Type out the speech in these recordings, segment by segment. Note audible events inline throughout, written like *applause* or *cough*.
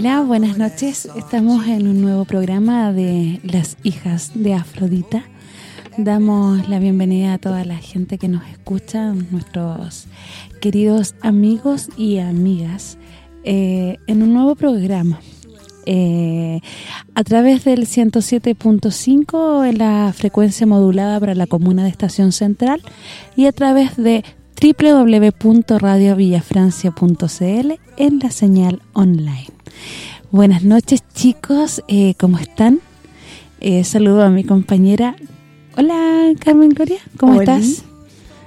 Hola, buenas noches. Estamos en un nuevo programa de Las Hijas de Afrodita. Damos la bienvenida a toda la gente que nos escucha, nuestros queridos amigos y amigas, eh, en un nuevo programa. Eh, a través del 107.5 en la frecuencia modulada para la comuna de Estación Central y a través de www.radiovillafrancia.cl en la señal online. Buenas noches chicos, eh, ¿cómo están? Eh, saludo a mi compañera. Hola Carmen Gloria, ¿cómo estás?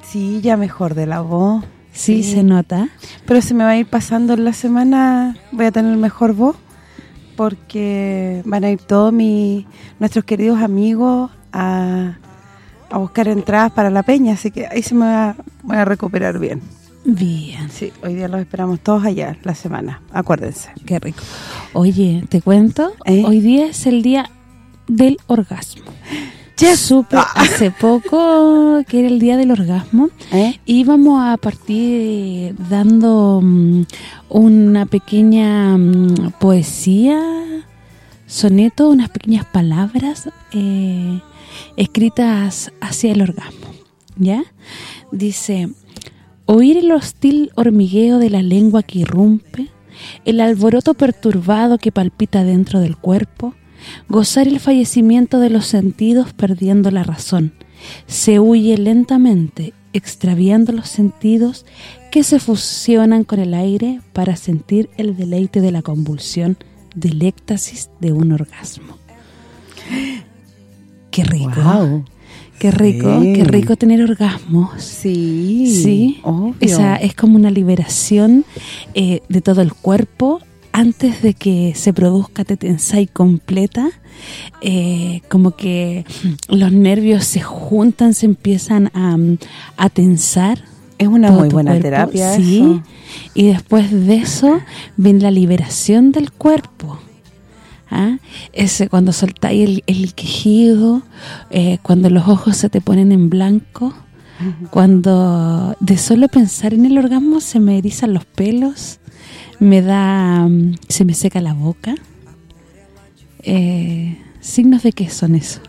Sí, ya mejor de la voz. Sí, se nota. Pero se me va a ir pasando en la semana, voy a tener mejor voz porque van a ir todos mis nuestros queridos amigos a, a buscar entradas para la peña, así que ahí se me va, voy a recuperar bien. Bien. Sí, hoy día los esperamos todos allá, la semana, acuérdense. Qué rico. Oye, te cuento, ¿Eh? hoy día es el día del orgasmo. Ya supe ah. hace poco que era el día del orgasmo ¿Eh? y vamos a partir dando mm, una pequeña mm, poesía, soneto, unas pequeñas palabras eh, escritas hacia el orgasmo, ¿ya? Dice, oír el hostil hormigueo de la lengua que irrumpe, el alboroto perturbado que palpita dentro del cuerpo, gozar el fallecimiento de los sentidos perdiendo la razón. Se huye lentamente, extraviando los sentidos que se fusionan con el aire para sentir el deleite de la convulsión del éxtasis de un orgasmo. ¡Qué rico! Qué rico, qué rico tener orgasmos. Sí, sí. Esa es como una liberación eh, de todo el cuerpo antes de que se produzca y completa. Eh, como que los nervios se juntan, se empiezan a, tensar. Es una muy buena terapia Sí, y después de eso viene la liberación del cuerpo. ¿Ah? Ese cuando soltáis el, quejido, eh, cuando los ojos se te ponen en blanco, cuando de solo pensar en el orgasmo se me erizan los pelos, me da mm, se me seca la boca. Eh, ¿Signos de qué son eso?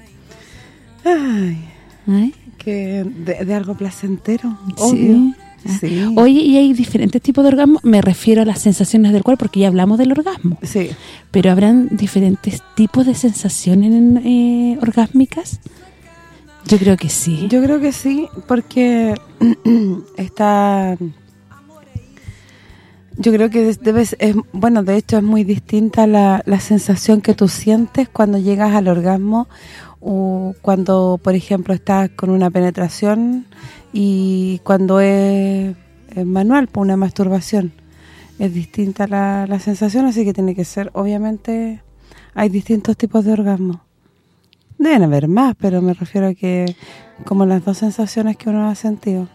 Ay, que de, algo placentero, sí. Oye, y hay diferentes tipos de orgasmo, me refiero a las sensaciones del cuerpo, porque ya hablamos del orgasmo. Sí. Pero ¿habrán diferentes tipos de sensaciones eh, orgásmicas? Yo creo que sí. Yo creo que sí, porque *clears throat* está... Yo creo que debes es bueno, de hecho es muy distinta la, la sensación que tú sientes cuando llegas al orgasmo o cuando, por ejemplo, estás con una penetración y cuando es, manual, por una masturbación, es distinta la, la sensación, así que tiene que ser, obviamente, hay distintos tipos de orgasmo. Deben haber más, pero me refiero a que como las dos sensaciones que uno ha sentido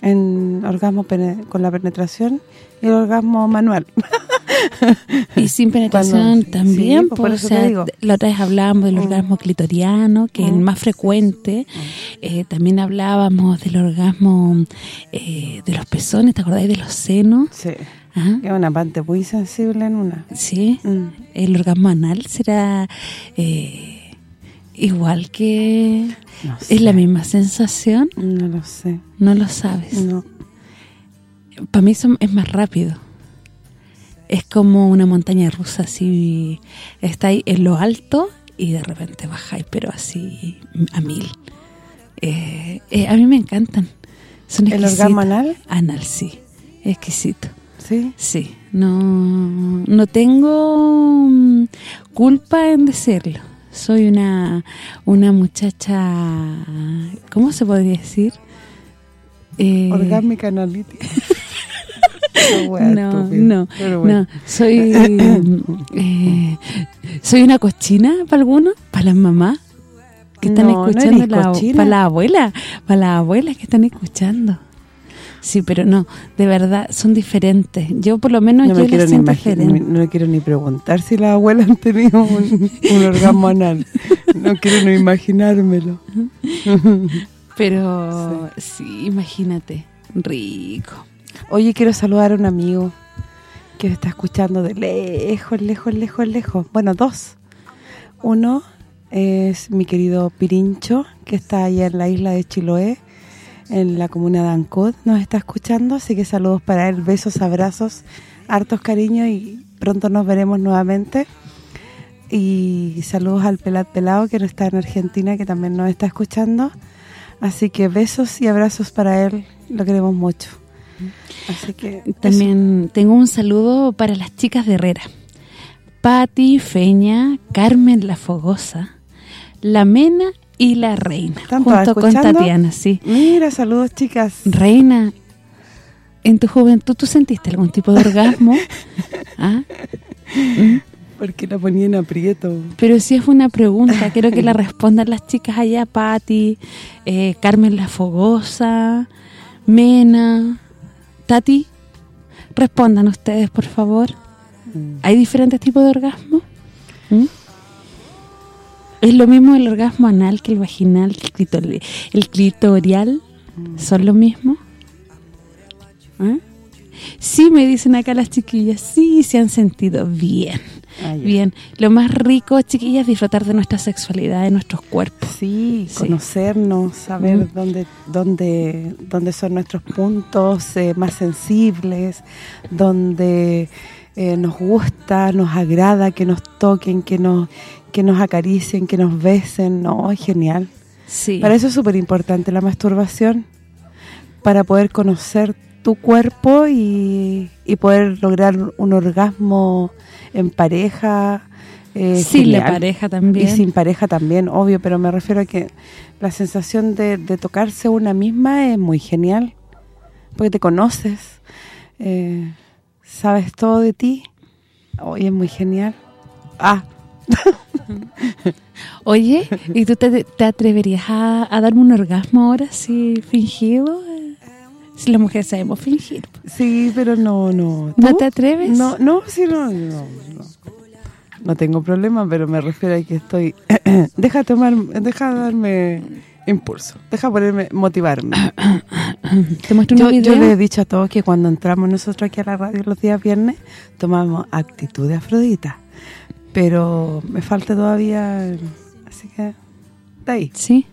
en orgasmo con la penetración y el orgasmo manual. *laughs* *laughs* y sin penetración también, pues, por eso digo. la otra vez hablábamos del mm. orgasmo clitoriano, que es el mm. más frecuente, mm. eh, también hablábamos del orgasmo eh, de los pezones, ¿te acordáis de los senos? Sí. Es una parte muy sensible en una. Sí, el orgasmo anal será eh, igual que... ¿Es la misma sensación? No lo sé. ¿No lo sabes? No. Para mí es más rápido es como una montaña rusa, así está ahí en lo alto y de repente bajáis, pero así a mil. Eh, eh, a mí me encantan. Son ¿El orgasmo anal? Anal, sí. Exquisito. ¿Sí? Sí. No, no tengo mm, culpa en decirlo. soy una una muchacha, ¿cómo se podría decir? Eh, Orgánica analítica. *laughs* *laughs* no, no, no, soy *coughs* eh, soy una cochina para algunos, para las mamás que están escuchando, para la abuela, para las abuelas que están escuchando. Sí, pero no, de verdad, son diferentes. Yo por lo menos no yo las siento diferente. No quiero ni preguntar si las abuelas han tenido un, *laughs* orgasmo anal. No quiero ni imaginármelo. Pero sí. imagínate, rico. Oye, quiero saludar a un amigo que está escuchando de lejos, lejos, lejos, lejos. Bueno, dos. Uno es mi querido Pirincho, que está allá en la isla de Chiloé en la comuna de Ancud nos está escuchando, así que saludos para él, besos, abrazos, hartos cariños y pronto nos veremos nuevamente. Y saludos al Pelat Pelado que no está en Argentina, que también nos está escuchando. Así que besos y abrazos para él, lo queremos mucho. Así que También tengo un saludo para las chicas de Herrera. Patti, Feña, Carmen La Fogosa, La Mena y la reina, junto con Tatiana, sí. Mira, saludos chicas. Reina, en tu juventud tú sentiste algún tipo de orgasmo? *laughs* ¿Ah? ¿Mm? Porque la ponía en aprieto. Pero si es una pregunta, quiero que la *laughs* respondan las chicas allá, Patti, eh, Carmen La Fogosa, Mena, Tati. Respondan ustedes, por favor. Mm. ¿Hay diferentes tipos de orgasmo? ¿Mm? ¿Es lo mismo el orgasmo anal que el vaginal, el, clitorial? ¿Son lo mismo? ¿Eh? Sí, me dicen acá las chiquillas, sí, se han sentido bien. Ah, bien, lo más rico, chiquillas, es disfrutar de nuestra sexualidad, de nuestros cuerpos. Sí, conocernos, saber dónde dónde dónde son nuestros puntos eh, más sensibles, dónde eh, nos gusta, nos agrada que nos toquen, que nos que nos acaricien, que nos besen, no, es genial. Sí. Para eso es súper importante la masturbación, para poder conocer tu cuerpo y, poder lograr un orgasmo en pareja. Eh, sin la pareja también. Y sin pareja también, obvio, pero me refiero a que la sensación de, tocarse una misma es muy genial, porque te conoces, eh, sabes todo de ti, hoy es muy genial. Ah, *laughs* Oye, ¿y tú te, atreverías a, darme un orgasmo ahora si fingido? Si las mujeres sabemos fingir. Sí, pero no, no. ¿No te atreves? No, no, sí, no, no, no. tengo problema, pero me refiero a que estoy... *clears throat* deja tomar, deja darme impulso, deja ponerme, motivarme. ¿Te muestro yo, yo le he dicho a todos que cuando entramos nosotros aquí a la radio los días viernes, tomamos actitud de Afrodita pero me falta todavía, así que de ahí. Sí.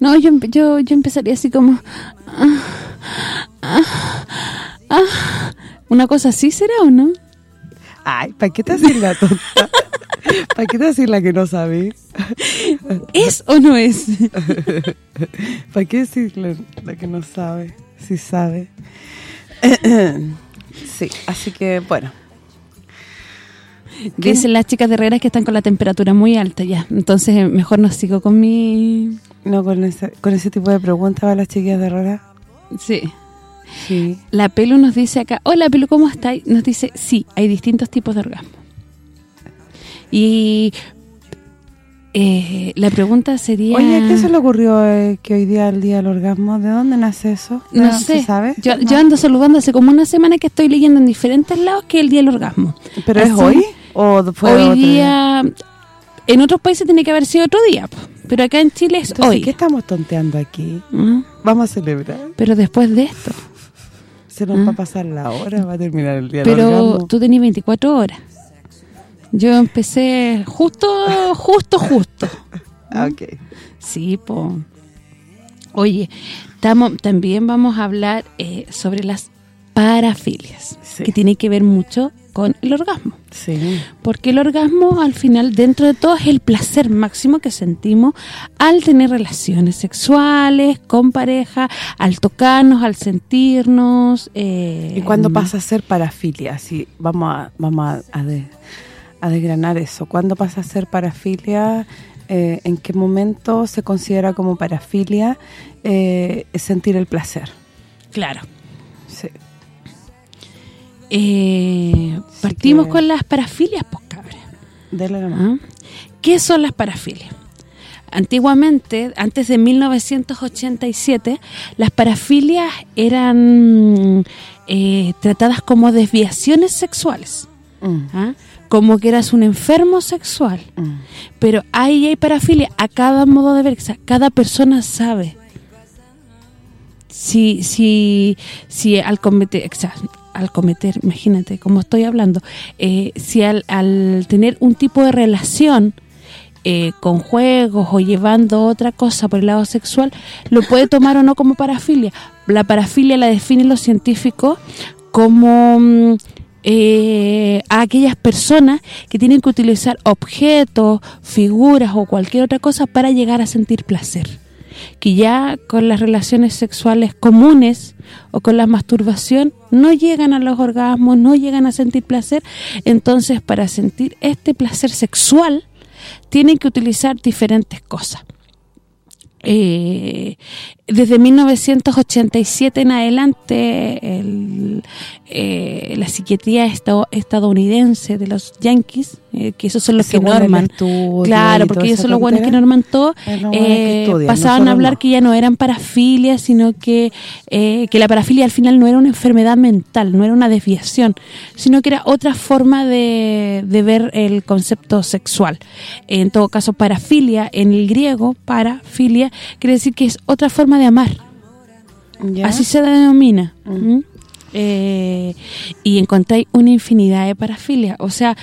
No, yo yo yo empezaría así como ah, ah, una cosa así será o no? Ay, ¿para qué te haces la tonta? *laughs* ¿Para qué te haces la que no sabe? ¿Es o no es? *laughs* ¿Para qué decirle la que no sabe? Si sabe. *clears throat* sí, así que bueno, Dicen las chicas de Herrera que están con la temperatura muy alta ya. Entonces, mejor no sigo con mi... No, con ese, con ese tipo de preguntas a las chicas de Herrera. Sí. Sí. La Pelu nos dice acá, hola Pelu, ¿cómo estás? Nos dice, sí, hay distintos tipos de orgasmo. Y eh, la pregunta sería... Oye, ¿qué se le ocurrió eh, que hoy día el día del orgasmo? ¿De dónde nace eso? No, sé. sabe? Yo, yo, ando saludando hace como una semana que estoy leyendo en diferentes lados que el día del orgasmo. ¿Pero es hoy? ¿O fue hoy día... En otros países tiene que haber sido otro día, pero acá en Chile es hoy. ¿qué estamos tonteando aquí? ¿Mm? Vamos a celebrar. Pero después de esto. Se nos va a ¿Mm? pasar la hora, va a terminar el día Pero tú tenías 24 horas. Yo empecé justo, justo, justo. Ah, *laughs* ok. Sí, pues. Oye, también vamos a hablar eh, sobre las parafilias, que tiene que ver mucho con el orgasmo. Sí. Porque el orgasmo, al final, dentro de todo, es el placer máximo que sentimos al tener relaciones sexuales, con pareja, al tocarnos, al sentirnos. Eh, ¿Y cuándo pasa a ser parafilia? Si vamos a, vamos a, desgranar eso. ¿Cuándo pasa a ser parafilia? Eh, ¿En qué momento se considera como parafilia eh, sentir el placer? Claro. Eh, partimos con las parafilias, pues cabra. ¿Ah? ¿Qué son las parafilias? Antiguamente, antes de 1987, las parafilias eran eh, tratadas como desviaciones sexuales. Mm. ¿Ah? Como que eras un enfermo sexual. Mm. Pero ahí hay parafilia a cada modo de ver. cada persona sabe si si si al cometer al cometer, imagínate, como estoy hablando, eh, si al, al, tener un tipo de relación eh, con juegos o llevando otra cosa por el lado sexual, lo puede tomar o no como parafilia. La parafilia la definen los científicos como mm, eh, a aquellas personas que tienen que utilizar objetos, figuras o cualquier otra cosa para llegar a sentir placer. Que ya con las relaciones sexuales comunes o con la masturbación no llegan a los orgasmos, no llegan a sentir placer. Entonces, para sentir este placer sexual, tienen que utilizar diferentes cosas. Eh, desde 1987 en adelante eh, la psiquiatría estadounidense de los yankees eh, que esos son los que norman. claro porque ellos son los buenos que norman todo. Eh, pasaban a hablar que ya no eran parafilias sino que que la parafilia al final no era una enfermedad mental no era una desviación sino que era otra forma de, de ver el concepto sexual. En todo caso parafilia en el griego parafilia quiere decir que es otra forma de amar. Así se denomina. Mm. Eh, y encontráis una infinidad de parafilias. O sea,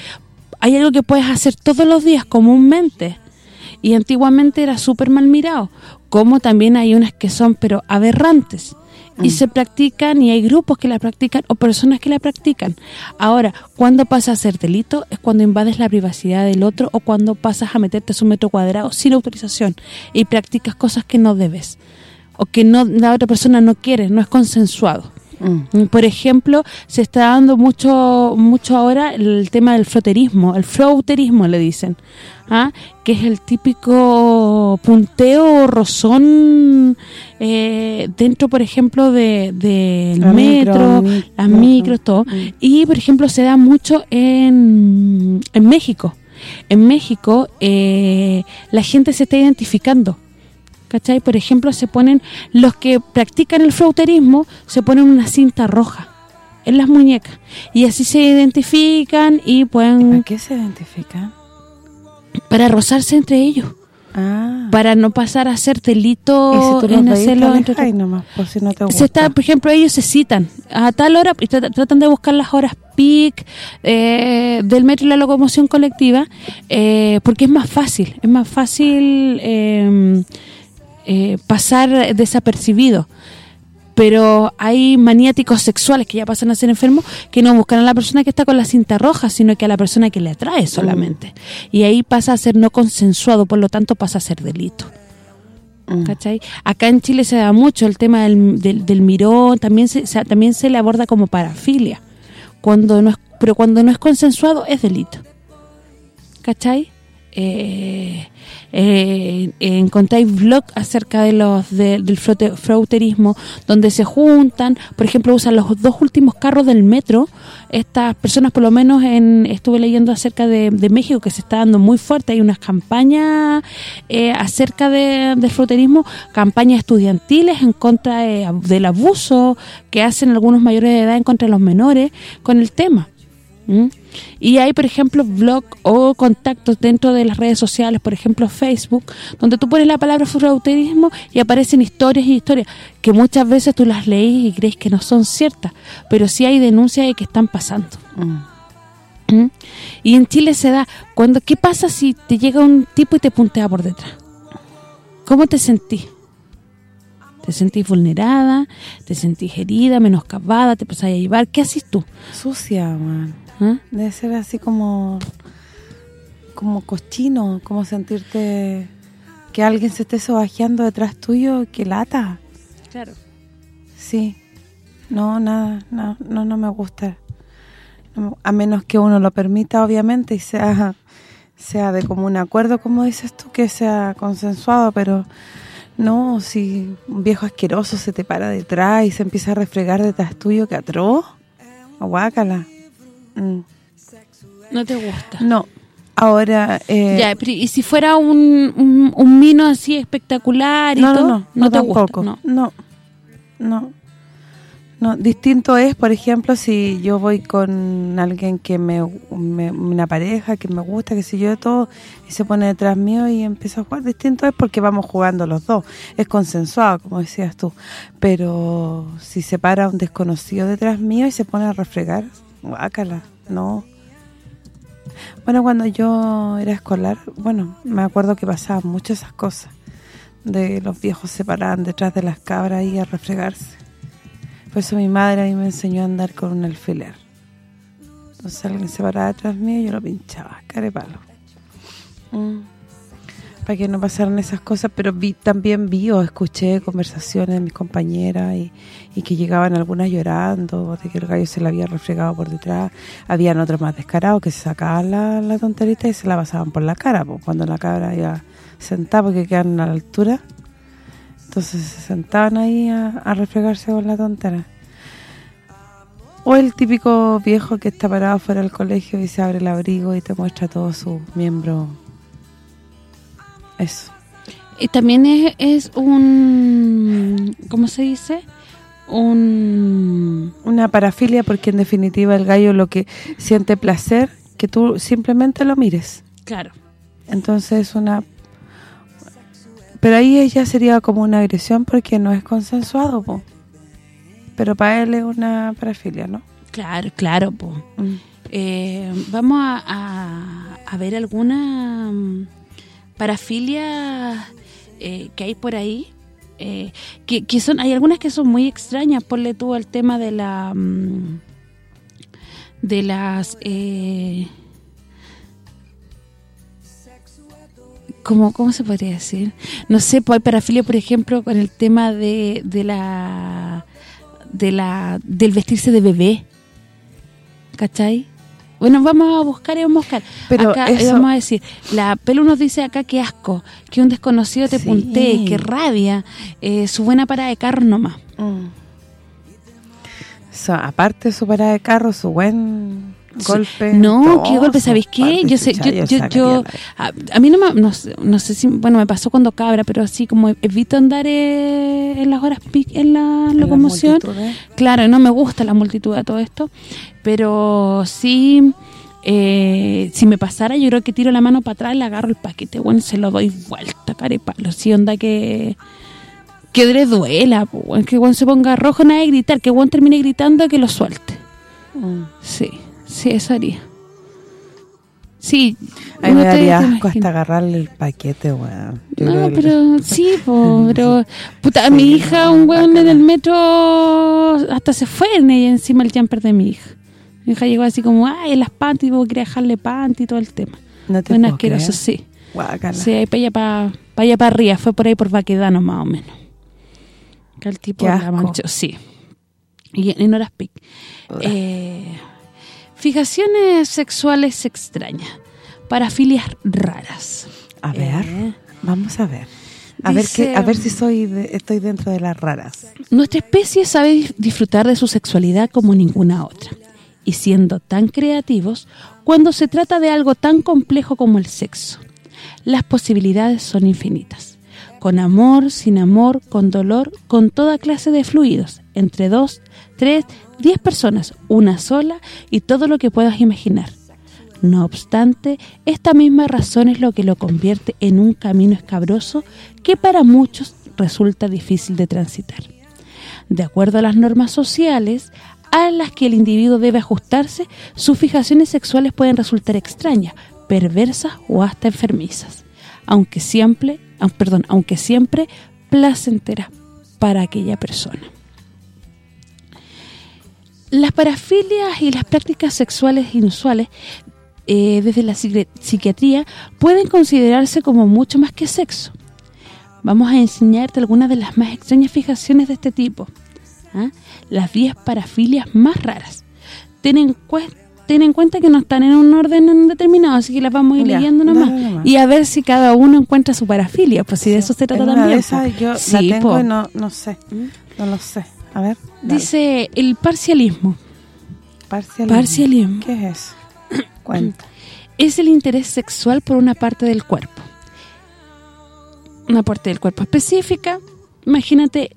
hay algo que puedes hacer todos los días comúnmente. Y antiguamente era súper mal mirado. Como también hay unas que son, pero aberrantes. Y mm. se practican y hay grupos que la practican o personas que la practican. Ahora, cuando pasa a ser delito? Es cuando invades la privacidad del otro o cuando pasas a meterte a su metro cuadrado sin autorización y practicas cosas que no debes o que no la otra persona no quiere, no es consensuado. Mm. Por ejemplo, se está dando mucho mucho ahora el tema del floterismo, el flauterismo le dicen, ¿ah? que es el típico punteo o rozón eh, dentro, por ejemplo, del de, metro, las micros, todo. Mm. Y, por ejemplo, se da mucho en, en México. En México eh, la gente se está identificando ¿cachai? Por ejemplo, se ponen, los que practican el flauterismo, se ponen una cinta roja en las muñecas. Y así se identifican y pueden... ¿Para qué se identifican? Para rozarse entre ellos. Ah. Para no pasar a ser delito en hacerlo entre nomás, por si no te gusta. Se está, por ejemplo, ellos se citan a tal hora y tratan de buscar las horas peak eh, del metro y la locomoción colectiva eh, porque es más fácil, es más fácil eh, eh, pasar desapercibido pero hay maniáticos sexuales que ya pasan a ser enfermos que no buscan a la persona que está con la cinta roja, sino que a la persona que le atrae solamente. Mm. Y ahí pasa a ser no consensuado, por lo tanto pasa a ser delito. Mm. ¿Cachai? Acá en Chile se da mucho el tema del, del, mirón, también se, también se le aborda como parafilia. cuando no es Pero cuando no es consensuado es delito. ¿Cachai? Eh, eh, encontráis blog acerca de los del frauterismo donde se juntan, por ejemplo, usan los dos últimos carros del metro. Estas personas, por lo menos, en estuve leyendo acerca de, México, que se está dando muy fuerte. Hay unas campañas eh, acerca de, del frauterismo, campañas estudiantiles en contra del abuso que hacen algunos mayores de edad en contra de los menores con el tema. Y hay, por ejemplo, blog o contactos dentro de las redes sociales, por ejemplo, Facebook, donde tú pones la palabra frauterismo y aparecen historias y historias que muchas veces tú las lees y crees que no son ciertas, pero sí hay denuncias de que están pasando. Mm. ¿Mm? Y en Chile se da, cuando ¿qué pasa si te llega un tipo y te puntea por detrás? ¿Cómo te sentís? te sentís vulnerada, te sentís herida, menoscabada, te pasás a llevar. ¿Qué haces tú? Sucia, man. ¿Ah? Debe ser así como como cochino, como sentirte que alguien se esté sobajeando detrás tuyo, que lata. Claro. Sí. No, nada, no, no, no me gusta. A menos que uno lo permita, obviamente, y sea sea de común acuerdo, como dices tú, que sea consensuado, pero no, si un viejo asqueroso se te para detrás y se empieza a refregar detrás tuyo, que atroz, aguácala. Mm. ¿No te gusta? No, Ahora... Eh, ya, y si fuera un, un, mino así espectacular y no, todo, no, no, no, te gusta, no. no, no, distinto es, por ejemplo, si yo voy con alguien que me, una pareja que me gusta, que si yo todo, y se pone detrás mío y empieza a jugar, distinto es porque vamos jugando los dos, es consensuado, como decías tú, pero si se para un desconocido detrás mío y se pone a refregar, guácala, no, bueno, cuando yo era escolar, bueno, me acuerdo que pasaban muchas esas cosas. De los viejos se paraban detrás de las cabras y a refregarse. Por eso mi madre a mí me enseñó a andar con un alfiler. Entonces alguien se paraba detrás mío y yo lo pinchaba, carepalo. Para que no pasaran esas cosas, pero vi también vi o escuché conversaciones de mis compañeras y, que llegaban algunas llorando de que el gallo se la había refregado por detrás. Habían otros más descarados que se sacaban la, tonterita y se la pasaban por la cara, cuando la cabra iba sentada porque quedan a la altura. Entonces se sentaban ahí a, a refregarse con la tontera. O el típico viejo que está parado fuera del colegio y se abre el abrigo y te muestra todos sus miembros eso. Y también es, un, ¿cómo se dice? Un una parafilia porque en definitiva el gallo lo que siente placer que tú simplemente lo mires. Claro. Entonces una pero ahí ella sería como una agresión porque no es consensuado, po. Pero para él es una parafilia, ¿no? Claro, claro, po. Mm. Eh, vamos a, a ver alguna parafilias eh, que hay por ahí, eh, que, son hay algunas que son muy extrañas, ponle tú el tema de la mm, de las eh, ¿Cómo, ¿Cómo se podría decir? No sé, pues hay parafilia, por ejemplo, con el tema de, de la de la del vestirse de bebé. ¿Cachai? Bueno, vamos a buscar y vamos a buscar. Pero acá, eh, vamos a decir, la pelo nos dice acá que asco, que un desconocido te puntee, que rabia, eh, su buena parada de carro nomás. Mm. aparte de su parada de carro, su buen golpe. No, qué golpe, ¿sabéis qué? Yo sé, yo, yo, a, mí no, me, no, no, sé si, bueno, me pasó cuando cabra, pero así como evito andar eh, en las horas en la locomoción. claro, no me gusta la multitud de todo esto, pero sí... Eh, si me pasara, yo creo que tiro la mano para atrás, le agarro el paquete, bueno, se lo doy vuelta, carepalo. Si onda que que le duela, que bueno se ponga rojo, nada de gritar, que bueno termine gritando, que lo suelte. Mm. Sí. Sí, eso haría. Sí. Ahí me daría asco hasta agarrarle el paquete, weón. No, pero *laughs* sí, pero... Puta, mi hija, un weón en el metro, hasta se fue en ella encima el jumper de mi hija. Mi hija llegó así como, ay, las panty, quería dejarle panty y todo el tema. No te Bueno, asqueroso, sí. Guácala. Sí, ahí para allá para, para allá para arriba, fue por ahí por Vaquedano más o menos. Que el tipo la manchó, sí. Y en horas pic. Eh... Fijaciones sexuales extrañas. Parafilias raras. A ver, eh, vamos a ver. A ver que, a ver si soy estoy dentro de las raras. Nuestra especie sabe disfrutar de su sexualidad como ninguna otra. Y siendo tan creativos, cuando se trata de algo tan complejo como el sexo, las posibilidades son infinitas. Con amor, sin amor, con dolor, con toda clase de fluidos, entre dos, tres, 10 personas, una sola y todo lo que puedas imaginar. No obstante, esta misma razón es lo que lo convierte en un camino escabroso que para muchos resulta difícil de transitar. De acuerdo a las normas sociales a las que el individuo debe ajustarse, sus fijaciones sexuales pueden resultar extrañas, perversas o hasta enfermizas, aunque siempre, ah, perdón, aunque siempre placenteras para aquella persona. Las parafilias y las prácticas sexuales inusuales eh, desde la psiquiatría pueden considerarse como mucho más que sexo. Vamos a enseñarte algunas de las más extrañas fijaciones de este tipo. ¿ah? Las 10 parafilias más raras. Ten en, ten en cuenta que no están en un orden determinado, así que las vamos a ir leyendo nomás. Y a ver si cada uno encuentra su parafilia, pues si de eso se trata también. yo la tengo y no, no sé, no lo sé. A ver. Dice el parcialismo. Parcialismo. Parcialismo. ¿Qué es eso? *clears throat* Cuenta. Es el interés sexual por una parte del cuerpo. Una parte del cuerpo específica. Imagínate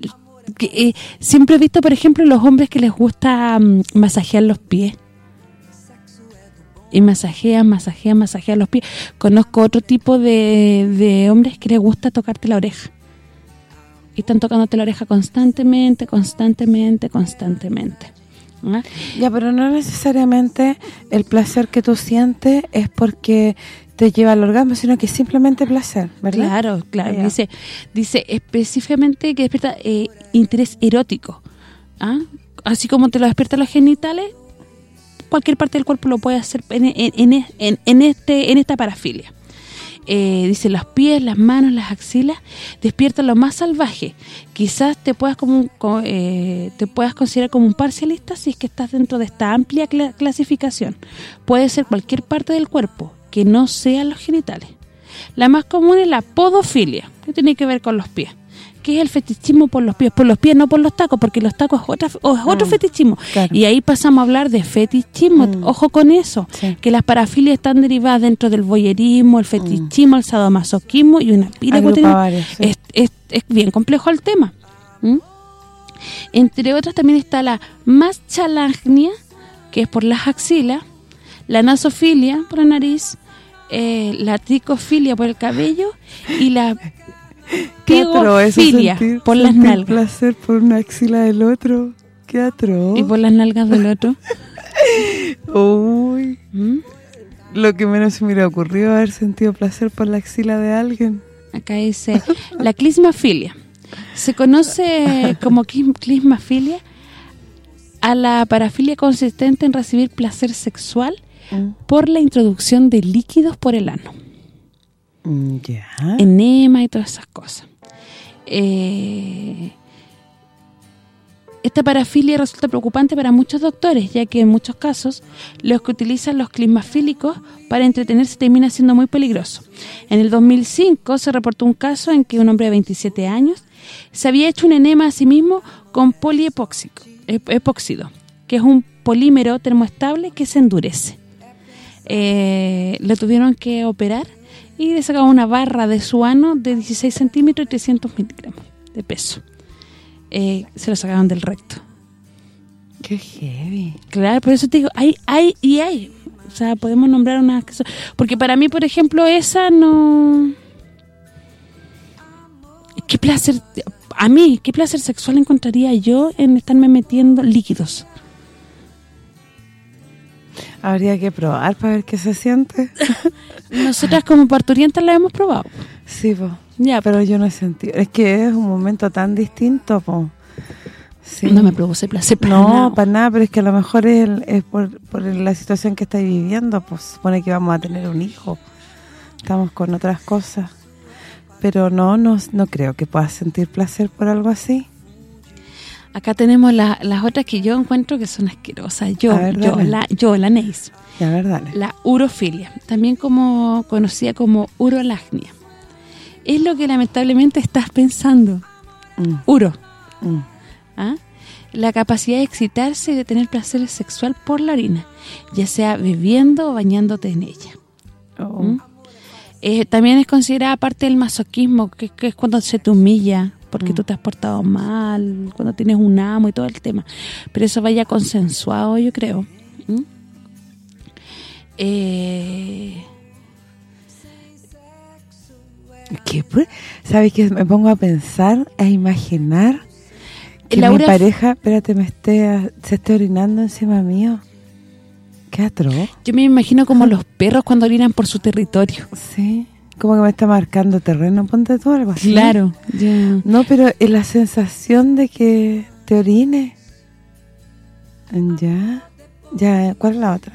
que, eh, siempre he visto, por ejemplo, los hombres que les gusta mm, masajear los pies. Y masajean, masajean, masajean los pies. Conozco otro tipo de, de hombres que les gusta tocarte la oreja y están tocándote la oreja constantemente, constantemente, constantemente. ¿Ah? Ya, pero no necesariamente el placer que tú sientes es porque te lleva al orgasmo, sino que es simplemente placer, ¿verdad? Claro, claro. Dice dice específicamente que despierta eh, interés erótico. ¿ah? Así como te lo despiertan los genitales, cualquier parte del cuerpo lo puede hacer en, en, este en esta parafilia. Eh, dice los pies, las manos, las axilas, despierta lo más salvaje. Quizás te puedas como, eh, te puedas considerar como un parcialista si es que estás dentro de esta amplia clasificación. Puede ser cualquier parte del cuerpo que no sean los genitales. La más común es la podofilia, que tiene que ver con los pies que es el fetichismo por los pies, por los pies, no por los tacos, porque los tacos es, otra, es otro mm, fetichismo. Y ahí pasamos a hablar de fetichismo, mm. ojo con eso, que las parafilias están derivadas dentro del voyerismo, el fetichismo, el sadomasoquismo y una pila es, es, es, bien complejo el tema. Entre otras también está la maschalagnia, que es por las axilas, la nasofilia por la nariz, eh, la tricofilia por el cabello y la Qué filia por las nalgas. placer por una axila del otro. Qué atroz. ¿Y por las nalgas del otro? *laughs* Uy. ¿Mm? Lo que menos se me hubiera ocurrido haber sentido placer por la axila de alguien. Acá dice, la clismafilia. Se conoce *laughs* como clismafilia a la parafilia consistente en recibir placer sexual mm. por la introducción de líquidos por el ano. Mm, enema y todas esas cosas. Eh, esta parafilia resulta preocupante para muchos doctores, ya que en muchos casos los que utilizan los clismafílicos para entretenerse termina siendo muy peligroso. En el 2005 se reportó un caso en que un hombre de 27 años se había hecho un enema a sí mismo con poliepóxido, que es un polímero termoestable que se endurece. Eh, lo tuvieron que operar y le sacaban una barra de su ano de 16 centímetros y 300 miligramos de peso. Eh, se lo sacaban del recto. Qué heavy. Claro, por eso te digo, hay, hay y hay. O sea, podemos nombrar unas... Porque para mí, por ejemplo, esa no... ¿Qué placer... A mí, ¿qué placer sexual encontraría yo en estarme metiendo líquidos? Habría que probar para ver qué se siente. *laughs* Nosotras como parturientas la hemos probado. Sí, pues. Ya, pero yo no he sentido. Es que es un momento tan distinto, pues. No me produce placer para No, para nada, pero es que a lo mejor es, es por, la situación que estáis viviendo, pues supone que vamos a tener un hijo. Estamos con otras cosas. Pero no, no, no creo que puedas sentir placer por algo así. Acá tenemos las otras que yo encuentro que son asquerosas. Yo, yo, la, yo, la neis. La urofilia, también como conocida como urolagnia. Es lo que lamentablemente estás pensando. Mm. Uro. Mm. ¿Ah? La capacidad de excitarse y de tener placer sexual por la orina, ya sea bebiendo o bañándote en ella. Oh. ¿Mm? Eh, también es considerada parte del masoquismo, que, que es cuando se te humilla, porque mm. tú te has portado mal, cuando tienes un amo y todo el tema. Pero eso vaya consensuado, yo creo. ¿Mm? Eh... ¿Qué? ¿Sabes qué? Me pongo a pensar, a imaginar que mi pareja, espérate, me esté, se esté orinando encima mío. Qué atroz. Yo me imagino como los perros cuando orinan por su territorio. Sí. Como que me está marcando terreno, ponte tú algo así. Claro. No, pero es la sensación de que te orine. Ya. Ya, ¿cuál es la otra?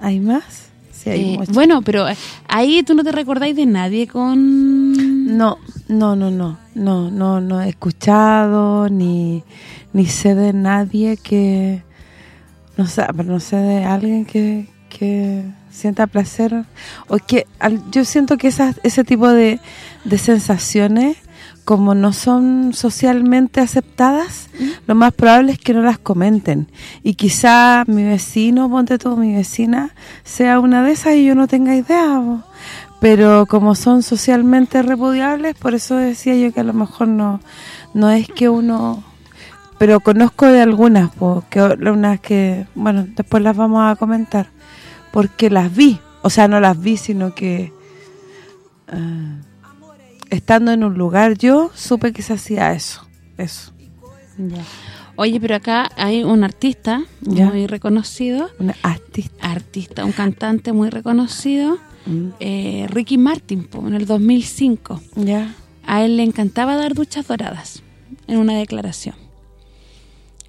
¿Hay más? Sí, hay eh, bueno, pero ahí tú no te recordáis de nadie con... No, no, no, no. No, no, no he escuchado ni, ni sé de nadie que... no sé, pero no sé de alguien que, que sienta placer o que yo siento que esas, ese tipo de, de sensaciones como no son socialmente aceptadas, lo más probable es que no las comenten. Y quizá mi vecino, ponte tú, mi vecina, sea una de esas y yo no tenga idea. Pero como son socialmente repudiables, por eso decía yo que a lo mejor no no es que uno... Pero conozco de algunas, porque unas que, bueno, después las vamos a comentar, porque las vi, o sea, no las vi, sino que... Ah, estando en un lugar yo supe que se hacía eso, eso. Oye, pero acá hay un artista muy reconocido. Un artista. Artista, un cantante muy reconocido, mm. eh, Ricky Martin, en el 2005. Ya. A él le encantaba dar duchas doradas en una declaración.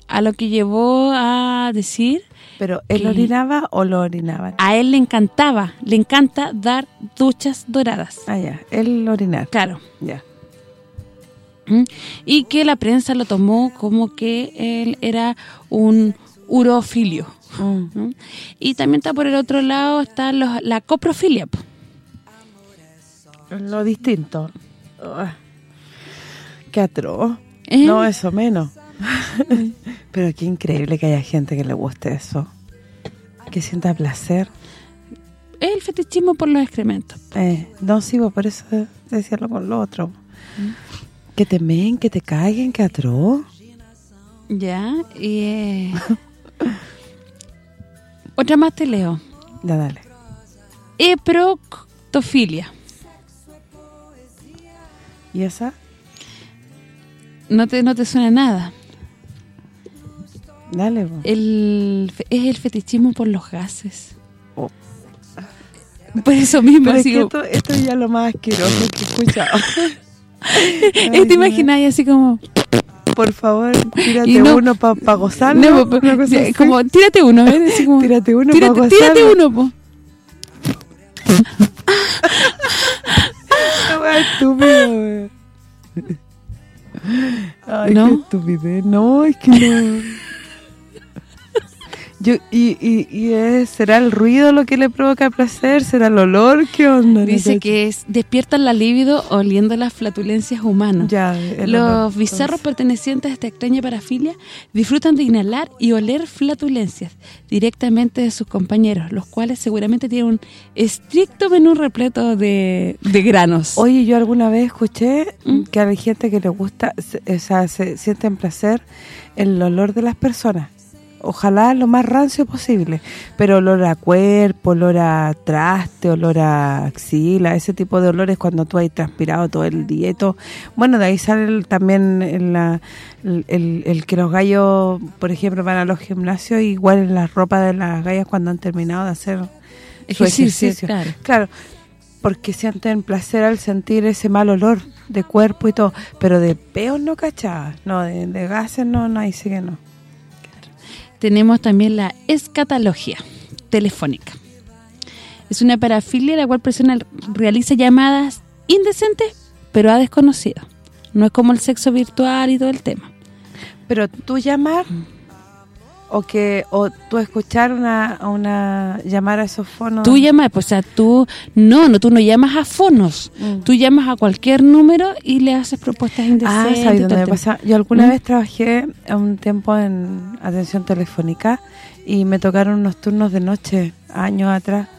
A lo que llevó a decir ¿Pero él orinaba o lo orinaban? A él le encantaba, le encanta dar duchas doradas. Ah, ya, él orinar. Claro. Ya. ¿Mm? Y que la prensa lo tomó como que él era un urofilio. Mm. Y también está por el otro lado, está la coprofilia. Lo distinto. qué atroz. ¿Eh? No, eso menos. *laughs* Pero qué increíble que haya gente que le guste eso. Que sienta placer. Es el fetichismo por los excrementos. Eh, no, sí, por eso decirlo con lo otro. Que te men, que te caigan, que atroz. Ya, y... Eh, otra más te leo. Ya, dale. Eproctofilia. ¿Y esa? No te, no te suena nada. Dale, el, Es el fetichismo por los gases. Oh. Por eso mismo. esto, esto, es ya lo más asqueroso que he escuchado. *laughs* ¿Te imaginas así como... Por favor, tírate uno para pa gozarlo. No, como, tírate uno, ¿ves? como, tírate uno para gozarlo. Tírate uno, po. *laughs* estúpido, Ay, ¿No? qué estupidez. No, es que no. Yo, y, y, y ¿Será el ruido lo que le provoca placer? ¿Será el olor? ¿Qué onda? Dice que es, despiertan la libido oliendo las flatulencias humanas. Ya, Los bizarros pertenecientes a esta extraña parafilia disfrutan de inhalar y oler flatulencias directamente de sus compañeros, los cuales seguramente tienen un estricto menú repleto de, de granos. Oye, yo alguna vez escuché ¿Mm? que hay gente que le gusta, o sea, se sienten placer el olor de las personas ojalá lo más rancio posible, pero olor a cuerpo, olor a traste, olor a axila, ese tipo de olores cuando tú has transpirado todo el dieto. Bueno, de ahí sale también el, el, que los gallos, por ejemplo, van a los gimnasios igual en la ropa de las gallas cuando han terminado de hacer su ejercicio. claro. claro, porque sienten placer al sentir ese mal olor de cuerpo y todo, pero de peos no cachaba, no, de, de gases no, no, ahí sí que no tenemos también la escatología telefónica. Es una parafilia la cual persona realiza llamadas indecentes, pero a desconocido. No es como el sexo virtual y todo el tema. Pero tú llamar o que o tú escuchar una una llamar a esos fonos tú llamas pues o sea tú no no tú no llamas a fonos mm. tú llamas a cualquier número y le haces propuestas indecentes ah dónde pasa? yo alguna ¿Mm? vez trabajé un tiempo en atención telefónica y me tocaron unos turnos de noche años atrás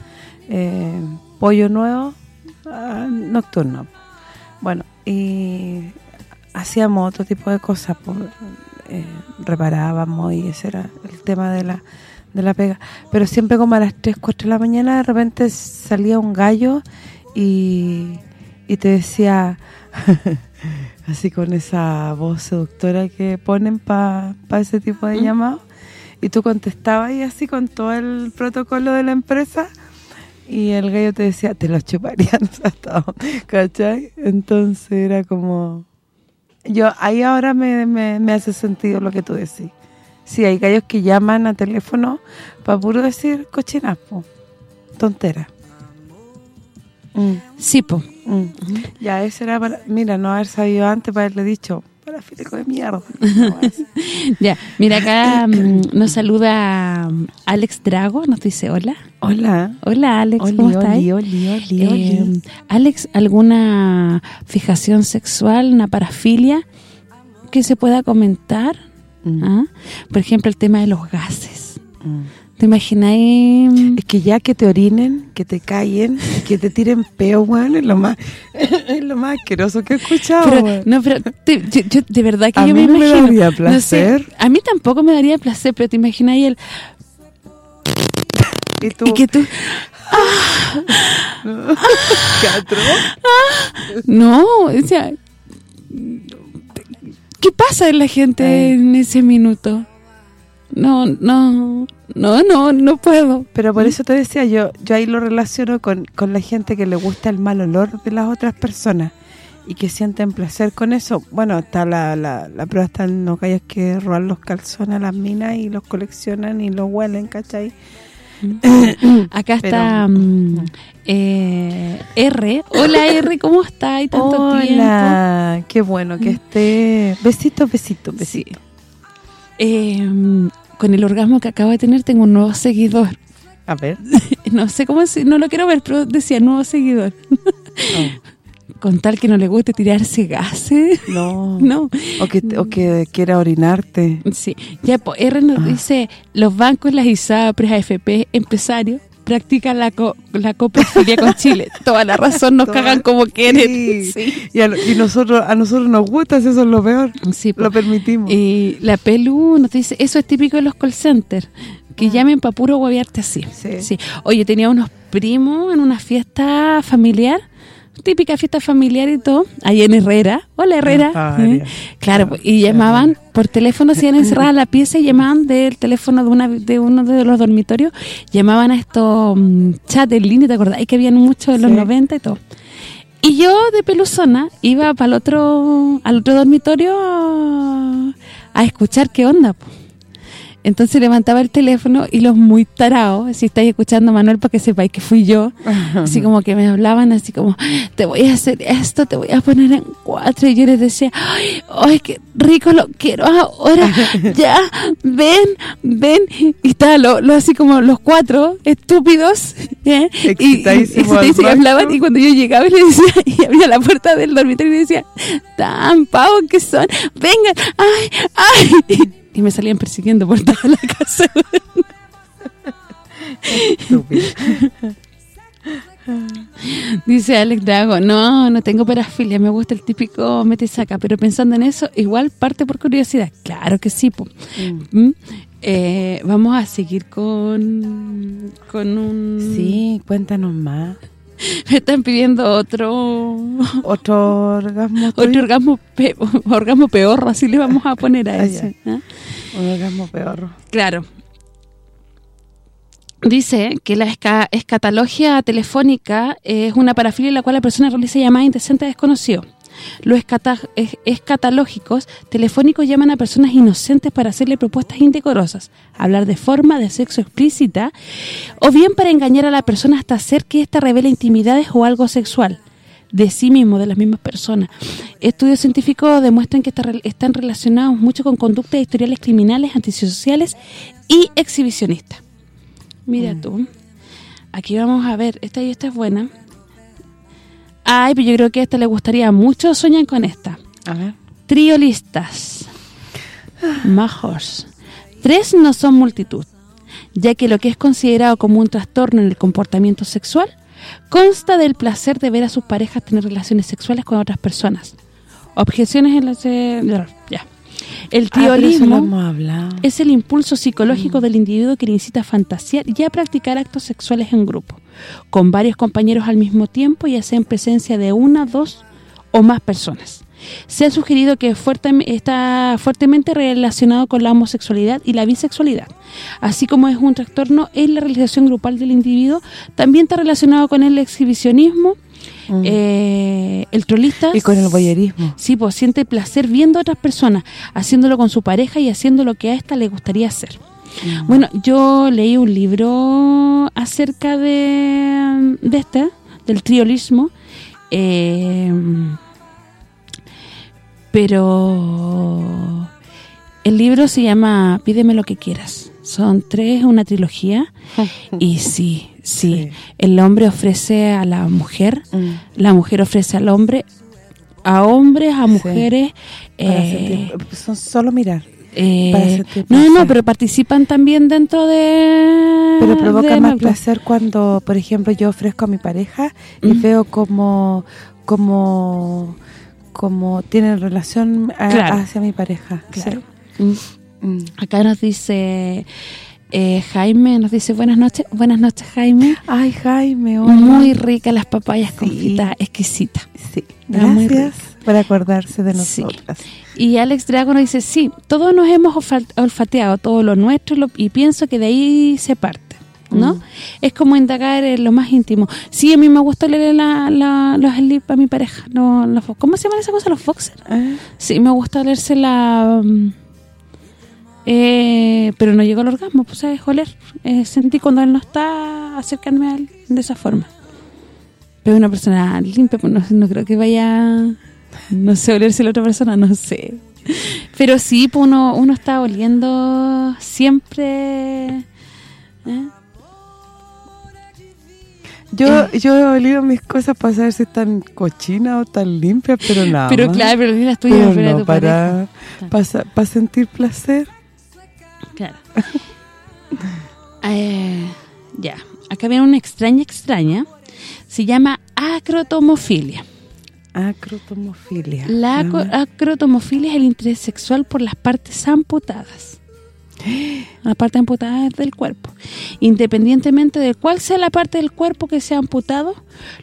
eh, pollo nuevo ah, nocturno bueno y hacíamos otro tipo de cosas por eh, reparábamos y ese era el tema de la de la pega. Pero siempre como a las 3, 4 de la mañana de repente salía un gallo y, y te decía, *laughs* así con esa voz seductora que ponen para ese tipo de mm. llamados, y tú contestabas y así con todo el protocolo de la empresa y el gallo te decía, te lo chuparían hasta *laughs* ¿cachai? Entonces era como yo ahí ahora me, me, hace sentido lo que tú decís. Sí, hay gallos que llaman a teléfono para puro decir cochinapo, tontera. Mm. Sí, po. Mm. Ya, ese era para... Mira, no haber sabido antes para haberle dicho, parafílico de mierda. *laughs* ya, mira acá mm, nos saluda mm, Alex Drago, nos dice hola. Hola. Hola Alex, ¿cómo estás? Eh, Alex, ¿alguna fijación sexual, una parafilia que se pueda comentar? Mm. ¿Ah? Por ejemplo, el tema de los gases. ¿Te imagináis? Es que ya que te orinen, que te callen, que te tiren peo, weón, es lo más *laughs* es lo más asqueroso que he escuchado. no, pero yo, de verdad que yo me, imagino. A mí me daría placer. a mí tampoco me daría placer, pero te imagináis el... ¿Y, tú? y que tú... *laughs* no, o sea... ¿Qué pasa en la gente en ese minuto? No, no, no, no, no puedo. Pero por eso te decía, yo yo ahí lo relaciono con, con la gente que le gusta el mal olor de las otras personas y que sienten placer con eso. Bueno, está la, la, la prueba están los gallos que roban los calzones a las minas y los coleccionan y los huelen, ¿cachai? *coughs* Acá está mm, eh, R. Hola R, ¿cómo está? tanto Hola, qué bueno que esté. Besitos, besitos, besitos. Eh, con el orgasmo que acabo de tener tengo un nuevo seguidor. A ver. *laughs* no sé cómo decir, no lo quiero ver, pero decía nuevo seguidor. Oh. *laughs* Con tal que no le guste tirarse gases. No. *laughs* no. O que, o que quiera orinarte. Sí. Ya, pues, R nos ah. dice, los bancos, las ISAPRES, AFP, empresarios, practican la, co la coprofilia con Chile. *laughs* Toda la razón, nos cagan como quieren. Y, a, nosotros a nosotros nos gusta, eso es lo peor. Sí, lo permitimos. Y la Pelu nos dice, eso es típico de los call centers, que ah. llamen para puro guaviarte así. Sí. Oye, tenía unos primos en una fiesta familiar típica fiesta familiar y todo, ahí en Herrera. Hola Herrera. Ah, ¿Eh? Claro, y llamaban por teléfono, se iban encerrada la pieza y llamaban del teléfono de una de uno de los dormitorios, llamaban a estos um, chat en línea, ¿te acordás? que habían muchos en los 90 y todo. Y yo de peluzona iba para el otro al otro dormitorio a, escuchar qué onda, entonces levantaba el teléfono y los muy tarados, si estáis escuchando Manuel para que sepáis que fui yo, así como que me hablaban así como, te voy a hacer esto, te voy a poner en cuatro, y yo les decía, ay, qué rico lo quiero ahora, *laughs* ya, ven, ven, y estaba lo, así como los cuatro estúpidos, *laughs* ¿eh? y, y, hablaban, y cuando yo llegaba y le decía, *laughs* y abría la puerta del dormitorio y decía, tan pavos que son, vengan, ay, ay, y me salían persiguiendo por *laughs* toda la casa. Dice Alex Drago, no, no tengo parafilia, me gusta el típico mete y saca, pero pensando en eso, igual parte por curiosidad. Claro que sí, mm. ¿Mm? Eh, vamos a seguir con, con un... Sí, cuéntanos más. *laughs* Me están pidiendo otro... Otro orgasmo Otro orgasmo, orgasmo peor, así le vamos a poner a ese. ¿ah? Un orgasmo peor. Claro. Dice que la escatología telefónica es una parafilia en la cual la persona realiza llamadas indecentes a desconocidos. Los escatológicos telefónicos llaman a personas inocentes para hacerle propuestas indecorosas, hablar de forma de sexo explícita o bien para engañar a la persona hasta hacer que ésta revele intimidades o algo sexual de sí mismo, de las mismas personas. Estudios científicos demuestran que están relacionados mucho con conductas historiales criminales, antisociales y exhibicionistas. Mira mm. tú. Aquí vamos a ver, esta y esta es buena. Ay, pero yo creo que a esta le gustaría mucho. Sueñan con esta. A ver. Triolistas. Majos. Tres no son multitud, ya que lo que es considerado como un trastorno en el comportamiento sexual consta del placer de ver a sus parejas tener relaciones sexuales con otras personas. Objeciones en la... Ya. El ah, triolismo es el impulso psicológico mm. del individuo que le incita a fantasear y a practicar actos sexuales en grupo, con varios compañeros al mismo tiempo, ya sea en presencia de una, dos o más personas. Se ha sugerido que está fuertemente relacionado con la homosexualidad y la bisexualidad. Así como es un trastorno en la realización grupal del individuo, también está relacionado con el exhibicionismo, Mm. Eh, el trolista... Y con el voyerismo. Sí, pues siente placer viendo a otras personas, haciéndolo con su pareja y haciendo lo que a esta le gustaría hacer. Mm. Bueno, yo leí un libro acerca de, de este, del triolismo, eh, Pero el libro se llama Pídeme lo que quieras. Son tres, una trilogía. *laughs* y sí, sí, el hombre ofrece a la mujer, mm. la mujer ofrece al hombre, a hombres, a mujeres. Eh, son solo mirar. Eh, no, no, pero participan también dentro de... Pero provoca más placer cuando, por ejemplo, yo ofrezco a mi pareja y mm. veo como como como tienen relación hacia mi pareja. Claro. Mm. Acá nos dice eh, Jaime, nos dice buenas noches. Buenas noches, Jaime. Ay, Jaime, Muy rica las papayas sí. confitadas, exquisita. Sí, gracias por acordarse de nosotras. Y Alex Drago nos dice, sí, todos nos hemos olfateado todo lo nuestro y pienso que de ahí se parte. ¿no? Mm. Es como indagar en lo más íntimo. Sí, a mí me gusta leer los slips a mi pareja. ¿Cómo se llaman esas cosas? ¿Los boxers? Eh. Sí, me gusta leerse la... Mm, eh, pero no llegó al orgasmo, pues es oler. Eh, sentí cuando él no está, acercarme a él de esa forma. Pero una persona limpia, pues no, creo que vaya... No sé, olerse a la otra persona, no sé. Pero sí, pues uno, uno está oliendo siempre... Yo, eh. yo he olido mis cosas para saber si están cochinas o están limpias, pero nada Pero claro, pero las tuyas pero para, para, sentir placer. Claro. eh, ya, acá viene una extraña extraña. Se llama acrotomofilia. Acrotomofilia. La acrotomofilia es el interés sexual por las partes amputadas *gasps* la parte amputada del cuerpo. Independientemente de cuál sea la parte del cuerpo que sea amputado,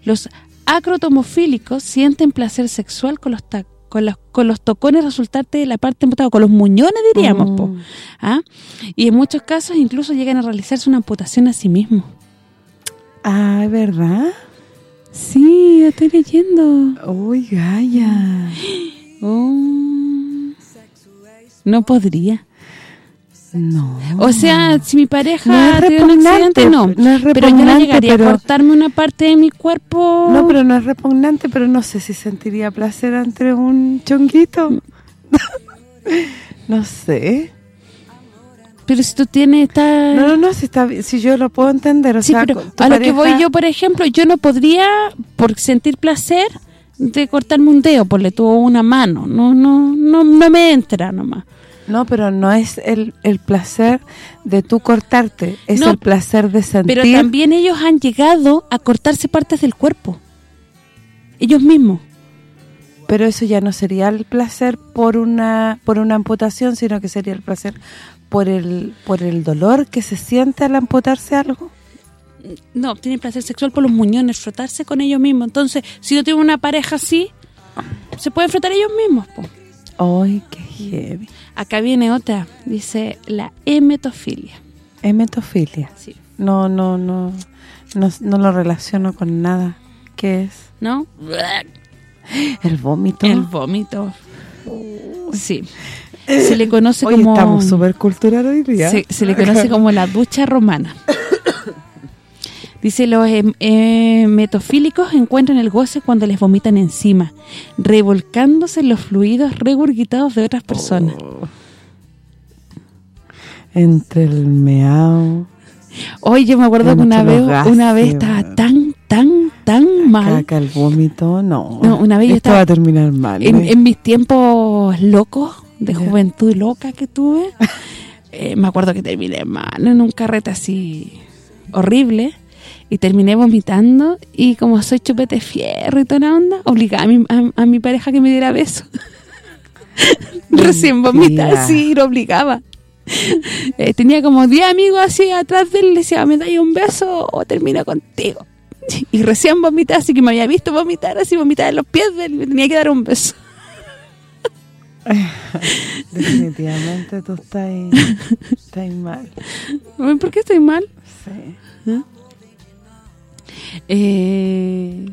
los acrotomofílicos sienten placer sexual con los con los, con los tocones resultantes de la parte amputada, con los muñones diríamos, mm. ¿ah? Y en muchos casos incluso llegan a realizarse una amputación a sí mismos. Ah, ¿verdad? Sí, estoy leyendo. Uy, Gaya. *gasps* Oh. No podría. No. O sea, si mi pareja tiene un accidente, no. no es pero yo no llegaría a cortarme una parte de mi cuerpo. No, pero no es repugnante, pero no sé si sentiría placer entre un chonguito. *laughs* no sé. Pero si tú tienes esta... No, no, no, si, está, si yo lo puedo entender, o sea, pero a lo que voy yo, por ejemplo, yo no podría, por sentir placer, de cortarme un dedo, le tuvo una mano. No, no, no, no me entra nomás. No, pero no es el, el placer de tú cortarte, es el placer de sentir. Pero también ellos han llegado a cortarse partes del cuerpo. Ellos mismos. Pero eso ya no sería el placer por una por una amputación, sino que sería el placer por el por el dolor que se siente al amputarse algo. No, tienen placer sexual por los muñones, frotarse con ellos mismos. Entonces, si yo tengo una pareja así, se pueden frotar ellos mismos, ¡Ay, qué heavy! Acá viene otra, dice la hemetofilia. Hemetofilia. Sí. No, no, no, no, lo relaciono con nada. ¿Qué es? ¿No? El vómito. El vómito. Sí. Se le conoce como... estamos súper cultural hoy día. se le conoce *laughs* como la ducha romana. Dice, los eh, metofílicos encuentran el goce cuando les vomitan encima, revolcándose en los fluidos regurgitados de otras personas. Oh. Entre el meao... Hoy yo me acuerdo que una vez una vez estaba tan, tan, tan mal. Caca, el vómito, no. No, una vez Esto estaba, va a terminar mal. En, ¿eh? mis tiempos locos, de juventud loca que tuve, *laughs* eh, me acuerdo que terminé mal en un carrete así horrible y terminé vomitando y como soy chupete fierro y toda la onda, obligaba a mi, a, mi pareja que me diera beso. *laughs* Recién vomitaba, sí, lo obligaba. Eh, tenía como 10 amigos así atrás de él, le decía, me dais un beso o termino contigo. Y recién vomitaba, así que me había visto vomitar, así vomitar en los pies de él, me tenía que dar un beso. *laughs* Definitivamente tú estás, *laughs* estás mal. ¿Por qué estoy mal? Sí. ¿Eh? Eh,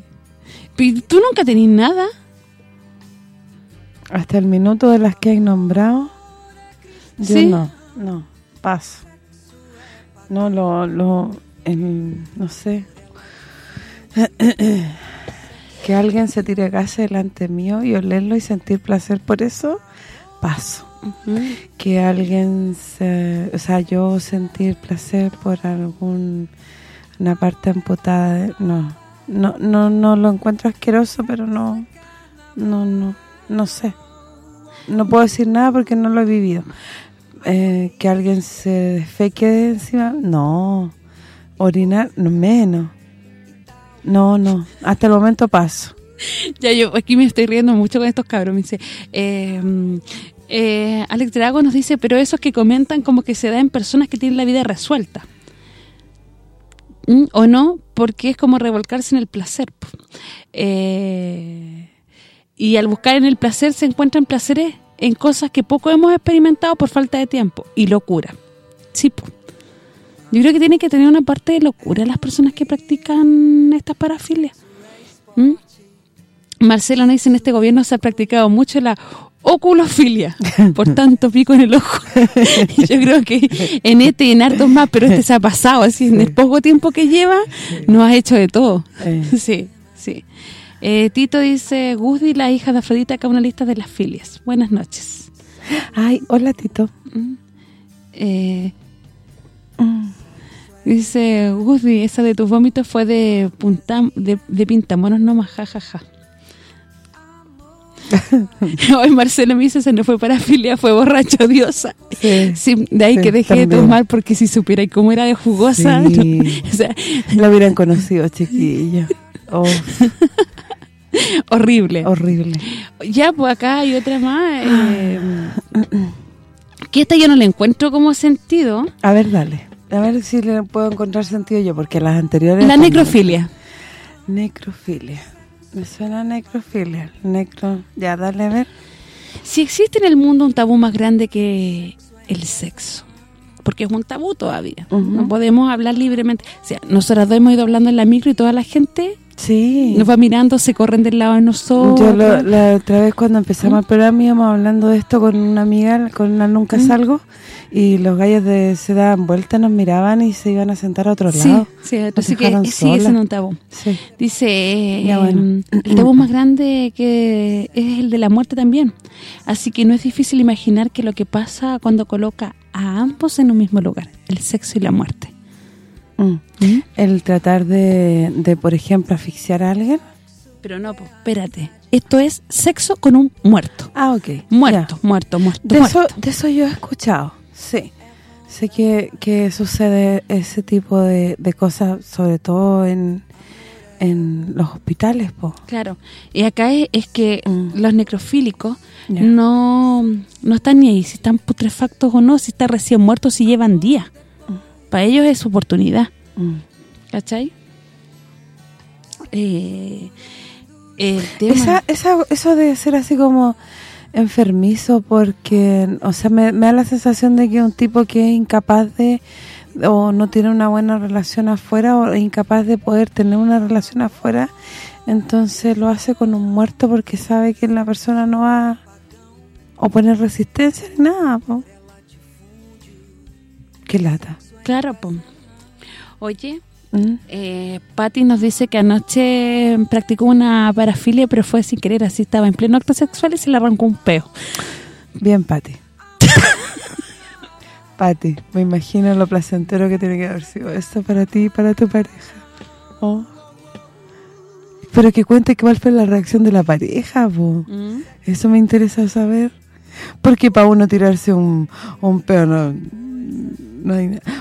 ¿Tú nunca tenés nada? Hasta el minuto de las que hay nombrado, yo ¿Sí? no, no, paso. No, lo, lo, no sé. *coughs* que alguien se tire gas delante mío y olerlo y sentir placer por eso, paso. Que alguien, se, o sea, yo sentir placer por algún una parte amputada, no, no, no, no lo encuentro asqueroso, pero no, no, no, no sé. No puedo decir nada porque no lo he vivido. Eh, que alguien se defeque encima, no. Orinar, no menos. No, no, hasta el momento paso. *laughs* Ya yo aquí me estoy riendo mucho con estos cabros. Me dice, eh, eh, Alex Drago nos dice, pero esos que comentan como que se da en personas que tienen la vida resuelta. ¿Mm? ¿O no? Porque es como revolcarse en el placer. Eh, y al buscar en el placer se encuentran placeres en cosas que poco hemos experimentado por falta de tiempo. Y locura. Sí, Yo creo que tiene que tener una parte de locura las personas que practican estas parafilias. ¿Mm? Marcelo nos dice, en este gobierno se ha practicado mucho la oculofilia, por tanto pico en el ojo. *laughs* Yo creo que en este y en hartos más, pero este se ha pasado, así en el poco tiempo que lleva, no ha hecho de todo. *laughs* Sí, sí. Eh, Tito dice, Guzdi, la hija de Afrodita, acá una lista de las filias. Buenas noches. Ay, hola Tito. Mm. Eh, mm. Dice, Guzdi, esa de tus vómitos fue de punta, de, de pintamonos nomás, jajaja. *laughs* Hoy Marcelo me dice, se no fue para filia, fue borracho diosa. Sí, de ahí que dejé de tomar porque si supiera cómo era de jugosa, *laughs* la hubieran conocido, chiquillo. Oh. *laughs* Horrible. Horrible. Ya, pues acá hay otra más. Eh, que esta yo no le encuentro como sentido. A ver, dale. A ver si le puedo encontrar sentido yo, porque las anteriores... La necrofilia. Necrofilia. Me suena necrofilia. Necro... Ya, dale a ver. Si existe en el mundo un tabú más grande que el sexo, porque es un tabú todavía, no podemos hablar libremente. O sea, nosotros hemos ido hablando en la micro y toda la gente Sí. Nos va mirando, se corren del lado de nosotros. Yo la otra vez cuando empezamos el programa íbamos hablando de esto con una amiga, con una Nunca Salgo, y los gallos de se daban vuelta, nos miraban y se iban a sentar a otro lado. Sí, así que sigue siendo un tabú. Dice, eh, el tabú más grande que es el de la muerte también. Así que no es difícil imaginar que lo que pasa cuando coloca a ambos en un mismo lugar, el sexo y la muerte. Mm. ¿Mm? El tratar de, de, por ejemplo, asfixiar a alguien. Pero no, pues, espérate. Esto es sexo con un muerto. Ah, ok. Muerto, muerto, muerto, de Eso, de eso yo he escuchado, sí. Sé que, que sucede ese tipo de, de cosas, sobre todo en, en los hospitales, po. Claro. Y acá es, que mm. los necrofílicos no, no están ni ahí, si están putrefactos o no, si están recién muertos, si llevan días. Para ellos es su oportunidad. Mm. ¿Cachai? Eh, esa, eso de ser así como enfermizo porque, o sea, me, da la sensación de que un tipo que es incapaz de o no tiene una buena relación afuera o es incapaz de poder tener una relación afuera, entonces lo hace con un muerto porque sabe que la persona no va a oponer resistencia ni nada, po. Qué lata. Claro, pues. Oye, ¿Mm? eh, Patti nos dice que anoche practicó una parafilia, pero fue sin querer, así estaba en pleno acto sexual y se le arrancó un peo. Bien, Patti. *laughs* Patti, me imagino lo placentero que tiene que haber sido esto para ti y para tu pareja. Oh. Pero que cuente cuál fue la reacción de la pareja, ¿Mm? Eso me interesa saber. Porque para uno tirarse un, un peo no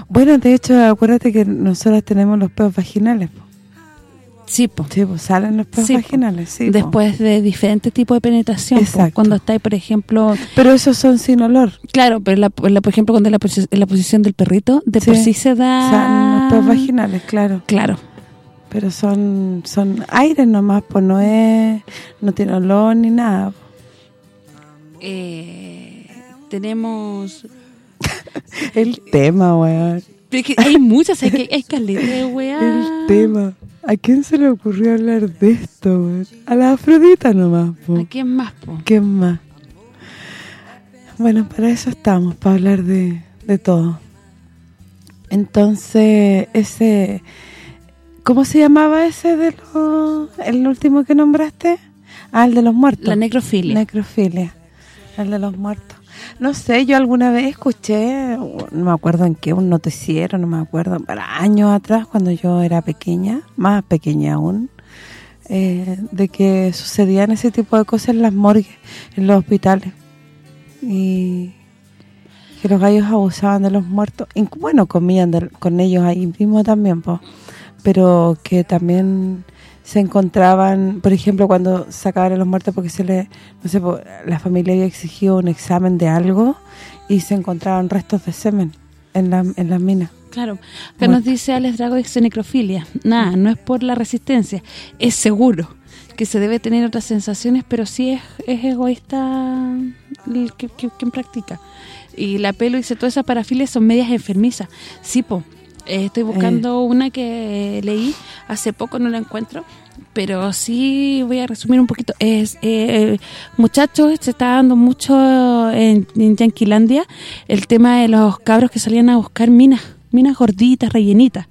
bueno, de hecho, acuérdate que nosotras tenemos los peos vaginales. Sí, pues. Sí, pues salen los peos vaginales, sí. Después de diferentes tipos de penetración, cuando estáis, por ejemplo... Pero esos son sin olor. Claro, pero la, por ejemplo, cuando la, la, posición del perrito, de por sí se da... Salen los peos vaginales, claro. Claro. Pero son son aire nomás, pues no es... No tiene olor ni nada. Eh, tenemos el tema, weón. hay muchas, hay, hay caleta weón. El tema. ¿A quién se le ocurrió hablar de esto, weón? A la Afrodita nomás, ¿A quién más, po? ¿Quién más? Bueno, para eso estamos, para hablar de, de todo. Entonces, ese ¿Cómo se llamaba ese de los... el último que nombraste? Ah, el de los muertos. La necrofilia. Necrofilia. El de los muertos. No sé, yo alguna vez escuché, no me acuerdo en qué, un noticiero, no me acuerdo, para años atrás, cuando yo era pequeña, más pequeña aún, eh, de que sucedían ese tipo de cosas en las morgues, en los hospitales. Y que los gallos abusaban de los muertos. bueno, comían con ellos ahí mismo también, pues pero que también se encontraban, por ejemplo, cuando sacaban a los muertos porque se le, no sé, la familia había exigido un examen de algo y se encontraban restos de semen en la, en las minas. Claro, que nos dice Alex Drago es necrofilia. Nada, no es por la resistencia, es seguro que se debe tener otras sensaciones, pero sí es, es egoísta quien practica. Y la pelo dice, todas esas parafilias son medias enfermizas. Sí, po, eh, estoy buscando eh. una que leí hace poco, no la encuentro, pero sí voy a resumir un poquito. es eh, Muchachos, se está dando mucho en, en Yanquilandia el tema de los cabros que salían a buscar minas, minas gorditas, rellenitas.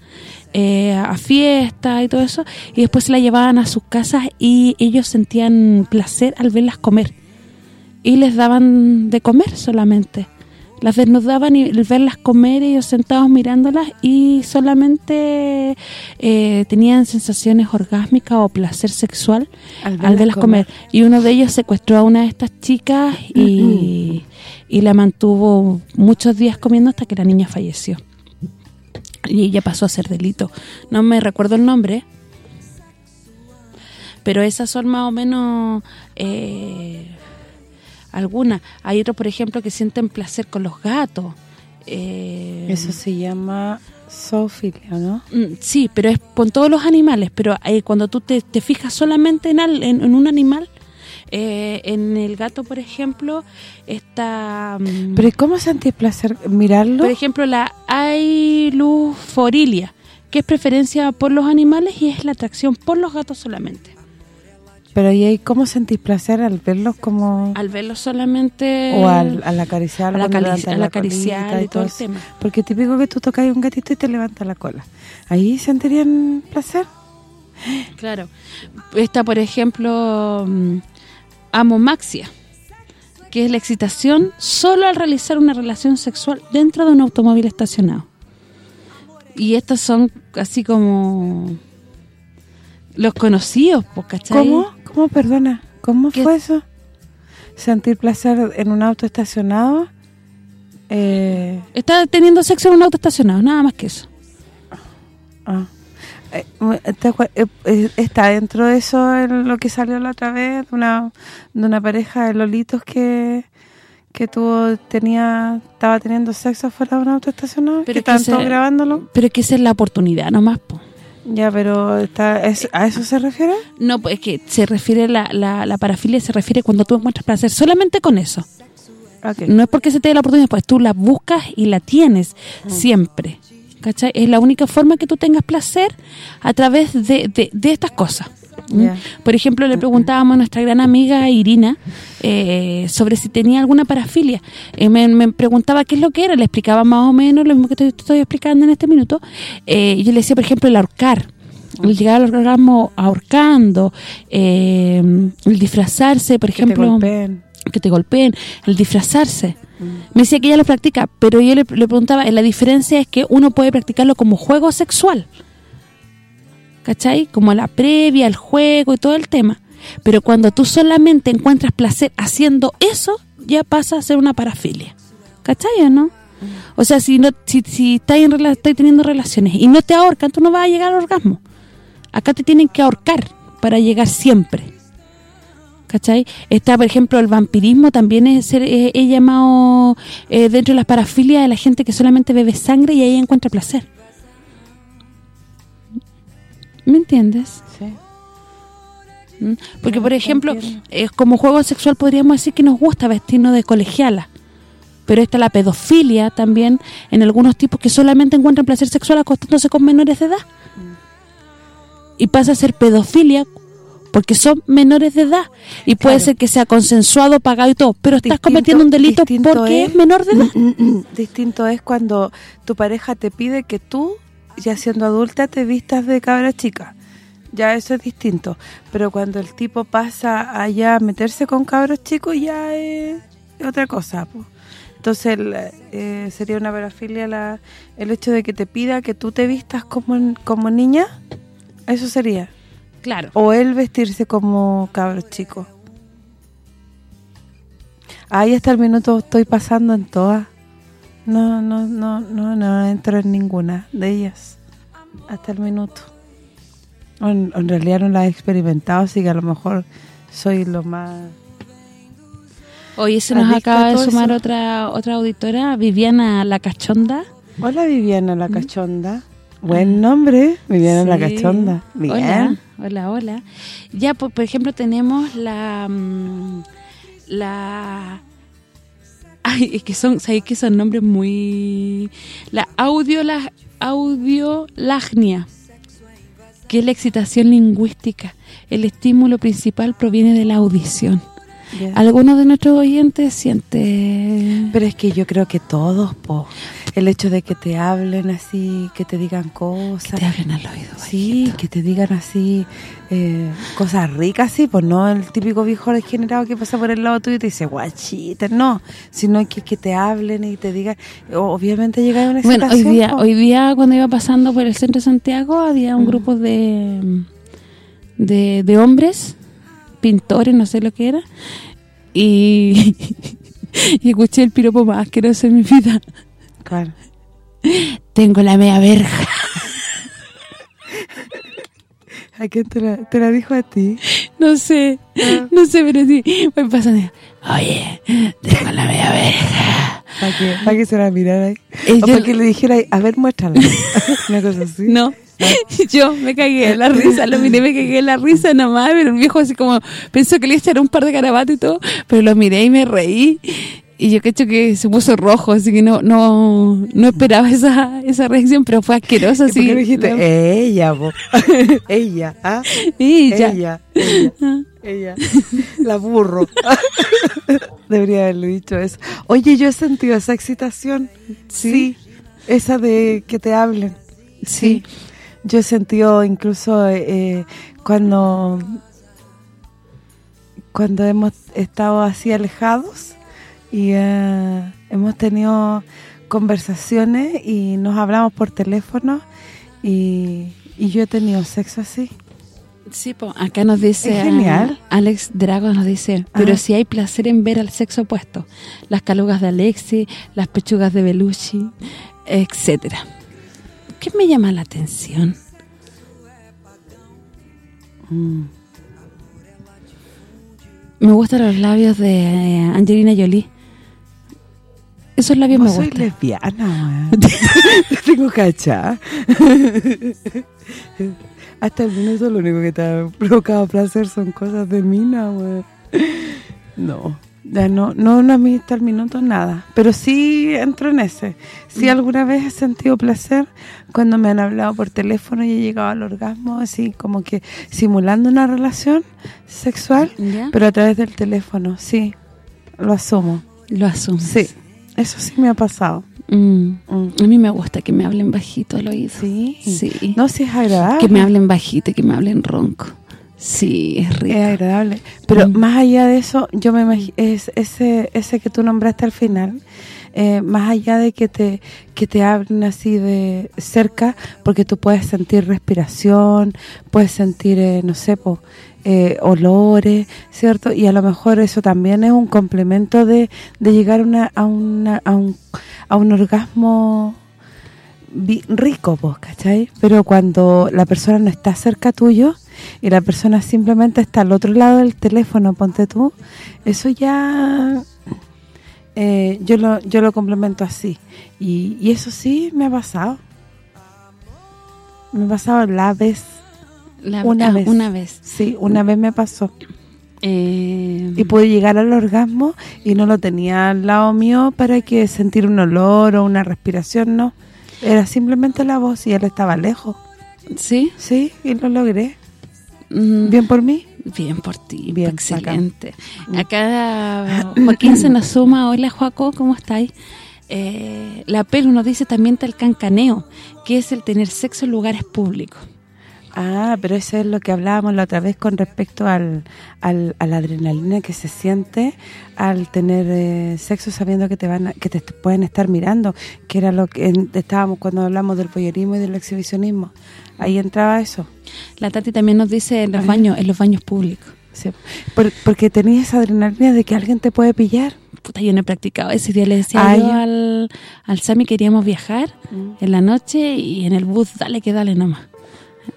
a fiesta y todo eso, y después se la llevaban a sus casas y ellos sentían placer al verlas comer. Y les daban de comer solamente las desnudaban y verlas comer ellos sentados mirándolas y solamente eh, tenían sensaciones orgásmicas o placer sexual al verlas, comer. Y uno de ellos secuestró a una de estas chicas y, y la mantuvo muchos días comiendo hasta que la niña falleció. Y ella pasó a ser delito. No me recuerdo el nombre, pero esas son más o menos... Eh, algunas. Hay otros, por ejemplo, que sienten placer con los gatos. Eh, Eso se llama zoofilia, ¿no? Mm, sí, pero es con todos los animales. Pero eh, cuando tú te, fijas solamente en, en, un animal, eh, en el gato, por ejemplo, está... Mm, ¿Pero cómo sentís placer mirarlo? Por ejemplo, la ailuforilia, que es preferencia por los animales y es la atracción por los gatos solamente. Pero ¿y cómo sentís placer al verlos como...? Al verlos solamente... O al, al acariciar, al, acariciar y todo, el tema. Porque típico que tú tocas un gatito y te levanta la cola. ¿Ahí sentirían placer? Claro. Está, por ejemplo, mm, amomaxia, que es la excitación solo al realizar una relación sexual dentro de un automóvil estacionado. Y estas son así como los conocidos, ¿cachai? ¿Cómo? ¿Cómo, perdona? ¿Cómo fue eso? ¿Sentir placer en un auto estacionado? Eh... Está teniendo sexo en un auto estacionado, nada más que eso. Ah. Eh, eh, ¿Está dentro de eso en lo que salió la otra vez de una, de una pareja de lolitos que que tuvo tenía estaba teniendo sexo fuera de un auto estacionado? Pero que estaban grabándolo. Pero que esa es la oportunidad nomás, po. Ya, pero está, ¿a eso se refiere? No, pues es que se refiere, la, la, parafilia se refiere cuando tú encuentras placer solamente con eso. No es porque se te dé la oportunidad, pues tú la buscas y la tienes mm. siempre. ¿Cachai? Es la única forma que tú tengas placer a través de, de estas cosas. Por ejemplo, le preguntábamos a nuestra gran amiga Irina eh, sobre si tenía alguna parafilia. Eh, me, preguntaba qué es lo que era, le explicaba más o menos lo mismo que te, estoy explicando en este minuto. Eh, yo le decía, por ejemplo, el ahorcar. El llegar al orgasmo ahorcando, el disfrazarse, por ejemplo... Que te golpeen. el disfrazarse. Mm. Me decía que ella lo practica, pero yo le, le preguntaba, la diferencia es que uno puede practicarlo como juego sexual. ¿Cachai? Como la previa, el juego y todo el tema. Pero cuando tú solamente encuentras placer haciendo eso, ya pasa a ser una parafilia. ¿Cachai o no? O sea, si no si, si estás, teniendo relaciones y no te ahorcan, tú no vas a llegar al orgasmo. Acá te tienen que ahorcar para llegar siempre. ¿Cachai? Está, por ejemplo, el vampirismo también es, eh, llamado eh, dentro de las parafilias de la gente que solamente bebe sangre y ahí encuentra placer. ¿Me entiendes? Sí. ¿Mm? Porque, por ejemplo, es como juego sexual podríamos decir que nos gusta vestirnos de colegiala. Pero está la pedofilia también en algunos tipos que solamente encuentran placer sexual acostándose con menores de edad. Mm. Y pasa a ser pedofilia porque son menores de edad. Y puede ser que sea consensuado, pagado y todo, pero estás cometiendo un delito porque es, menor de edad. distinto es cuando tu pareja te pide que tú ya siendo adulta te vistas de cabra chica. Ya eso es distinto. Pero cuando el tipo pasa allá a meterse con cabros chicos ya es otra cosa. Entonces eh, sería una parafilia la, el hecho de que te pida que tú te vistas como, como niña. Eso sería. Claro. O él vestirse como cabros chico. Ahí hasta el minuto estoy pasando en todas. No, no, no, no, no entro en ninguna de ellas. Hasta el minuto. En, realidad no la he experimentado, así que a lo mejor soy lo más... Hoy se nos acaba de sumar otra otra auditora, Viviana La Cachonda. Hola Viviana La Cachonda. Buen nombre, Viviana La Cachonda. Bien. Hola, hola, Ya, por, ejemplo, tenemos la... Mm, la Ay, es que son, ¿sabes que son nombres muy... La audio la, audiolagnia, que es la excitación lingüística. El estímulo principal proviene de la audición. Algunos de nuestros oyentes sienten... Pero es que yo creo que todos, po. El hecho de que te hablen así, que te digan cosas. Que te hablen al oído. Sí, que te digan así eh, cosas ricas, sí, pues no el típico viejo degenerado que pasa por el lado tuyo y te dice guachita, no. Sino que, que te hablen y te digan... Obviamente llega una Bueno, hoy día, hoy día cuando iba pasando por el centro de Santiago había un mm. grupo de, de, de hombres pintores, no sé lo que era, y, *laughs* y escuché el piropo más asqueroso en mi vida. Tengo la mea verja. *laughs* ¿A quién te la, dijo a ti? No sé, ah. no sé, pero sí. Voy pasando. Oye, tengo la mea verja. ¿Para qué? ¿Para que se la mirara ahí? Eh, o para que le dijera, a ver, muéstrala. *laughs* Una cosa así. No, *laughs* yo me cagué en la risa, lo miré, me cagué en la risa nomás, pero el viejo así como, pensó que le iba un par de carabatos y todo, pero lo miré y me reí, y yo cacho que se puso rojo, así que no no no esperaba esa esa reacción, pero fue asqueroso así. ¿Por qué dijiste ella, *laughs* ella, ¿ah? Ella. Ella, ella, la burro. *laughs* Debería haberle dicho eso. Oye, yo he sentido esa excitación. Sí. esa de que te hablen. sí. Yo he sentido incluso eh, cuando cuando hemos estado así alejados y eh, hemos tenido conversaciones y nos hablamos por teléfono y, yo he tenido sexo así. Sí, pues acá nos dice genial. Alex Drago nos dice, pero ah. si hay placer en ver al sexo opuesto, las calugas de Alexi, las pechugas de Belushi, etcétera. ¿Qué me llama la atención? Mm. Me gustan los labios de eh, Angelina Jolie. Esos labios me gustan. soy lesbiana, *laughs* Tengo cacha. Hasta el minuto lo único que te ha provocado placer son cosas de mina, No no, no una amistad al minuto, nada. Pero sí entro en ese. Sí mm. alguna vez he sentido placer cuando me han hablado por teléfono y he llegado al orgasmo, así como que simulando una relación sexual, pero a través del teléfono, sí. Lo asumo. Lo asumo. Sí, eso sí me ha pasado. Mm. Mm. A mí me gusta que me hablen bajito al oído. ¿Sí? Sí. No, si es agradable. Que me hablen bajito y que me hablen ronco. Sí, es rico. Es agradable. Pero mm. más allá de eso, yo me imagino, es ese ese que tú nombraste al final, eh, más allá de que te que te hablen así de cerca, porque tú puedes sentir respiración, puedes sentir, eh, no sé, eh, olores, ¿cierto? Y a lo mejor eso también es un complemento de, de llegar una, a, una, a, un, a un orgasmo rico, pues, ¿cachai? Pero cuando la persona no está cerca tuyo y la persona simplemente está al otro lado del teléfono, ponte tú, eso ya eh, yo lo yo lo complemento así. Y, y, eso sí me ha pasado. Me ha pasado la vez. Una vez. Una vez. Sí, una vez me pasó. Eh, y pude llegar al orgasmo y no lo tenía al lado mío para que sentir un olor o una respiración, no. Era simplemente la voz y él estaba lejos. ¿Sí? Sí, y lo logré. Mm. ¿Bien por mí? Bien por ti, Bien, excelente. Acá Joaquín se nos suma. Hola, Joaco, ¿cómo estáis? Eh, la Pelu nos dice también el cancaneo, que es el tener sexo en lugares públicos. Ah, pero eso es lo que hablábamos la otra vez con respecto al, al a la adrenalina que se siente al tener eh, sexo sabiendo que te van que te pueden estar mirando, que era lo que estábamos cuando hablamos del pollerismo y del exhibicionismo. Ahí entraba eso. La Tati también nos dice en los baños en los baños públicos. Sí, porque tenías esa adrenalina de que alguien te puede pillar. Puta, yo no he practicado. Ese día le decía yo al, al Sami queríamos viajar mm. en la noche y en el bus, dale que dale nomás.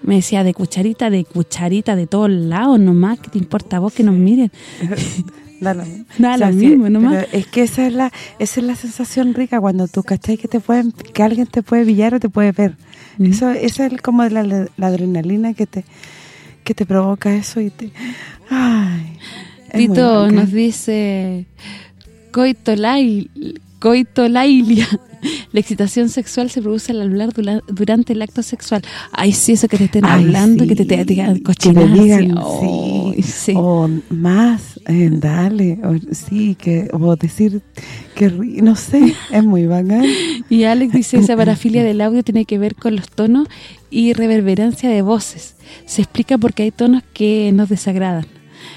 Me decía de cucharita, de cucharita, de todos lados nomás, que te importa a vos que nos miren? *laughs* da lo, mismo *laughs* nomás. es que esa es la esa es la sensación rica cuando tú cachai que te pueden que alguien te puede billar o te puede ver. Eso esa es como la, la, adrenalina que te que te provoca eso y te ay. Tito nos dice coito coitolailia *laughs* la excitación sexual se produce al hablar durante el acto sexual. Ay, sí, eso que te estén hablando, que te, te, digan cochinadas. Que digan, sí, O más, eh, dale, o, sí, que o decir que no sé, es muy bacán. *laughs* Y Alex dice, esa parafilia del audio tiene que ver con los tonos y reverberancia de voces. Se explica porque hay tonos que nos desagradan.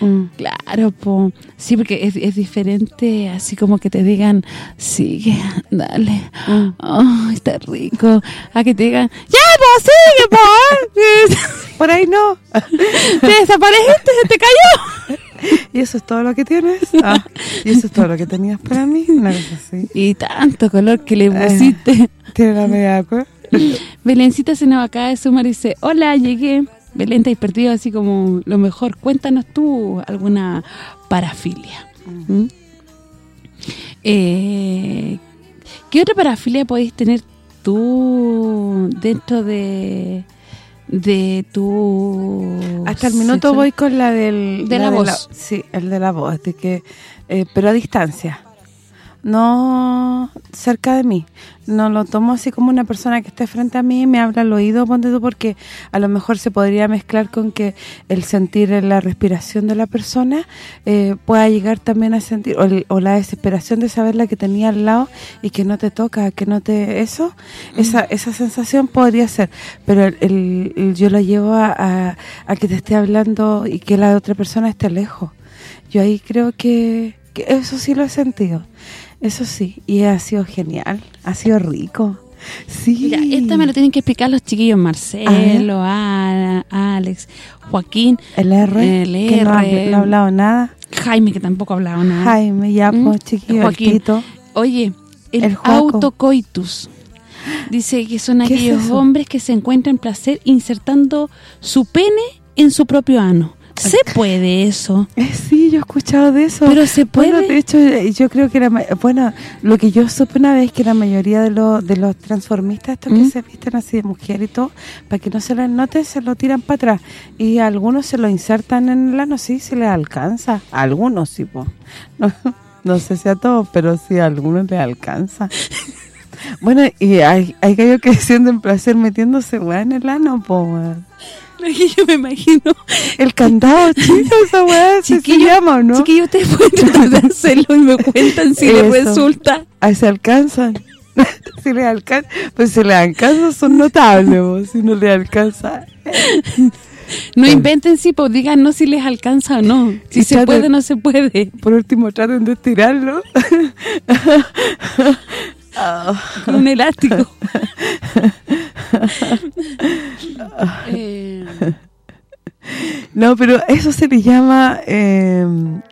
Mm. Claro, po. sí, porque es, es, diferente, así como que te digan, sigue, dale, mm. está rico, a que te digan, ya, pues, sigue, po. *laughs* Por ahí no. *laughs* Te desapareciste, se te cayó. *laughs* ¿Y eso es todo lo que tienes? Ah, ¿Y eso es todo lo que tenías para mí? Una así. Y tanto color que le pusiste. Tiene la media Belencita se nos acaba de sumar y dice, hola, llegué. Belén, te has perdido así como lo mejor. Cuéntanos tú alguna parafilia. Mm. ¿Mm? Eh, ¿Qué otra parafilia podéis tener tú dentro de de tu hasta el minuto voy con la del de la, voz sí el de la voz de que eh, pero a distancia no cerca de mí. No lo tomo así como una persona que esté frente a mí y me habla al oído, ponte tú, porque a lo mejor se podría mezclar con que el sentir la respiración de la persona eh, pueda llegar también a sentir, o, la desesperación de saber la que tenía al lado y que no te toca, que no te... Eso, esa esa sensación podría ser, pero el, yo lo llevo a, a, que te esté hablando y que la otra persona esté lejos. Yo ahí creo que, que eso sí lo he sentido eso sí, y ha sido genial, ha sido rico. Sí. Mira, esta me lo tienen que explicar los chiquillos, Marcelo, Alex, Joaquín. El R, el R. no, ha, hablado nada. Jaime, que tampoco ha hablado nada. Jaime, ya, ¿Mm? pues, chiquillo, Joaquín. Oye, el, autocoitus. Dice que son aquellos hombres que se encuentran placer insertando su pene en su propio ano. ¿Se puede eso? Eh, sí, yo he escuchado de eso. Pero se puede. Bueno, de hecho, yo creo que era... Bueno, lo que yo supe una vez que la mayoría de los de los transformistas, estos que ¿Mm? se visten así de mujer y todo, para que no se les note, se lo tiran para atrás. Y algunos se lo insertan en el ano, sí, se les alcanza. algunos, sí, pues. *laughs* No, sé si a todos, pero sí a algunos les alcanza. *laughs* bueno, y hay, hay gallos que sienten placer metiéndose, en el ano, pues, *laughs* yo me imagino. El candado, *laughs* chico, esa weá se llama, ¿no? Chiquillo, ustedes pueden tratar de hacerlo y me cuentan si les resulta. Ahí se alcanzan. *laughs* si les alcanza, pues si les alcanza son notables, si no les alcanza. No inventen si, pues no si les alcanza o no. Si se puede, no se puede. Por último, traten de estirarlo. Con un elástico. Eh. No, pero eso se le llama... Eh,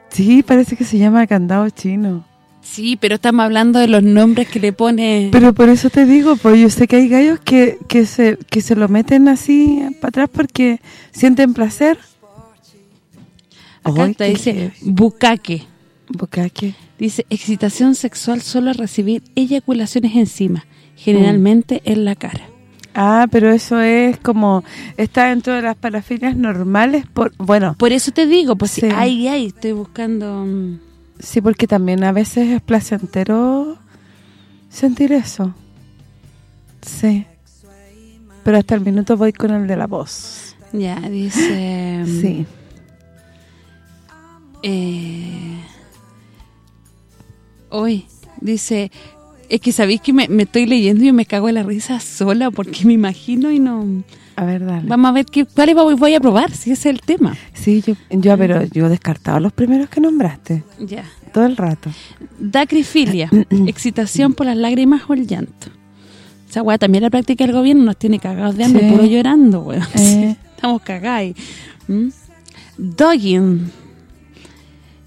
sí, parece que se llama candado chino. Sí, pero estamos hablando de los nombres que le pone... Pero por eso te digo, pues yo sé que hay gallos que, que, se, que se lo meten así para atrás porque sienten placer. Acá te dice bucaque. Bucaque. Dice, excitación sexual solo recibir eyaculaciones encima, generalmente en la cara. Ah, pero eso es como está dentro de las parafilias normales, por bueno. Por eso te digo, pues sí. ay, ay, estoy buscando mm. Sí, porque también a veces es placentero sentir eso. Sí. Pero hasta el minuto voy con el de la voz. Ya, dice mm, Sí. Eh Hoy dice Es que sabéis que me, estoy leyendo y me cago en la risa sola porque me imagino y no... A ver, dale. Vamos a ver qué, cuáles voy a probar, si ese es el tema. Sí, yo, yo pero yo he descartado los primeros que nombraste. Ya. Todo el rato. Dacrifilia, *clears throat* excitación por las lágrimas o el llanto. Esa weá también la práctica del gobierno nos tiene cagados de hambre, puro llorando, weón. Eh. *laughs* estamos cagados. ¿Mm? Dogging.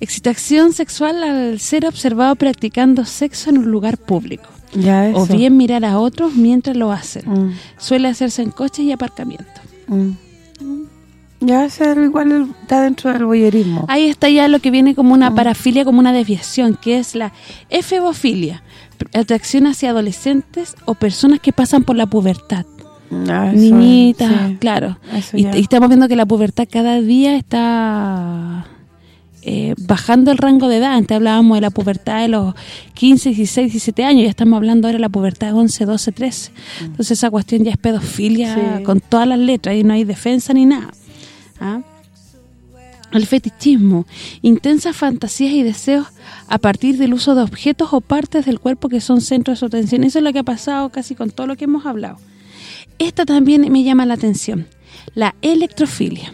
Excitación sexual al ser observado practicando sexo en un lugar público. Ya o bien mirar a otros mientras lo hacen. Mm. Suele hacerse en coches y aparcamientos. Mm. Ya es igual está dentro del boyerismo. Ahí está ya lo que viene como una parafilia, como una desviación, que es la efebofilia, atracción hacia adolescentes o personas que pasan por la pubertad. Ah, Niñitas, claro. Y, estamos viendo que la pubertad cada día está eh, bajando el rango de edad. Antes hablábamos de la pubertad de los 15, 16, 17 años. Ya estamos hablando ahora de la pubertad de 11, 12, 13. Entonces esa cuestión ya es pedofilia con todas las letras y no hay defensa ni nada. ¿Ah? El fetichismo, intensas fantasías y deseos a partir del uso de objetos o partes del cuerpo que son centro de su atención. Eso es lo que ha pasado casi con todo lo que hemos hablado. Esta también me llama la atención, la electrofilia.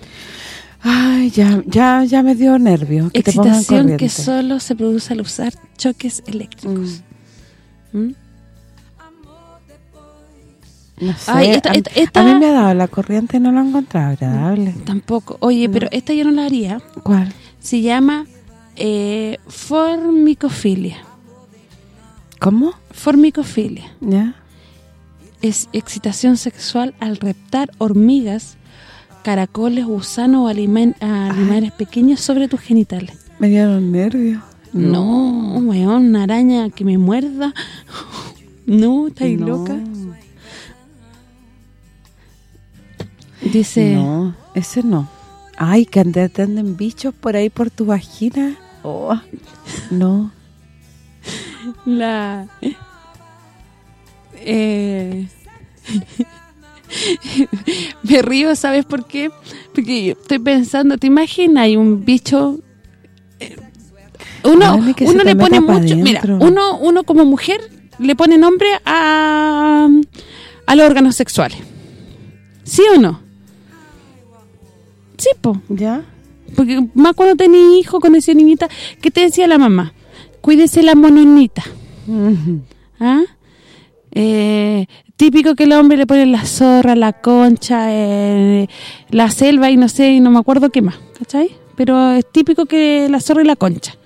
Ay, ya ya ya me dio nervio. Que Excitación que solo se produce al usar choques eléctricos. Mm. ¿Mm? No sé, a, mí me ha dado la corriente no lo he encontrado agradable. Tampoco. Oye, pero esta yo no la haría. ¿Cuál? Se llama eh, formicofilia. ¿Cómo? Formicofilia. ¿Ya? Es excitación sexual al reptar hormigas, caracoles, gusanos o animales pequeños sobre tus genitales. Me dieron nervios. No, weón, una araña que me muerda. *laughs* no, estáis loca. Dice... No, ese no. Ay, que anden bichos por ahí por tu vagina. Oh, no. La... Eh... *laughs* me río, ¿sabes por qué? Porque estoy pensando, ¿te imaginas? Hay un bicho... Eh, uno uno le pone mucho... Mira, uno uno como mujer le pone nombre a, a los órganos sexuales. ¿Sí o no? Sí, po. ¿Ya? Porque más cuando tenía hijo, cuando decía niñita, ¿qué te decía la mamá? Cuídese la mononita. ¿Ah? Eh, típico que el hombre le pone la zorra, la concha, eh, la selva y no sé, y no me acuerdo qué más, ¿cachai? Pero es típico que la zorra y la concha,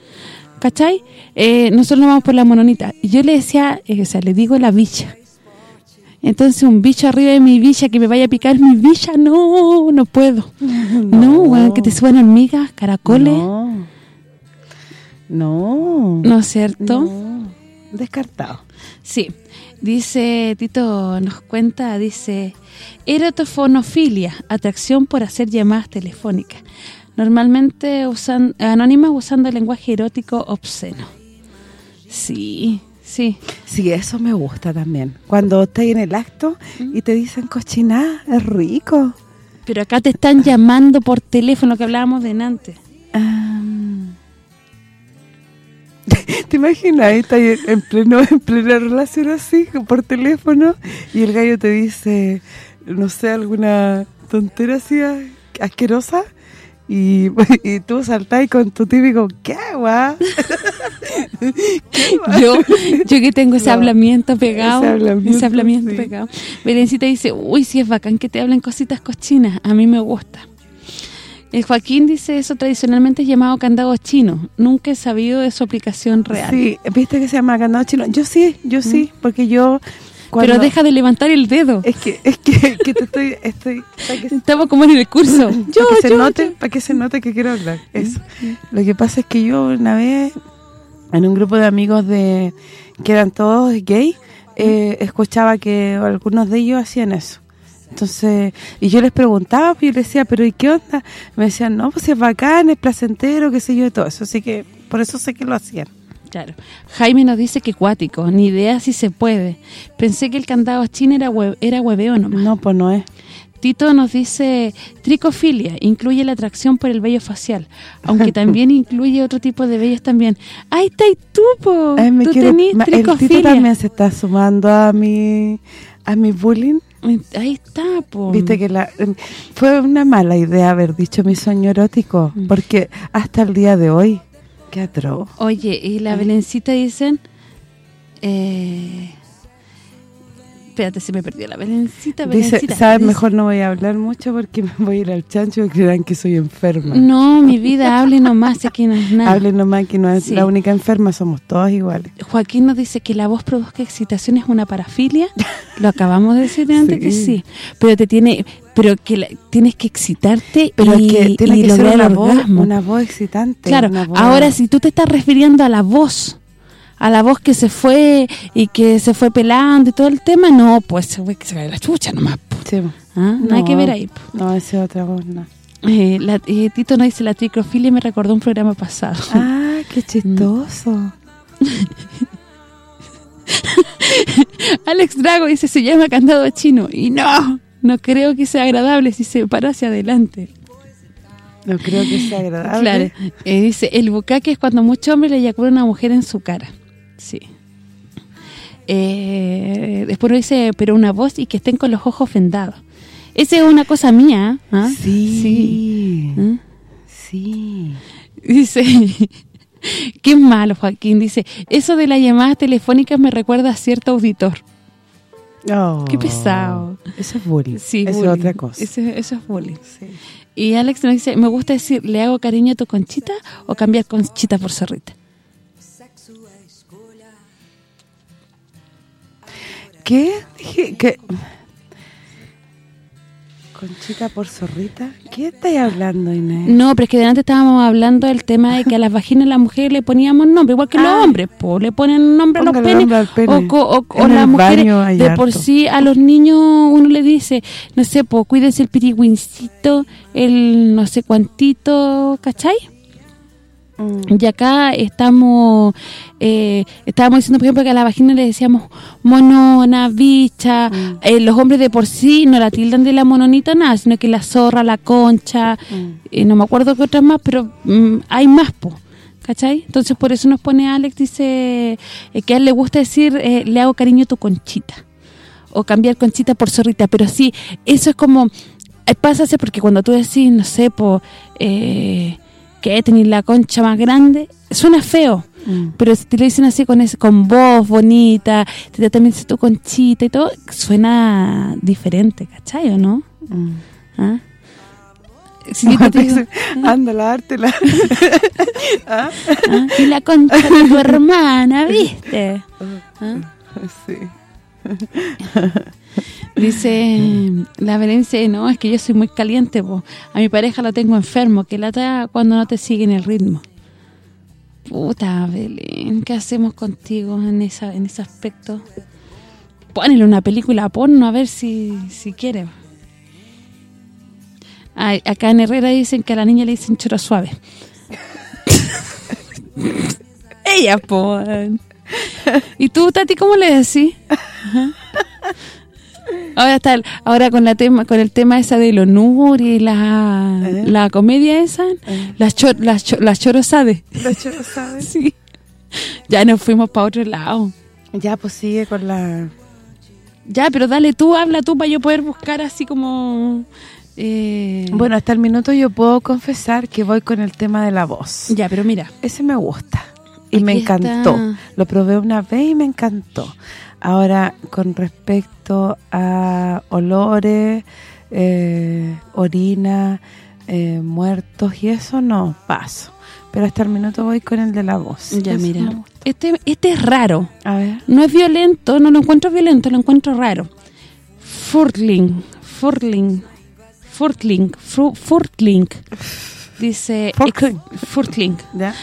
¿cachai? Eh, nosotros nos vamos por la mononita. Y yo le decía, o sea, le digo la bicha. Entonces un bicho arriba de mi villa que me vaya a picar mi villa, no, no puedo. *laughs* No, que te suban hormigas, caracoles. No. No. ¿No es cierto? Descartado. Sí. Dice, Tito nos cuenta, dice, erotofonofilia, atracción por hacer llamadas telefónicas. Normalmente usan anónimas usando el lenguaje erótico obsceno. Sí, Sí. Sí, eso me gusta también. Cuando estás en el acto y te dicen cochina, es rico. Pero acá te están llamando por teléfono, que hablábamos de antes. *laughs* ¿Te imaginas? Estás en pleno en plena relación así, por teléfono, y el gallo te dice, no sé, alguna tontera así asquerosa, y, *laughs* y tú saltás con tu típico, ¿qué, guau? *laughs* yo, yo que tengo ese hablamiento pegado, ese hablamiento, pegado. Berencita dice, uy, sí es bacán que te hablen cositas cochinas, a mí me gusta. El Joaquín dice eso tradicionalmente es llamado candado chino. Nunca he sabido de su aplicación real. Sí, ¿viste que se llama candado chino? Yo sí, yo sí, mm. porque yo pero deja de levantar el dedo. Es que es que, *laughs* que te estoy estoy estamos como en el curso. *laughs* yo, para que se note, para que se note que quiero hablar. Eso. Lo que pasa es que yo una vez en un grupo de amigos de que eran todos gay, eh, escuchaba que algunos de ellos hacían eso. Entonces, y yo les preguntaba, y yo les decía, pero ¿y qué onda? Me decían, no, pues es bacán, es placentero, qué sé yo, de todo eso. Así que por eso sé que lo hacían. Claro. Jaime nos dice que cuático, ni idea si se puede. Pensé que el candado chino era era hueveo nomás. No, pues no es. Tito nos dice, tricofilia, incluye la atracción por el vello facial, aunque *laughs* también incluye otro tipo de vellos también. ¡Ahí está y tú, po! tú tenés tricofilia. El Tito también se está sumando a mi, a mi bullying. Ahí está, po. Viste que la em, fue una mala idea haber dicho mi sueño erótico, mm. porque hasta el día de hoy, qué atroz. Oye, y la Belencita dicen... Eh, Espérate, se me perdió la Belencita, Dice, ¿sabes? Mejor no voy a hablar mucho porque me voy a ir al chancho y creerán que soy enferma. No, mi vida, hable nomás, aquí no es nada. Hable nomás, que no es la única enferma, somos todos iguales. Joaquín nos dice que la voz produzca excitación es una parafilia. Lo acabamos de decir antes que sí. Pero te tiene pero que tienes que excitarte pero y, que tiene que ser una voz, una voz excitante. Claro, ahora si tú te estás refiriendo a la voz a la voz que se fue y que se fue pelando y todo el tema, no, pues se fue que se cae la chucha nomás. Sí. ¿Ah? No, hay que ver ahí. No, esa es otra voz, no. Eh, la, eh, Tito nos dice, la tricrofilia me recordó un programa pasado. Ah, qué chistoso. *laughs* Alex Drago dice, se llama candado chino. Y no, no creo que sea agradable si se para hacia adelante. No creo que sea agradable. Claro, eh, dice, el bucaque es cuando mucho hombre le eyacula a una mujer en su cara. Sí. Eh, después dice, pero una voz y que estén con los ojos vendados. Esa es una cosa mía. ¿ah? Sí. Sí. ¿Ah? sí. Dice, *laughs* qué malo Joaquín. Dice, eso de las llamadas telefónicas me recuerda a cierto auditor. Oh, qué pesado. Eso es bullying. Sí, eso es otra cosa. Eso, es bullying. Sí. Y Alex nos dice, me gusta decir, ¿le hago cariño a tu conchita o cambiar conchita por zorrita? ¿Qué? Dije que... Conchita por zorrita. ¿Qué estáis hablando, Inés? No, pero es que delante estábamos hablando del tema de que a las vaginas de las mujeres le poníamos nombre, igual que los ah. hombres, pues le ponen nombre a los penes, o, o, las mujeres de por sí a los niños uno le dice, no sé, pues cuídense el pirigüincito, el no sé cuantito, ¿cachai? Mm. Y acá estamos eh, estábamos diciendo, por ejemplo, que a la vagina le decíamos monona, bicha. Mm. Eh, los hombres de por sí no la tildan de la mononita nada, sino que la zorra, la concha, mm. eh, no me acuerdo qué otras más, pero hay más, po, ¿cachai? Entonces por eso nos pone Alex, dice que a él le gusta decir, le hago cariño a tu conchita. O cambiar conchita por zorrita, pero sí, eso es como... Pásase porque cuando tú decís, no sé, po, eh, que tener la concha más grande, suena feo. Mm. Pero si te lo dicen así con ese, con voz bonita, te también dice tu conchita y todo, suena diferente, ¿cachai o no? Mm. ¿Ah? Si *laughs* te digo, ¿eh? *laughs* ¿Ah? ¿Ah? Y la concha de tu hermana, ¿viste? *laughs* ¿Ah? Sí. Dice la Valencia, no, es que yo soy muy caliente, a mi pareja lo tengo enfermo, que lata cuando no te sigue en el ritmo. Puta, Belén, ¿qué hacemos contigo en esa en ese aspecto? Ponle una película porno a ver si, si quiere. acá en Herrera dicen que a la niña le dicen choro suave. *laughs* Ella, pon. ¿Y tú, Tati, cómo le decís? Ahora está ahora con la tema con el tema esa de los y la, ¿Eh? la comedia esa, ¿Eh? las chor, las, las chorosades. Las chorosades. *laughs* sí. Ya nos fuimos para otro lado. Ya, pues sigue con la... Ya, pero dale tú, habla tú para yo poder buscar así como... Eh... Bueno, hasta el minuto yo puedo confesar que voy con el tema de la voz. Ya, pero mira. Ese me gusta y me encantó. Lo probé una vez y me encantó. Ahora, con respecto a olores, eh, orina, eh, muertos y eso, no, paso. Pero hasta el minuto voy con el de la voz. Ya, mira. Este, este es raro. A ver. No es violento, no lo encuentro violento, lo encuentro raro. Furtling, Furtling, Furtling, Furtling. Dice... Furtling.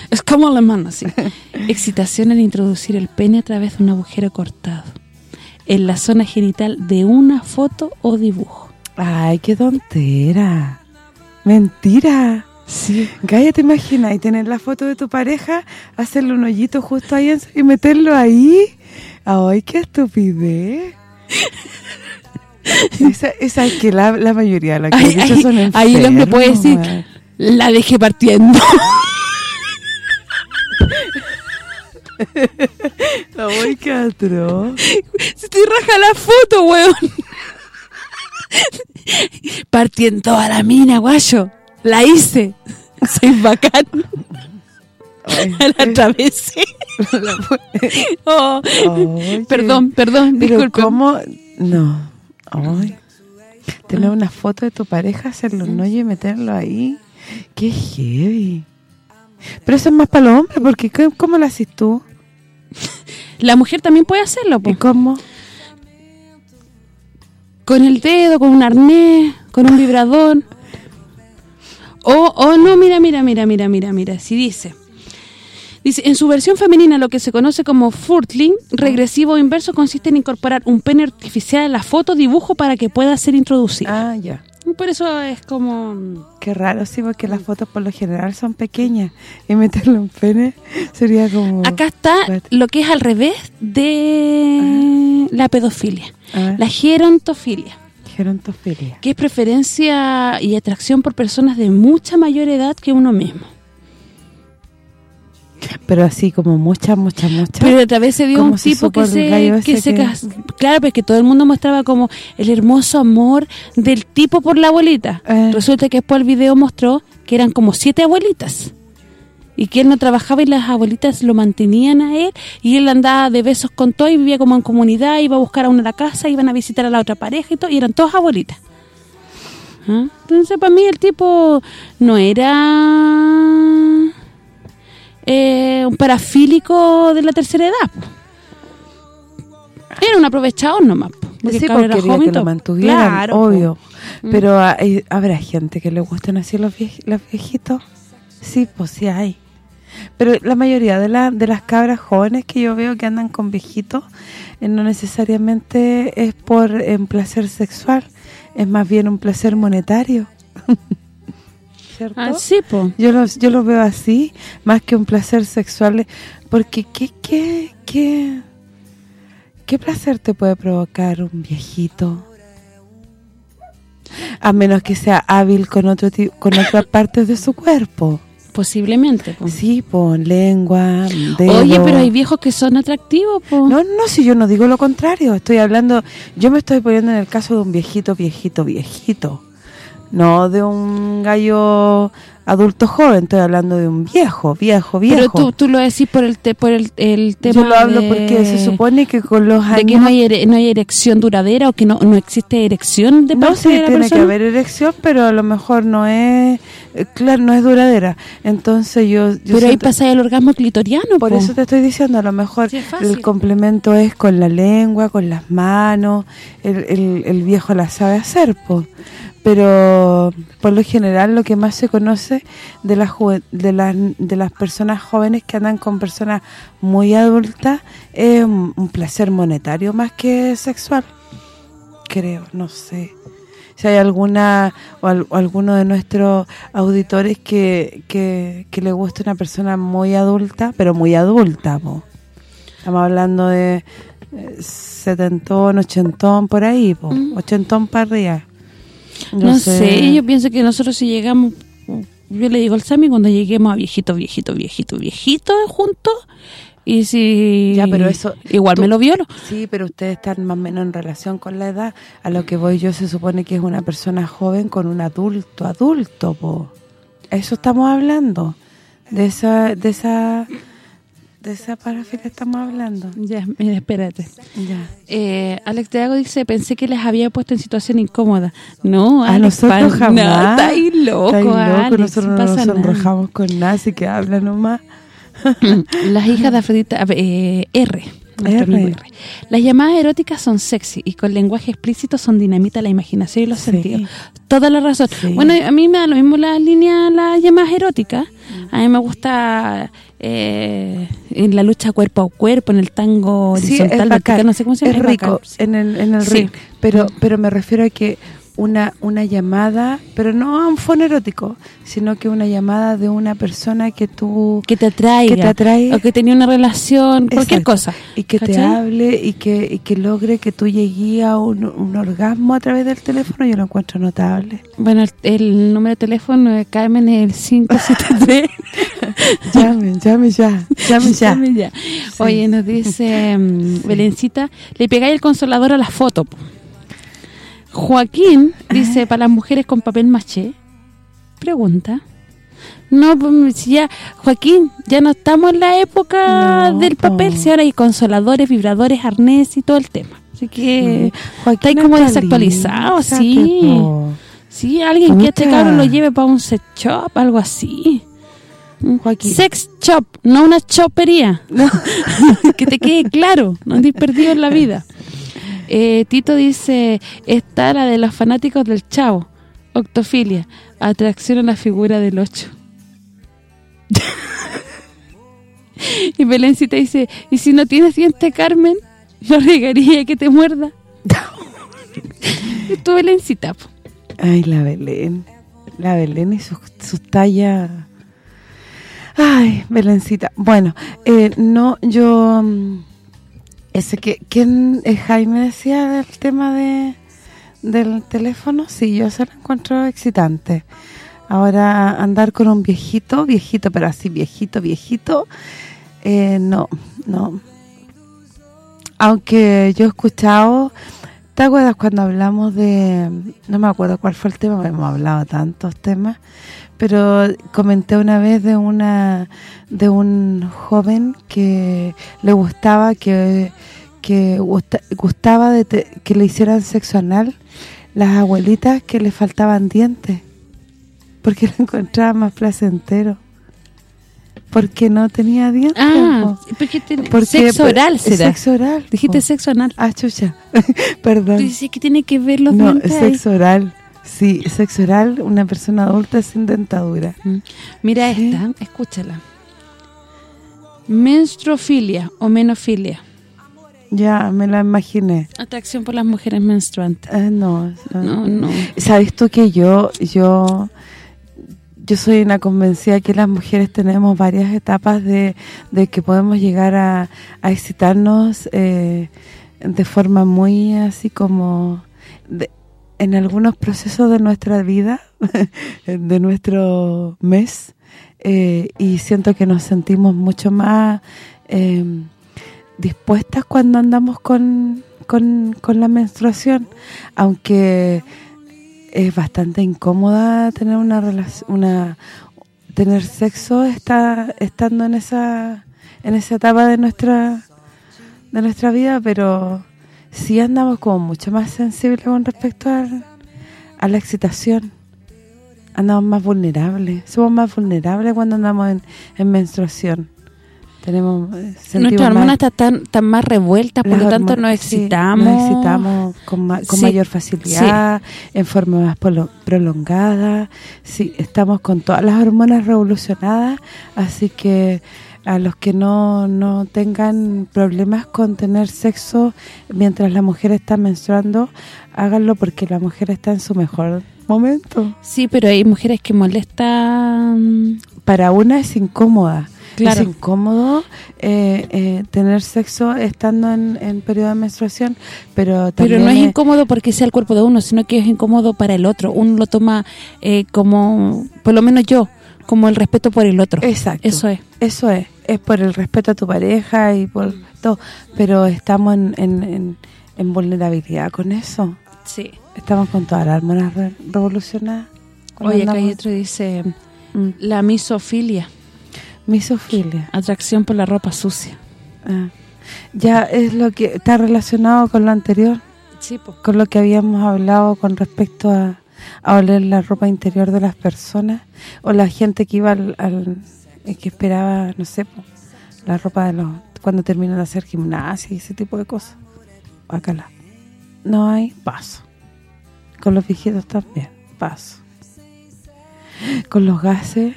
Es como alemán, así. *laughs* Excitación al introducir el pene a través de un agujero cortado en la zona genital de una foto o dibujo. Ay, qué tontera. Mentira. Sí. Gaya, ¿te imaginas? Y tener la foto de tu pareja, hacerle un hoyito justo ahí y meterlo ahí. Ay, qué estupidez. *laughs* esa, esa, es que la, la mayoría de la que son enfermos, Ahí el hombre puede decir, la dejé partiendo. *laughs* Ay, qué atro. Se te raja la foto, weón. Partiendo a la mina, guayo. La hice. Soy bacán. Ay, *laughs* la atravesé. oh. Perdón, perdón, disculpe. ¿cómo? No. Ay. Tener una foto de tu pareja, hacerlo un hoyo y meterlo ahí. Qué heavy. Pero eso es más para los hombres, porque ¿cómo lo haces tú? *laughs* La mujer también puede hacerlo, pues. ¿Y cómo? Con el dedo, con un arnés, con un vibrador. O, oh, no, mira, mira, mira, mira, mira, mira, si dice... Dice, en su versión femenina, lo que se conoce como furtling, regresivo o inverso, consiste en incorporar un pene artificial a la foto dibujo para que pueda ser introducido. Ah, ya. Por eso es como... Qué raro, sí, porque las fotos por lo general son pequeñas. Y meterle un pene sería como... Acá está lo que es al revés de la pedofilia. La gerontofilia. Gerontofilia. Que es preferencia y atracción por personas de mucha mayor edad que uno mismo. Pero así como mucha, mucha, mucha. Pero otra vez se vio un tipo que se, que se Claro, pues que todo el mundo mostraba como el hermoso amor del tipo por la abuelita. Eh. Resulta que después el video mostró que eran como siete abuelitas. Y que él no trabajaba y las abuelitas lo mantenían a él. Y él andaba de besos con todo y vivía como en comunidad. Iba a buscar a una a la casa, iban a visitar a la otra pareja y todo. Y eran todas abuelitas. ¿Ah? Entonces, para mí el tipo no era eh, un parafílico de la tercera edad. Era un aprovechador nomás. Porque sí, porque quería que lo mantuvieran, obvio. Mm. Pero habrá gente que le gusten así los, viejitos. Sí, pues sí hay. Pero la mayoría de, la, de las cabras jóvenes que yo veo que andan con viejitos eh, no necesariamente es por un placer sexual, es más bien un placer monetario. *laughs* Ah, sí, Yo lo, yo lo veo así, más que un placer sexual, porque ¿qué, qué, qué, qué placer te puede provocar un viejito? A menos que sea hábil con otro con otras partes de su cuerpo. Posiblemente. Sí, con lengua, dedo. Oye, pero hay viejos que son atractivos, po. No, no, si yo no digo lo contrario. Estoy hablando, yo me estoy poniendo en el caso de un viejito, viejito, viejito no de un gallo adulto joven, estoy hablando de un viejo, viejo, viejo. Pero tú, tú lo decís por el por el, el tema Yo lo hablo porque se supone que con los años... De que no hay, no hay erección duradera o que no, no existe erección de No, sí, tiene que haber erección, pero a lo mejor no es... Eh, claro, no es duradera. Entonces yo... pero ahí pasa el orgasmo clitoriano, Por eso te estoy diciendo, a lo mejor el complemento es con la lengua, con las manos, el, el, el viejo la sabe hacer, pues pero por lo general lo que más se conoce de las de las de las personas jóvenes que andan con personas muy adultas es un, placer monetario más que sexual. Creo, no sé. Si hay alguna o, alguno de nuestros auditores que, que, que, le guste una persona muy adulta, pero muy adulta, Estamos hablando de eh, setentón, ochentón, por ahí, po. ochentón para arriba no, sé. yo pienso que nosotros si llegamos, yo le digo al Sami cuando lleguemos a viejito, viejito, viejito, viejito juntos, y si ya pero eso igual me lo violo. Sí pero ustedes están más o menos en relación con la edad. A lo que voy yo se supone que es una persona joven con un adulto adulto po. Eso estamos hablando de esa de esa de esa parafilia estamos hablando. Ya, mira, espérate. Ya. Eh, Alex Diago dice, pensé que les había puesto en situación incómoda. No, a nosotros jamás. No, está ahí loco, está loco. nosotros no, nos sonrojamos con nada, así que habla nomás. *laughs* Las hijas de Afrodita, eh, R. R. Las llamadas eróticas son sexy y con lenguaje explícito son dinamita la imaginación y los sentidos. Toda la razón. Bueno, a mí me da lo mismo la línea, las llamadas eróticas. A mí me gusta eh, en la lucha cuerpo a cuerpo, en el tango horizontal, no sé cómo se llama. Es rico, en el, en el ring. Pero, mm. pero me refiero a que una una llamada, pero no a un fono erótico, sino que una llamada de una persona que tú... Que te atraiga. Que te atrae. O que tenía una relación, cualquier cosa. Y que te hable y que, y que logre que tú llegues a un, orgasmo a través del teléfono, yo lo encuentro notable. Bueno, el, número de teléfono de Carmen es el 573. *laughs* llame, llame ya, llame ya. llame ya. Oye, nos dice um, Belencita, le pegáis el consolador a la foto. Joaquín dice, para las mujeres con papel maché, pregunta. No, pues, si ya, Joaquín, ya no estamos en la época del papel, si ahora hay consoladores, vibradores, arnés y todo el tema. Así que Joaquín está como desactualizado, sí. Sí, alguien que este cabrón lo lleve para un sex shop, algo así. Joaquín. Sex shop, no una chopería. *laughs* que te quede claro, no andes perdido en la vida. Eh, Tito dice, está la de los fanáticos del chavo, octofilia, atracción a la figura del 8. *laughs* y Belencita dice, ¿y si no tienes diente, Carmen? ¿No regaría que te muerda? *laughs* tu Belencita. Ay, la Belén. La Belén y sus su tallas... Ay, Belencita. Bueno, eh, no, yo... Ese que ¿Quién es Jaime decía del tema de del teléfono? Sí, yo se lo encuentro excitante. Ahora andar con un viejito, viejito, pero así viejito, viejito, eh, no, no. Aunque yo he escuchado, ¿te acuerdas cuando hablamos de, no me acuerdo cuál fue el tema, hemos hablado tantos temas, pero comenté una vez de una de un joven que le gustaba que que gustaba de que le hicieran sexo anal las abuelitas que le faltaban dientes porque lo encontraba más placentero porque no tenía dientes ah, porque, sexo oral será. sexo oral dijiste sexo anal. Ah chucha. *laughs* Perdón. Dices que tiene que ver los no, sexo oral Sí, sexo oral, una persona adulta sin dentadura. Mm. Mira esta, escúchala. Menstruofilia o menofilia. Ya, me la imaginé. Atracción por las mujeres menstruantes. Eh, no, no, no, ¿Sabes tú que yo yo yo soy una convencida que las mujeres tenemos varias etapas de, de que podemos llegar a, a excitarnos eh, de forma muy así como... De, en algunos procesos de nuestra vida, *laughs* de nuestro mes, eh, y siento que nos sentimos mucho más eh, dispuestas cuando andamos con, con, la menstruación, aunque es bastante incómoda tener una una tener sexo está estando en esa en esa etapa de nuestra de nuestra vida, pero sí andamos como mucho más sensibles con respecto a, la excitación. Andamos más vulnerables. Somos más vulnerables cuando andamos en, menstruación. Tenemos eh, Nuestras hormonas están tan, más revueltas, por lo tanto nos excitamos. nos excitamos con, mayor facilidad, en forma más prolongada. Sí, estamos con todas las hormonas revolucionadas, así que a los que no, no tengan problemas con tener sexo mientras la mujer está menstruando, háganlo porque la mujer está en su mejor momento. Sí, pero hay mujeres que molestan... Para una es incómoda. Claro. Es incómodo eh, eh, tener sexo estando en, periodo de menstruación, pero Pero no es, incómodo porque sea el cuerpo de uno, sino que es incómodo para el otro. Uno lo toma eh, como, por lo menos yo, como el respeto por el otro. Exacto. Eso es. Eso es. Es por el respeto a tu pareja y por mm. todo. Pero estamos en, en, vulnerabilidad con eso. Sí. Estamos con todas las hormonas revolucionadas. Oye, acá hay otro dice... Mm. La misofilia. Misofilia. Atracción por la ropa sucia. Ah. Ya es lo que está relacionado con lo anterior. Sí, Con lo que habíamos hablado con respecto a a oler la ropa interior de las personas o la gente que iba al, eh, que esperaba, no sé, la ropa de los cuando terminan de hacer gimnasia y ese tipo de cosas. Acá No hay paso. Con los viejitos también, paso. Con los gases,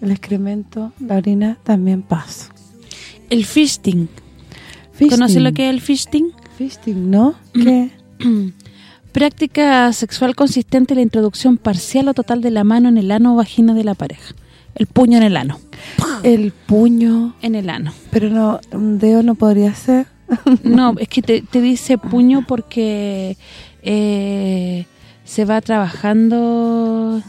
el excremento, la orina, también paso. El fisting. ¿Conoce lo que es el fisting? Fisting, ¿no? ¿Qué? *clears throat* Práctica sexual consistente en la introducción parcial o total de la mano en el ano o vagina de la pareja. El puño en el ano. El puño en el ano. Pero no, un dedo no podría ser. *laughs* no, es que te, dice puño porque eh, se va trabajando...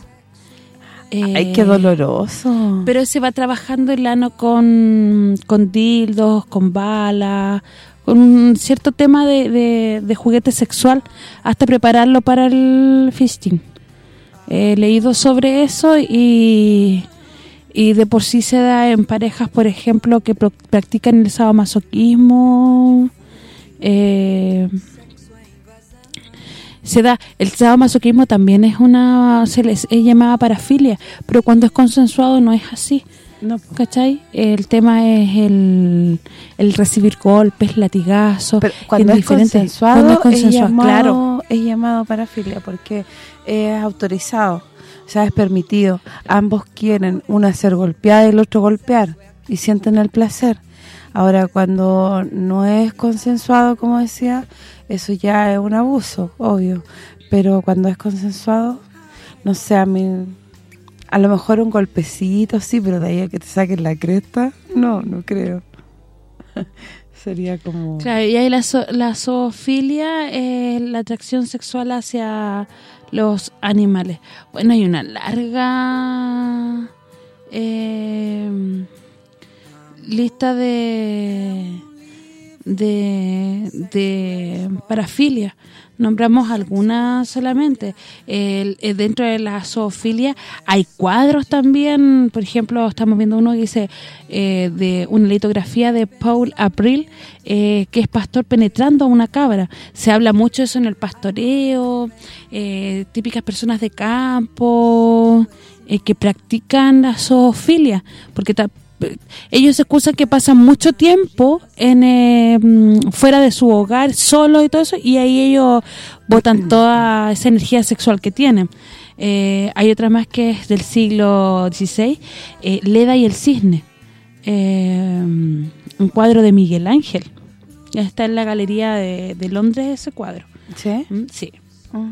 Ay, qué eh, doloroso. Pero se va trabajando el ano con, con dildos, con balas, un cierto tema de, de, juguete sexual hasta prepararlo para el fisting. He leído sobre eso y, y de por sí se da en parejas, por ejemplo, que practican el sadomasoquismo. Eh, se da el sadomasoquismo también es una se les es llamada parafilia, pero cuando es consensuado no es así. No. ¿Cachai? El tema es el, el recibir golpes, latigazos. cuando, es consensuado, es llamado, claro. es llamado parafilia porque es autorizado, o sea, es permitido. Ambos quieren, una ser golpeada y el otro golpear y sienten el placer. Ahora, cuando no es consensuado, como decía, eso ya es un abuso, obvio. Pero cuando es consensuado, no sé, a mí a lo mejor un golpecito, sí, pero de ahí a que te saquen la cresta, no, no creo. *laughs* Sería como... Claro, y ahí la, la zoofilia es la atracción sexual hacia los animales. Bueno, hay una larga eh, lista de, de, de parafilia nombramos algunas solamente. Eh, dentro de la zoofilia hay cuadros también, por ejemplo, estamos viendo uno que dice eh, de una litografía de Paul April, eh, que es pastor penetrando a una cabra. Se habla mucho eso en el pastoreo, típicas personas de campo que practican la zoofilia, porque ellos excusan que pasan mucho tiempo en eh, mm, fuera de su hogar, solo y todo eso, y ahí ellos botan toda esa energía sexual que tienen. Eh, hay otra más que es del siglo XVI, eh, Leda y el cisne, un cuadro de Miguel Ángel. Está en la galería de, Londres ese cuadro. ¿Sí? Mm, sí. Mm.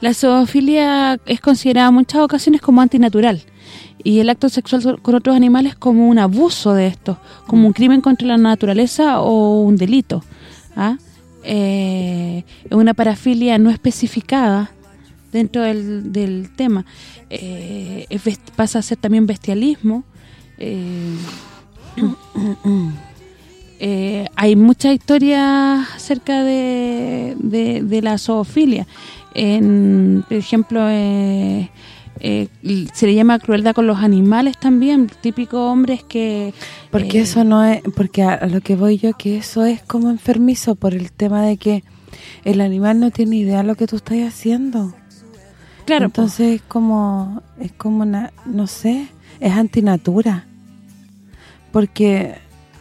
La zoofilia es considerada en muchas ocasiones como antinatural y el acto sexual con otros animales como un abuso de esto, como un crimen contra la naturaleza o un delito. ¿ah? Eh, una parafilia no especificada dentro del, del tema. Eh, pasa a ser también bestialismo. Eh, *coughs* eh, hay muchas historias acerca de, de, de la zoofilia. En, por ejemplo, eh, se le llama crueldad con los animales también, típico hombres que... Porque eh, eso no es, porque a, lo que voy yo, que eso es como enfermizo por el tema de que el animal no tiene idea de lo que tú estás haciendo. Claro. Entonces es como, es como una, no sé, es antinatura. Porque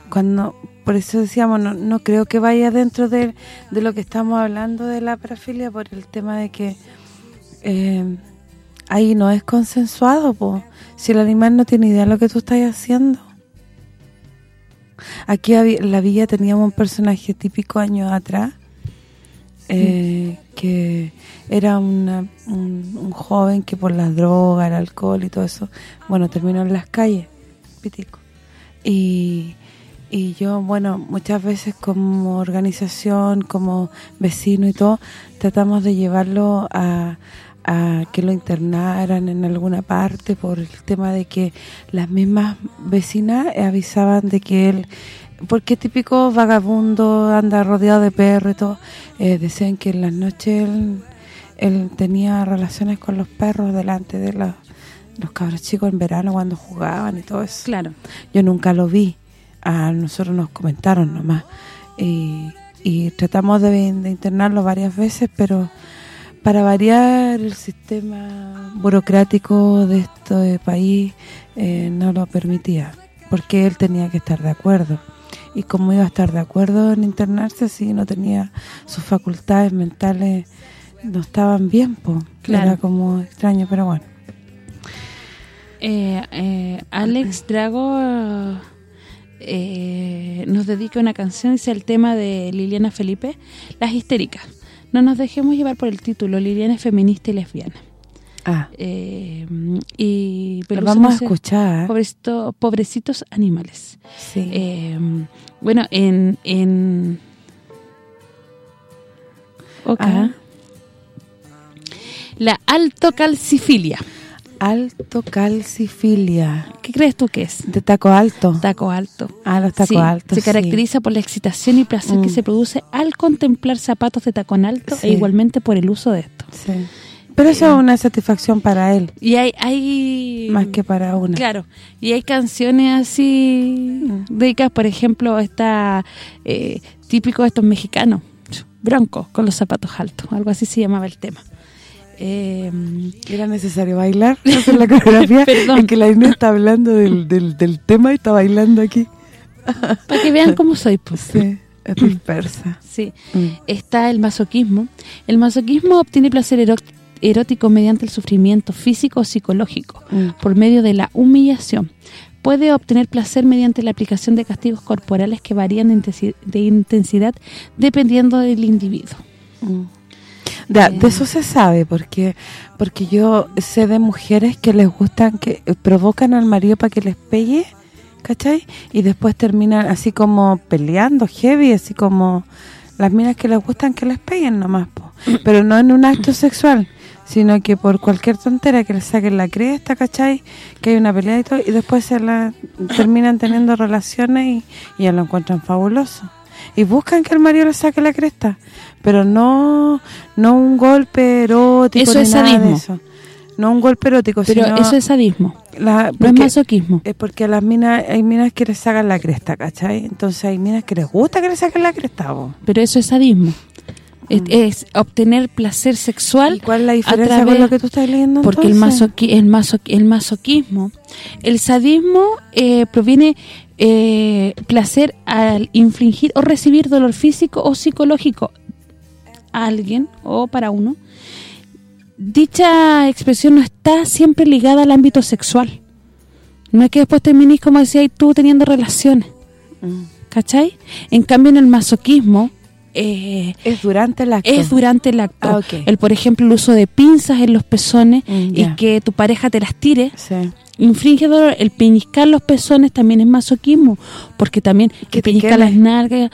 cuando, por eso decíamos, no, no creo que vaya dentro de, de lo que estamos hablando de la parafilia por el tema de que... Eh, ahí no es consensuado, po. si el animal no tiene idea de lo que tú estás haciendo. Aquí en la villa teníamos un personaje típico años atrás, eh, que era un, joven que por la droga, el alcohol y todo eso, bueno, terminó en las calles, pitico. Y, y yo, bueno, muchas veces como organización, como vecino y todo, tratamos de llevarlo a a que lo internaran en alguna parte por el tema de que las mismas vecinas avisaban de que él porque típico vagabundo anda rodeado de perros y todo eh, decían que en las noches él, tenía relaciones con los perros delante de los, los cabros chicos en verano cuando jugaban y todo eso. Claro. Yo nunca lo vi. A nosotros nos comentaron nomás. Y, y tratamos de internarlo varias veces pero para variar el sistema burocrático de este país eh, no lo permitía, porque él tenía que estar de acuerdo. Y como iba a estar de acuerdo en internarse si no tenía sus facultades mentales, no estaban bien, pues era como extraño, pero bueno. Eh, eh, Alex Drago nos dedica una canción, dice el tema de Liliana Felipe, Las Histéricas No nos dejemos llevar por el título, Liliana es feminista y lesbiana. Ah. Eh, y vamos a escuchar. pobrecitos animales. Sí. Eh, bueno, en... en ah. La altocalcifilia. Altocalcifilia. ¿Qué crees tú que es? De taco alto. Taco alto. Ah, los tacos altos. Se caracteriza por la excitación y placer que mm. se produce al contemplar zapatos de tacón alto e igualmente por el uso de esto. Sí. Pero eso es una satisfacción para él. Y hay, hay... Más que para una. Claro. Y hay canciones así mm. dedicadas, por ejemplo, está eh, típico de estos mexicanos, Bronco, con los zapatos altos. Algo así se llamaba el tema. Eh, ¿Era necesario bailar? *laughs* Hacer la coreografía. Perdón. Es que la Inés está hablando del, del, tema y está bailando aquí. Para que vean cómo soy, pues. Sí, es dispersa. Sí. Mm. Está el masoquismo. El masoquismo obtiene placer erótico mediante el sufrimiento físico o psicológico, mm. por medio de la humillación. Puede obtener placer mediante la aplicación de castigos corporales que varían de intensidad dependiendo del individuo. Mm. De, eso se sabe, porque porque yo sé de mujeres que les gustan, que provocan al marido para que les pegue, ¿cachai? Y después terminan así como peleando, heavy, así como las minas que les gustan que les peguen nomás, *clears throat* pero no en un acto sexual, sino que por cualquier tontera que les saquen la cresta, ¿cachai? Que hay una pelea y todo, y después se la terminan teniendo relaciones y, y ya lo encuentran fabuloso y buscan que el marido le saque la cresta, pero no no un golpe erótico eso es sadismo. Eso. No un golpe erótico, pero eso es sadismo. no es masoquismo. Es porque las minas hay minas que les sacan la cresta, ¿cachai? Entonces hay minas que les gusta que les saquen la cresta, Pero eso es sadismo. Es, mm. obtener placer sexual. ¿Y cuál es la diferencia con lo que tú estás leyendo Porque el, el, masoquismo, el sadismo eh, proviene eh, placer al infligir o recibir dolor físico o psicológico a alguien o para uno, dicha expresión no está siempre ligada al ámbito sexual. No es que después terminís, como decía, tú teniendo relaciones. Mm. ¿Cachai? En cambio, en el masoquismo... Eh, es durante el acto. Es durante el acto. Ah, el, por ejemplo, el uso de pinzas en los pezones mm, y que tu pareja te las tire. Sí infringe dolor. El peñiscar los pezones también es masoquismo, porque también que peñiscar las nalgas...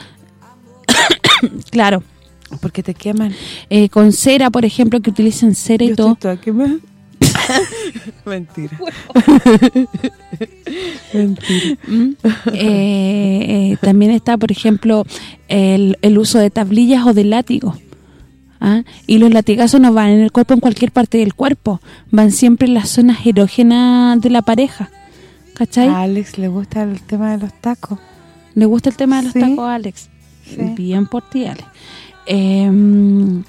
*coughs* claro. Porque te queman. Eh, con cera, por ejemplo, que utilicen cera y todo. *laughs* Mentira. *laughs* Mentira. Mm. *laughs* Eh, eh, también está, por ejemplo, el, el uso de tablillas o de látigos. ¿ah? Y los latigazos no van en el cuerpo en cualquier parte del cuerpo, van siempre en las zonas erógenas de la pareja. ¿Cachai? A Alex le gusta el tema de los tacos. ¿Le gusta el tema de los tacos Alex? Bien por ti, Alex. Eh, mm.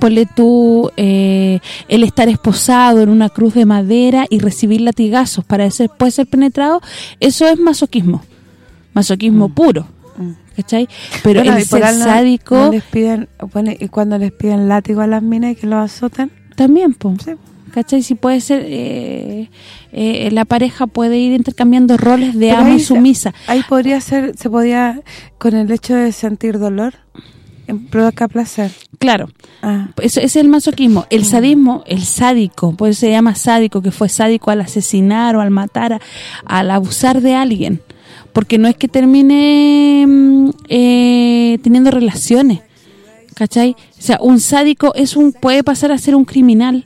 Ponle tú eh, el estar esposado en una cruz de madera y recibir latigazos para después ser penetrado, eso es masoquismo. Masoquismo mm. puro. ¿cachai? Pero el ser sádico... les piden, y cuando les piden látigo a las minas y que los azotan. También, pues. ¿Cachai? Si puede ser, eh, eh, la pareja puede ir intercambiando roles de amo y sumisa. Ahí podría ser, se podía, con el hecho de sentir dolor, provoca placer. Claro, ah. ese es el masoquismo. El mm. sadismo, el sádico, pues se llama sádico, que fue sádico al asesinar o al matar, al abusar de alguien porque no es que termine mm, eh, teniendo relaciones, ¿cachai? O sea, un sádico es un puede pasar a ser un criminal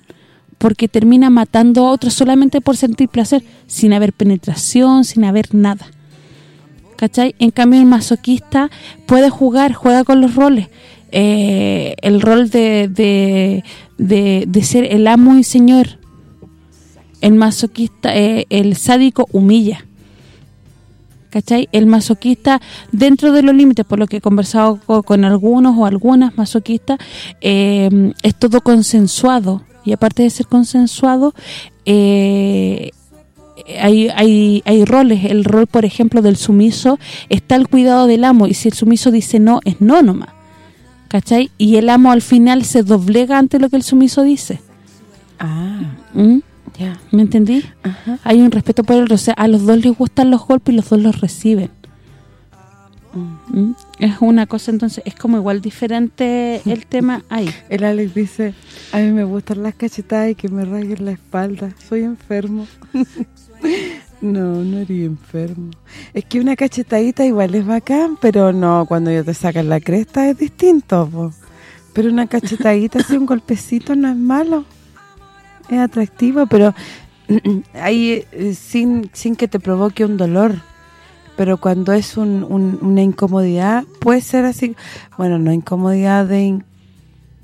porque termina matando a otros solamente por sentir placer, sin haber penetración, sin haber nada. ¿Cachai? En cambio el masoquista puede jugar, juega con los roles. Eh, el rol de, de, de, ser el amo y señor. El masoquista, eh, el sádico humilla ¿cachai? El masoquista, dentro de los límites, por lo que he conversado con, algunos o algunas masoquistas, eh, es todo consensuado. Y aparte de ser consensuado, hay, hay, hay roles. El rol, por ejemplo, del sumiso está al cuidado del amo. Y si el sumiso dice no, es no nomás. ¿Cachai? Y el amo al final se doblega ante lo que el sumiso dice. Ah. ¿Mm? ¿Me entendí? Hay un respeto por el o sea, a los dos les gustan los golpes y los dos los reciben. Mm. ¿Mm? Es una cosa, entonces, es como igual diferente *laughs* el tema ahí. El Alex dice, a mí me gustan las cachetadas y que me rayuen la espalda. Soy enfermo. *laughs* no, no eres enfermo. Es que una cachetadita igual es bacán, pero no, cuando yo te sacan la cresta es distinto, Pero una cachetadita, así un golpecito no es malo. Es atractivo, pero *clears throat* ahí eh, sin, sin que te provoque un dolor pero cuando es una incomodidad, puede ser así, bueno, no incomodidad de,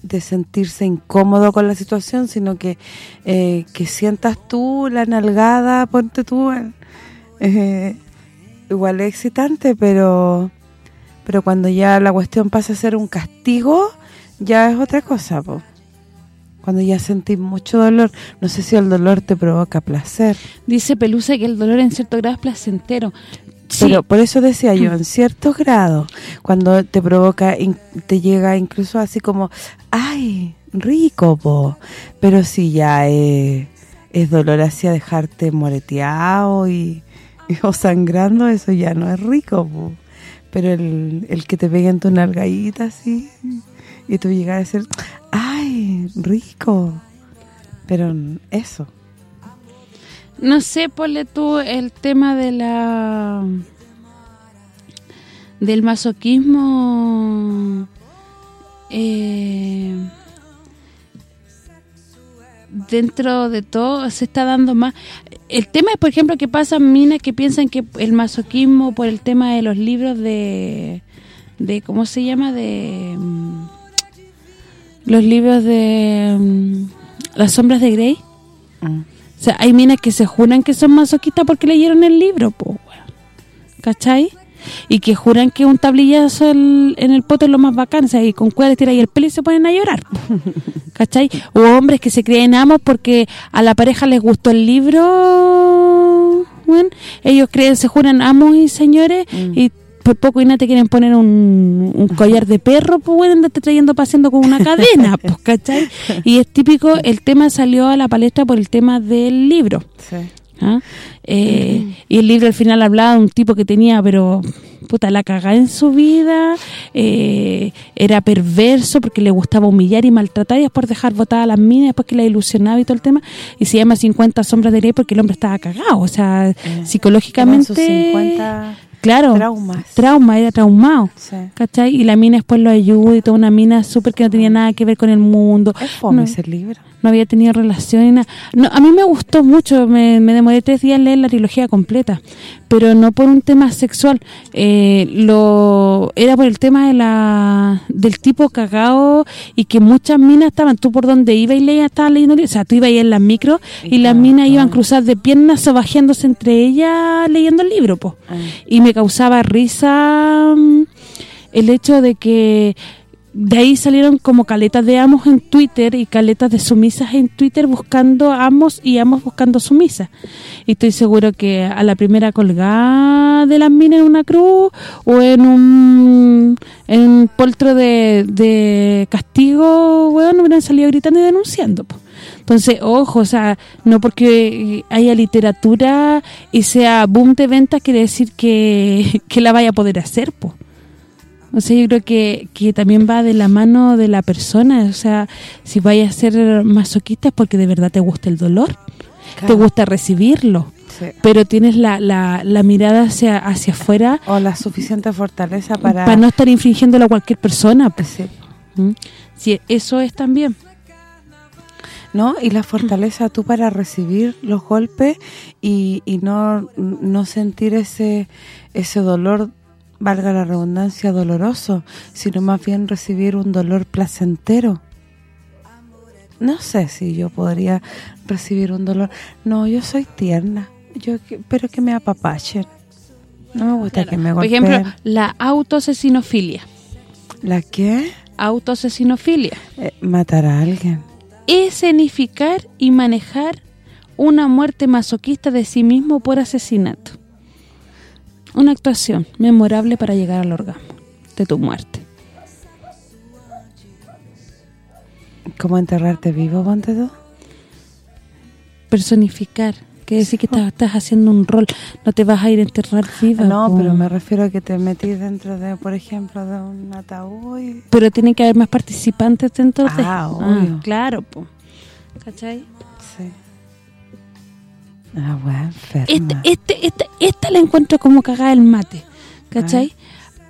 de sentirse incómodo con la situación, sino que eh, que sientas tú la nalgada, ponte tú, eh, igual es excitante, pero pero cuando ya la cuestión pasa a ser un castigo, ya es otra cosa, cuando ya sentís mucho dolor, no sé si el dolor te provoca placer. Dice Pelusa que el dolor en cierto grado es placentero. Pero por eso decía yo, en cierto grado, cuando te provoca, te llega incluso así como, ¡ay, rico, po! Pero si ya es, dolor hacia dejarte moreteado y, o sangrando, eso ya no es rico, po. Pero el, el que te pegue en tu nalgadita así, y tú llegas a ser, ¡ay, rico! Pero eso. No sé, ponle tú el tema de la del masoquismo eh, dentro de todo se está dando más. El tema es por ejemplo que pasan minas que piensan que el masoquismo por el tema de los libros de de cómo se llama de mm, los libros de mm, las sombras de Grey. Mm. O sea, hay minas que se juran que son masoquistas porque leyeron el libro, pues, ¿cachai? Y que juran que un tablillazo en el pote es lo más bacán, o sea, y con cuerdas tiran ahí el pelo y se ponen a llorar, *laughs* ¿cachai? O hombres que se creen amos porque a la pareja les gustó el libro, bueno, ellos creen, se juran amos y señores, mm. y por poco y no te quieren poner un, collar de perro, pues bueno, andarte trayendo paseando con una cadena, *laughs* pues, ¿cachai? Y es típico, el tema salió a la palestra por el tema del libro. Sí. ¿Ah? Eh, y el libro al final hablaba de un tipo que tenía, pero puta, la cagada en su vida, eh, era perverso porque le gustaba humillar y maltratar y después dejar botadas a las minas, después que la ilusionaba y todo el tema, y se llama 50 sombras de ley porque el hombre estaba cagado, o sea, eh, psicológicamente... 50 Claro, trauma, era traumado, ¿cachai? Y la mina después lo ayuda y toda una mina súper que no tenía nada que ver con el mundo. Es fome ese libro no había tenido relación nada. No, a mí me gustó mucho, me, demoré tres días en leer la trilogía completa, pero no por un tema sexual, eh, lo era por el tema de la del tipo cagado y que muchas minas estaban, tú por donde iba y leía, estaba leyendo, o sea, tú ibas en las micro y, las minas iban cruzadas de piernas sobajeándose entre ellas leyendo el libro, pues Y me causaba risa mm, el hecho de que de ahí salieron como caletas de amos en Twitter y caletas de sumisas en Twitter buscando amos y amos buscando sumisas. Y estoy seguro que a la primera colgada de las minas en una cruz o en un, poltro de, castigo, bueno, hubieran salido gritando y denunciando. Entonces, ojo, o sea, no porque haya literatura y sea boom de ventas quiere decir que, que la vaya a poder hacer, pues. O sea, yo creo que, que también va de la mano de la persona. O sea, si vayas a ser masoquista es porque de verdad te gusta el dolor, te gusta recibirlo. Pero tienes la, la, la, mirada hacia hacia afuera. O la suficiente fortaleza para... Para no estar infringiéndolo a cualquier persona. Pues. Sí. ¿Mm? sí. eso es también. ¿no? Y la fortaleza tú para recibir los golpes y, y no, no sentir ese ese dolor valga la redundancia, doloroso, sino más bien recibir un dolor placentero. No sé si yo podría recibir un dolor. No, yo soy tierna, yo pero que me apapachen. No me gusta que me golpeen. Por ejemplo, la autosesinofilia. ¿La qué? Autosesinofilia. Eh, matar a alguien. Escenificar y manejar una muerte masoquista de sí mismo por asesinato. Una actuación memorable para llegar al orgasmo de tu muerte. ¿Cómo enterrarte vivo, Ponte Personificar que decir que estás, haciendo un rol, no te vas a ir a enterrar viva. No, pero me refiero a que te metís dentro de, por ejemplo, de un ataúd. Pero tiene que haber más participantes dentro de... Ah, ah claro, pues. ¿Cachai? Sí. Ah, bueno, este, este, este, esta la encuentro como cagada el mate, ¿cachai?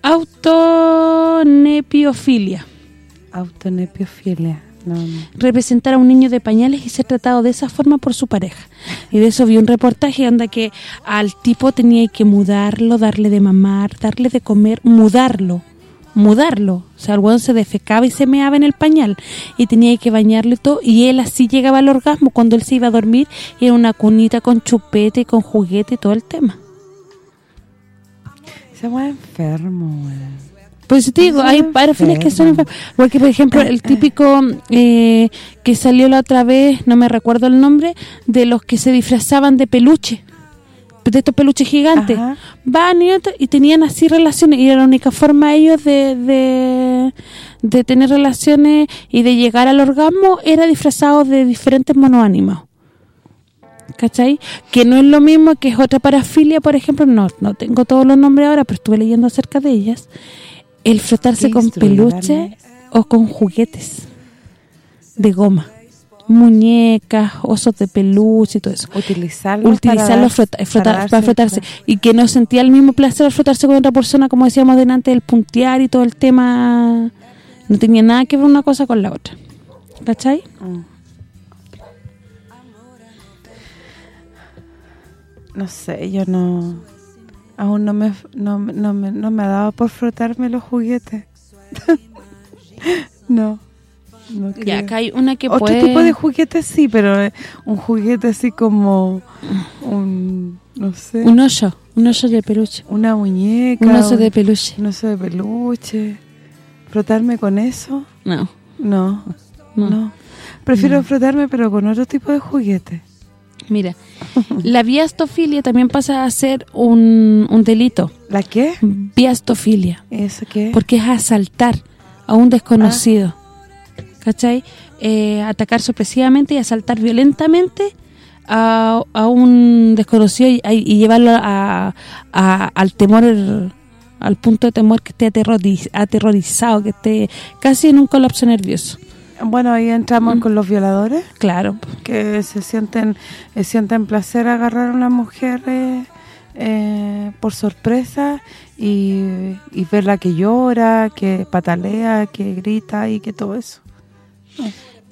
Ah. Autonepiofilia. Autonepiofilia representar a un niño de pañales y ser tratado de esa forma por su pareja. Y de eso vi un reportaje donde que al tipo tenía que mudarlo, darle de mamar, darle de comer, mudarlo, mudarlo. O sea, el hueón se defecaba y se meaba en el pañal y tenía que bañarlo y todo. Y él así llegaba al orgasmo cuando él se iba a dormir y era una cunita con chupete, con juguete y todo el tema. Se va enfermo, pues te digo, hay parafiles que son enfermos. Porque, por ejemplo, el típico eh, que salió la otra vez, no me recuerdo el nombre, de los que se disfrazaban de peluche, de estos peluches gigantes. Van y, y tenían así relaciones, y era la única forma ellos de, de, tener relaciones y de llegar al orgasmo, era disfrazado de diferentes monoánimas. ¿cachai? Que no es lo mismo que es otra parafilia, por ejemplo, no no tengo todos los nombres ahora, pero estuve leyendo acerca de ellas, el frotarse con peluche o con juguetes de goma muñecas, osos de peluche y todo eso. Utilizarlo, Utilizarlo para, para, frotarse. Y que no sentía el mismo placer al frotarse con otra persona, como decíamos delante, el puntear y todo el tema. No tenía nada que ver una cosa con la otra. ¿Cachai? Mm. No sé, yo no aún no me, no, no, me, no me ha dado por frotarme los juguetes. *laughs* no. No ya, acá hay una que Otro tipo de juguetes sí, pero un juguete así como un, no sé. Un oso, un oso de peluche. Una muñeca. Un oso de peluche. Un oso de peluche. ¿Frotarme con eso? No. No, no. Prefiero frotarme pero con otro tipo de juguete. Mira, *laughs* la viastofilia también pasa a ser un, delito. ¿La qué? Viastofilia. ¿Eso qué? Porque es asaltar a un desconocido. ¿Cachai? Eh, atacar sorpresivamente y asaltar violentamente a, un desconocido y, llevarlo a, al temor, al punto de temor que esté aterrorizado, que esté casi en un colapso nervioso. Bueno, ahí entramos mm. con los violadores. Claro. Que se sienten eh, sienten placer agarrar a una mujer eh, eh, por sorpresa y, verla que llora, que patalea, que grita y que todo eso.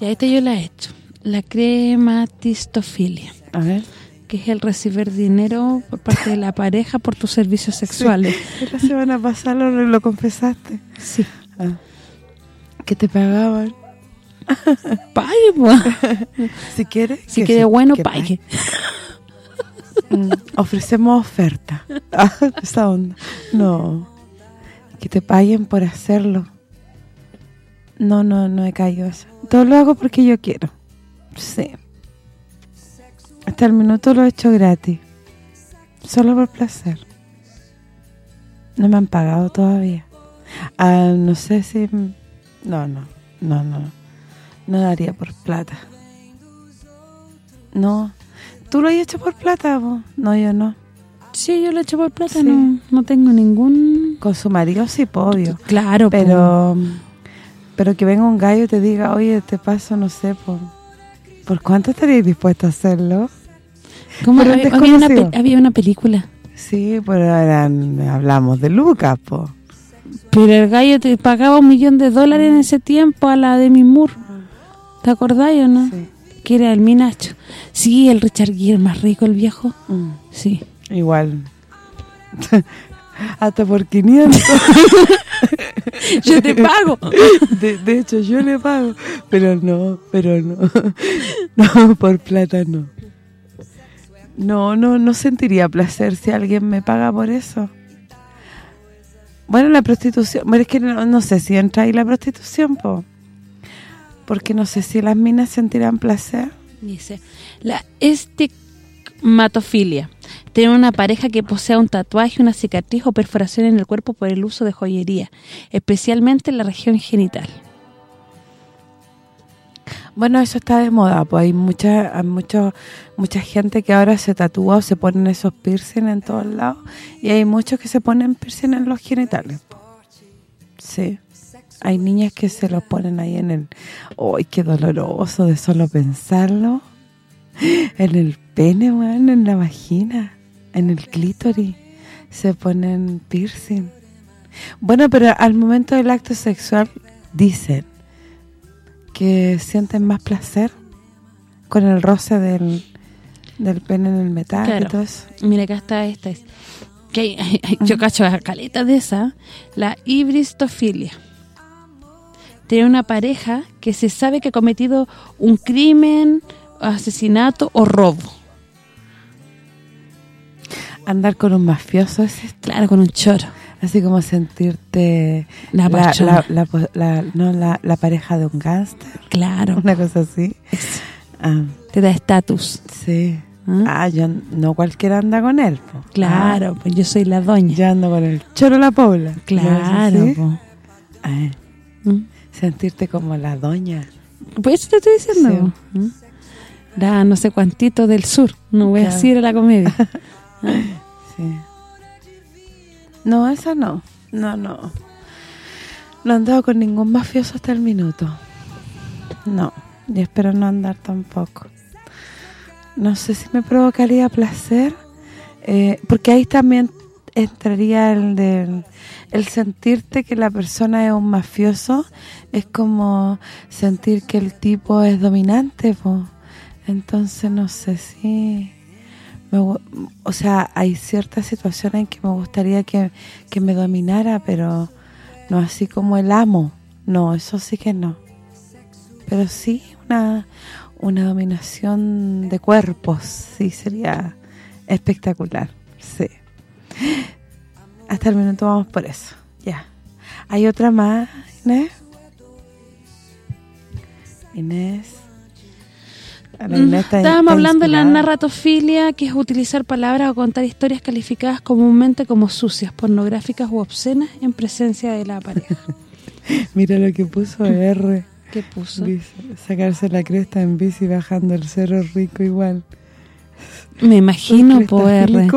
Ya este yo la he hecho. La crematistofilia. A ver. Que es el recibir dinero por parte de la pareja por tus servicios sexuales. Sí. La semana pasada lo, lo confesaste. Sí. Ah. Que te pagaban. *laughs* pague, pues. Si quiere. Si quiere bueno, pague. Mm, ofrecemos oferta. *laughs* Esa onda. No. Que te paguen por hacerlo. No, no, no he caído eso. Todo lo hago porque yo quiero. Sí. Hasta el minuto lo he hecho gratis. Solo por placer. No me han pagado todavía. Ah, no sé si... No, no, no, no. No daría por plata. No. ¿Tú lo has hecho por plata? No, yo no. Sí, yo lo he hecho por plata, no, no tengo ningún... Con su marido sí, podio. Claro, pero pero que venga un gallo y te diga, oye, te paso, no sé, por, ¿por cuánto estarías dispuesto a hacerlo? ¿Cómo había, una había una película? Sí, pero hablamos de Lucas, po. Pero el gallo te pagaba un millón de dólares en ese tiempo a la de mi Moore. ¿Te acordáis o no? Sí. Que era el Minacho. Sí, el Richard Gere, más rico el viejo. Mm. Sí. Igual. *laughs* Hasta por 500. *laughs* *laughs* yo te pago. De, hecho, yo le pago. Pero no, pero no. *laughs* No, por plata no. No, no, no sentiría placer si alguien me paga por eso. Bueno, la prostitución, bueno, es que no, sé si entra ahí la prostitución, po porque no sé si las minas sentirán placer. Dice, la estigmatofilia, tener una pareja que posea un tatuaje, una cicatriz o perforación en el cuerpo por el uso de joyería, especialmente en la región genital. Bueno, eso está de moda, pues hay mucha hay mucho, mucha gente que ahora se tatúa o se ponen esos piercing en todos lados y hay muchos que se ponen piercing en los genitales. Sí. Hay niñas que se los ponen ahí en el... ¡Ay, qué doloroso de solo pensarlo! *gasps* En el pene, weón, en la vagina, en el clítoris, se ponen piercing. Bueno, pero al momento del acto sexual dicen que sienten más placer con el roce del, del pene en el metal y todo eso. Mira, acá está esta. Es, que yo cacho a caleta de esa, la ibristofilia tener una pareja que se sabe que ha cometido un crimen, asesinato o robo. Andar con un mafioso es Claro, con un choro. Así como sentirte la, la, la, pareja de un gángster. Claro. *laughs* Una cosa así. Ah. Te da estatus. Sí. ¿Ah? ¿Ah? yo no cualquiera anda con él. Claro, pues yo soy la doña. Yo ando con el choro la pobla. Claro. Ah. ¿Mm? sentirte como la doña. Pues eso te estoy diciendo. Da no sé cuantito del sur. No voy a decir a la comedia. *laughs* sí. No, esa no. No, no. No he andado con ningún mafioso hasta el minuto. No. Y espero no andar tampoco. No sé si me provocaría placer. Eh, porque ahí también entraría el del el sentirte que la persona es un mafioso es como sentir que el tipo es dominante, entonces no sé si... o sea, hay ciertas situaciones en que me gustaría que, que me dominara, pero no así como el amo. No, eso sí que no. Pero sí una, una dominación de cuerpos, sí, sería espectacular, sí. Hasta el minuto vamos por eso. Ya. ¿Hay otra más, Inés? Inés. Estábamos hablando de la narratofilia, que es utilizar palabras o contar historias calificadas comúnmente como sucias, pornográficas u obscenas en presencia de la pareja. *laughs* Mira lo que puso *laughs* R. ¿Qué puso? sacarse la cresta en bici bajando el cerro rico igual. Me imagino, por R.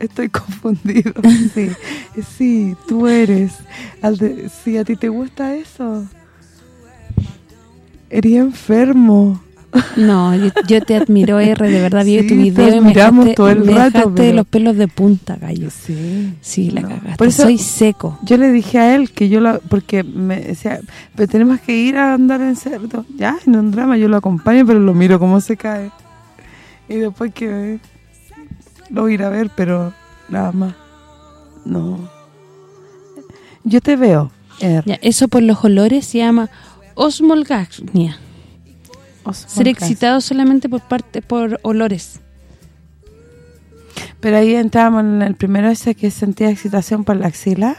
Estoy confundido. *laughs* Sí, sí, tú eres. si a ti te gusta eso, eres enfermo. No, yo, te admiro, R, de verdad, vi tu video y me dejaste, todo el rato, los pelos de punta, gallo. Sí. Sí, la cagaste. Por eso Soy seco. Yo le dije a él que yo lo... Porque me decía, pero tenemos que ir a andar en cerdo. Ya, no un drama, yo lo acompaño, pero lo miro cómo se cae. Y después que lo voy a ir a ver, pero nada más. No. Yo te veo. Er. eso por los olores se llama osmolgagnia. Ser excitado solamente por parte por olores. Pero ahí entramos en el primero ese que sentía excitación por la axila.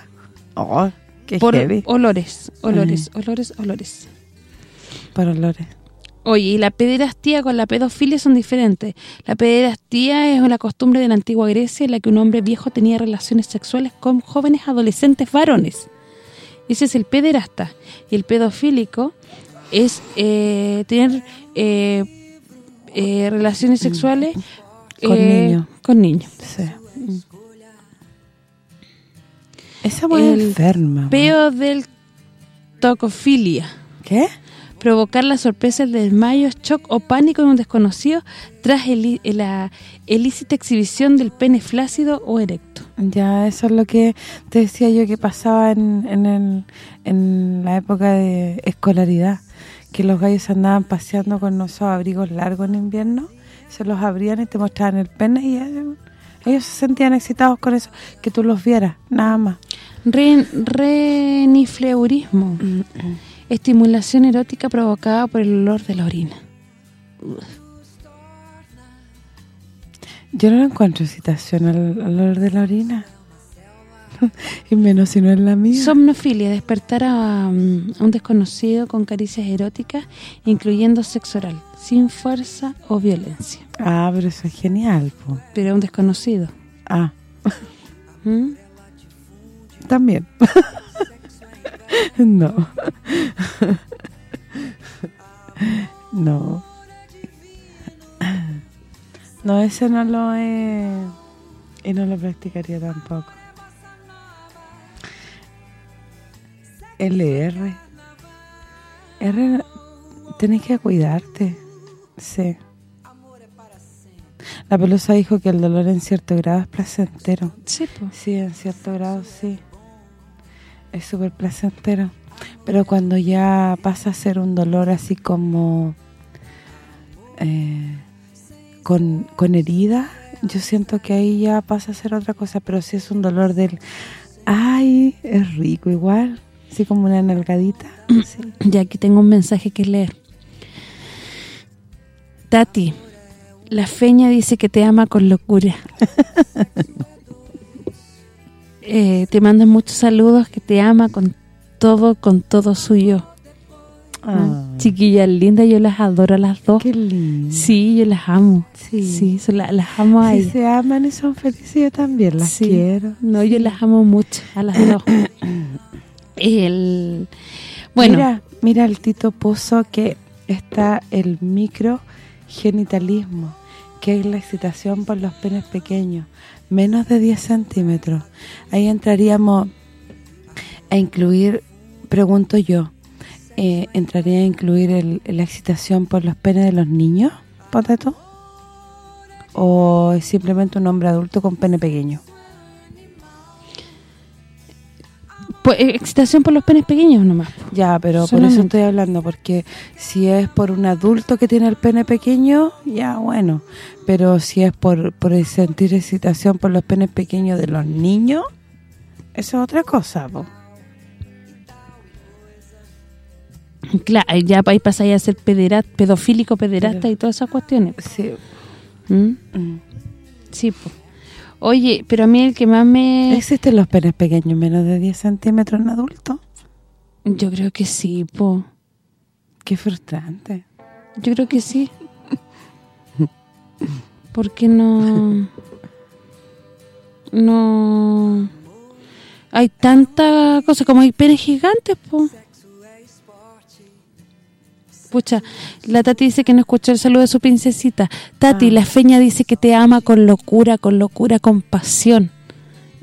Oh, qué por olores, olores, olores, olores. Por olores. Oye, y la pederastía con la pedofilia son diferentes. La pederastía es una costumbre de la antigua Grecia en la que un hombre viejo tenía relaciones sexuales con jóvenes adolescentes varones. Ese es el pederasta. Y el pedofílico es eh, tener eh, eh, relaciones mm. sexuales con niños. Con niños. Sí. Esa buena enferma. Peo del tocofilia. ¿Qué? provocar la sorpresa, el desmayo, shock o pánico en un desconocido tras la ilícita exhibición del pene flácido o erecto. Ya, eso es lo que te decía yo que pasaba en, en, el, en la época de escolaridad, que los gallos andaban paseando con esos abrigos largos en invierno, se los abrían y te mostraban el pene y ellos, se sentían excitados con eso, que tú los vieras, nada más. renifleurismo. Mm, mm estimulación erótica provocada por el olor de la orina. Yo no encuentro excitación al, olor de la orina. *laughs* y menos si no es la mía. Somnofilia, despertar a, um, un desconocido con caricias eróticas, incluyendo sexo oral, sin fuerza o violencia. Ah, pero eso es genial, po. Pero un desconocido. Ah. *laughs* ¿Mm? También. *laughs* no. No. No, ese no lo he... Y no lo practicaría tampoco. LR. R, tenés que cuidarte. Sí. La pelusa dijo que el dolor en cierto grado es placentero. Sí, pues. Sí, en cierto grado sí. Es súper placentero. Pero cuando ya pasa a ser un dolor así como... Eh, con, con herida, yo siento que ahí ya pasa a ser otra cosa. Pero si es un dolor del... ¡Ay! Es rico igual. Así como una nalgadita. *clears throat* Ya aquí tengo un mensaje que leer. Tati, la feña dice que te ama con locura. *laughs* eh, te mando muchos saludos, que te ama con todo, con todo suyo. Ah. Chiquillas lindas, yo las adoro a las dos. Qué lindo. Sí, yo las amo. Sí, las amo a sí, se aman y son felices, yo también las quiero. No, yo las amo mucho, a las dos. *coughs* el bueno, mira, mira el Tito Pozo que está el microgenitalismo que es la excitación por los penes pequeños, menos de 10 centímetros. Ahí entraríamos a incluir, pregunto yo, eh, ¿entraría a incluir la excitación por los penes de los niños, Potato? ¿O es simplemente un hombre adulto con pene pequeño? Pues, eh, excitación por los penes pequeños nomás. Ya, pero por eso estoy hablando, porque si es por un adulto que tiene el pene pequeño, ya bueno. Pero si es por, por sentir excitación por los penes pequeños de los niños, eso es otra cosa, Claro, ya ahí pasáis a ser pedofílico, pederasta y todas esas cuestiones. Sí. ¿Mm? Mm. Sí, pues. Oye, pero a mí el que más me... ¿Existen los penes pequeños menos de 10 centímetros en adultos? Yo creo que sí, po. Qué frustrante. Yo creo que sí. ¿Por qué no...? No... Hay tanta cosa como hay penes gigantes, po. Pucha, la Tati dice que no escuchó el saludo de su princesita. Tati, ah. la feña dice que te ama con locura, con locura, con pasión.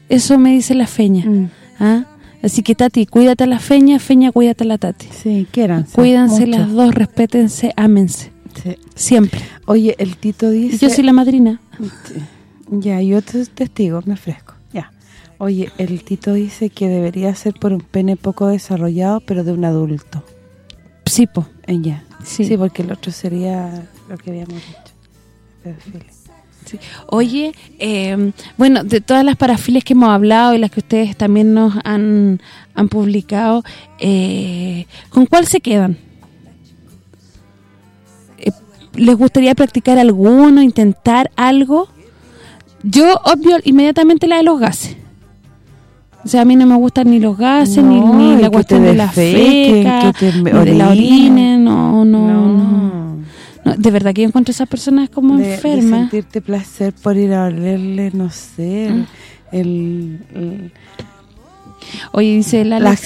Eso me dice la feña. Mm. ¿Ah? Así que Tati, cuídate a la feña, feña, cuídate a la Tati. Sí, quieran. Cuídense las dos, respétense, ámense. Sí. Siempre. Oye, el Tito dice... Yo soy la madrina. Ya, yo te testigo, me ofrezco. Ya. Oye, el Tito dice que debería ser por un pene poco desarrollado, pero de un adulto. Sí, po. Ya. Sí. porque el otro sería lo que habíamos dicho. Sí. Oye, em, bueno, de todas las parafiles que hemos hablado y las que ustedes también nos han, han publicado, eh, ¿con cuál se quedan? Eh, ¿Les gustaría practicar alguno, intentar algo? Yo, obvio, inmediatamente la de los gases. O sea, a mí no me gustan ni los gases, ni, ni la cuestión de la feca, de la orina, no, no, no, De verdad que yo encuentro a esas personas como enfermas. De sentirte placer por ir a olerle, no sé, mm. el, Oye, dice la, la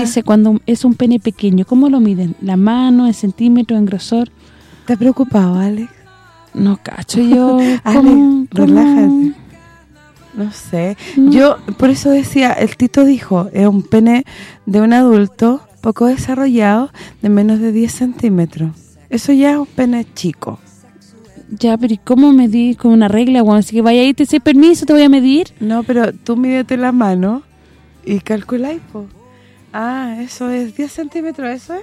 dice, cuando es un pene pequeño, ¿cómo lo miden? ¿La mano, en centímetros, en grosor? ¿Te preocupado, Alex? No cacho yo. *laughs* Alex, relájate. No sé. Mm. Yo, por eso decía, el Tito dijo, es un pene de un adulto poco desarrollado de menos de 10 centímetros. Eso ya es un pene chico. Ya, pero ¿y cómo medir con una regla? Bueno, así que vaya ahí, te sé permiso, te voy a medir. No, pero tú mídete la mano y calculáis, po. Ah, eso es 10 centímetros, ¿eso es?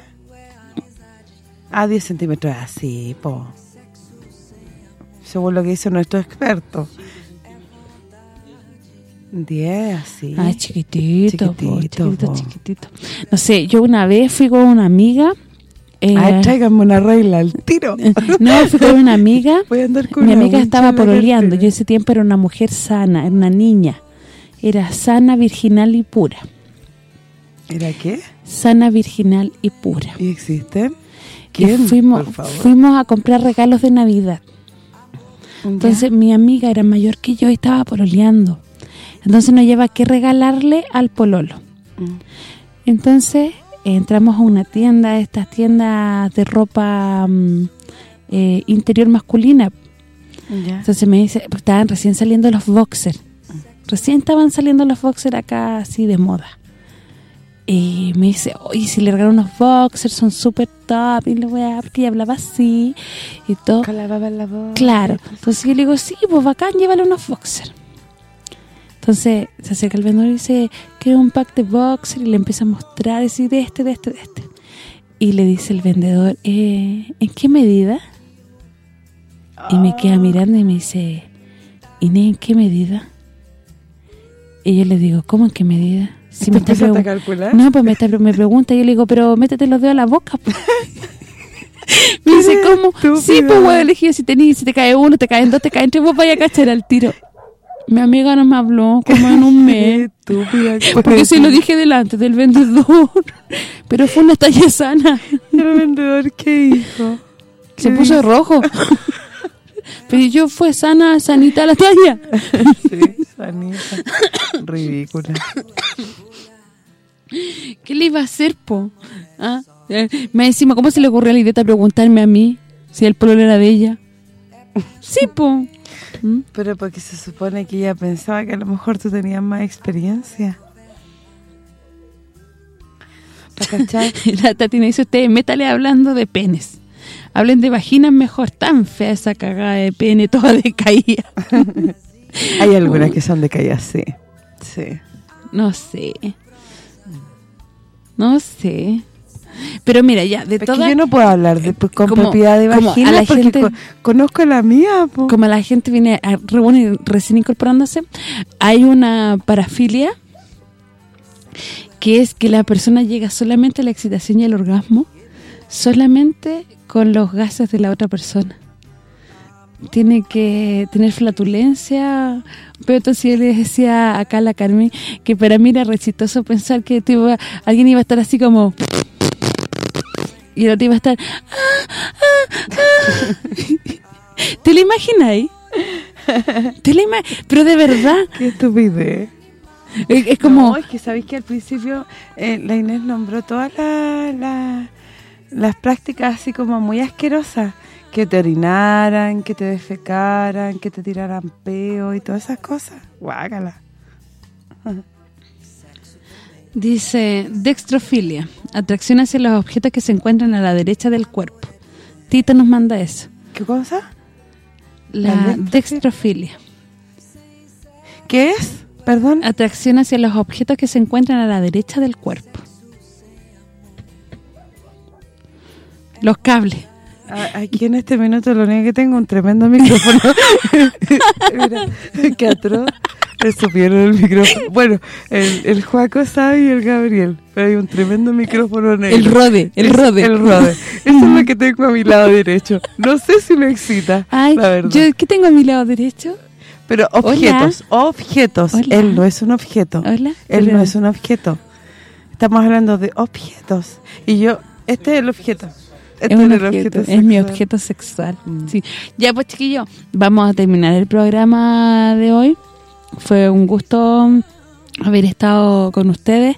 Ah, 10 centímetros así, po. Según lo que dice nuestro experto. 10, así. Ah, chiquitito, chiquitito, chiquitito, No sé, yo una vez fui con una amiga... Eh, Ay, tráigame una regla al tiro. *laughs* no, fui con una amiga. *laughs* Voy a andar con Mi amiga estaba pololeando. Yo ese tiempo era una mujer sana, era una niña. Era sana, virginal y pura. ¿Era qué? Sana, virginal y pura. ¿Y existen? ¿Quién? fuimos, fuimos a comprar regalos de Navidad. Entonces mi amiga era mayor que yo y estaba pololeando. Entonces no lleva que regalarle al pololo. Mm. Entonces entramos a una tienda, estas tiendas de ropa mm, eh, interior masculina. Entonces me dice, pues, estaban recién saliendo los boxers. Recién estaban saliendo los boxers acá así de moda. Y me dice, oye, si le regalaron unos boxers, son súper top, y le voy a... porque ella hablaba así, y todo. la voz. Claro. Entonces yo le digo, sí, pues bacán, llévale unos boxers. Entonces se acerca el vendedor y dice, quiero un pack de boxers, y le empieza a mostrar, dice, de este, de este, de este. Y le dice el vendedor, eh, ¿en qué medida? Y me queda mirando y me dice, ¿Inés, en qué medida? Y yo le digo, ¿cómo en qué medida? Si me está a calcular? No, pues me, me pregunta y yo le digo, pero métete los dedos a la boca. Pues. *laughs* me dice, ¿cómo? Sí, pues voy a elegir si, si te cae uno, te caen dos, te caen tres, vos vaya a cachar al tiro. Mi amiga no me habló como en un *laughs* mes. Estúpida. Porque se lo dije delante del vendedor. *laughs* Pero fue una talla sana. ¿El vendedor qué hizo? Se puso rojo. *laughs* Pero yo fue sana, sanita la talla. Sí, sanita. Ridícula. ¿Qué le iba a hacer, po? ¿Ah? Eh, me encima, ¿cómo se le ocurrió a la idea de preguntarme a mí si el polo era de ella? Sí, po. ¿Mm? Pero porque se supone que ella pensaba que a lo mejor tú tenías más experiencia. *laughs* la Tatina dice usted, métale hablando de penes. Hablen de vaginas mejor, tan fea esa cagada de pene, *laughs* toda decaída. *laughs* Hay algunas que son decaídas, sí. Sí. No sé. No sé. Pero mira, ya, de todas... yo no puedo hablar de, pues, con propiedad de vagina la gente, conozco la mía. Como la gente viene a, recién incorporándose, hay una parafilia que es que la persona llega solamente a la excitación y al orgasmo solamente con los gases de la otra persona. Tiene que tener flatulencia, pero entonces yo le decía acá a la Carmen que para mí era recitoso pensar que alguien iba a estar así como... Y el otro iba a estar... Ah, ah, ah". ¿Te lo imagináis? ¿Te lo Pero de verdad... Qué estupidez. Es, es como... No, es que sabéis que al principio eh, la Inés nombró todas las las prácticas así como muy asquerosas, que te orinaran, que te defecaran, que te tiraran peo y todas esas cosas. Guácala. Dice, dextrofilia, atracción hacia los objetos que se encuentran a la derecha del cuerpo. Tito nos manda eso. ¿Qué cosa? La, dextrofilia. ¿Qué es? Perdón. Atracción hacia los objetos que se encuentran a la derecha del cuerpo. Los cables. Aquí en este minuto lo único que tengo un tremendo micrófono. *laughs* *laughs* Mira, qué atroz. El micrófono. Bueno, el, el Juaco sabe y el Gabriel. Pero hay un tremendo micrófono negro. El rode, el rode. El rode. Eso es lo que tengo a mi lado derecho. No sé si me excita, Ay, la verdad. ¿yo qué tengo a mi lado derecho? Pero objetos, objetos. Él no es un objeto. Hola. Él no es un objeto. Estamos hablando de objetos. Y yo, este es el objeto. Es, mi objeto sexual. Mm. Ya pues chiquillo, vamos a terminar el programa de hoy. Fue un gusto haber estado con ustedes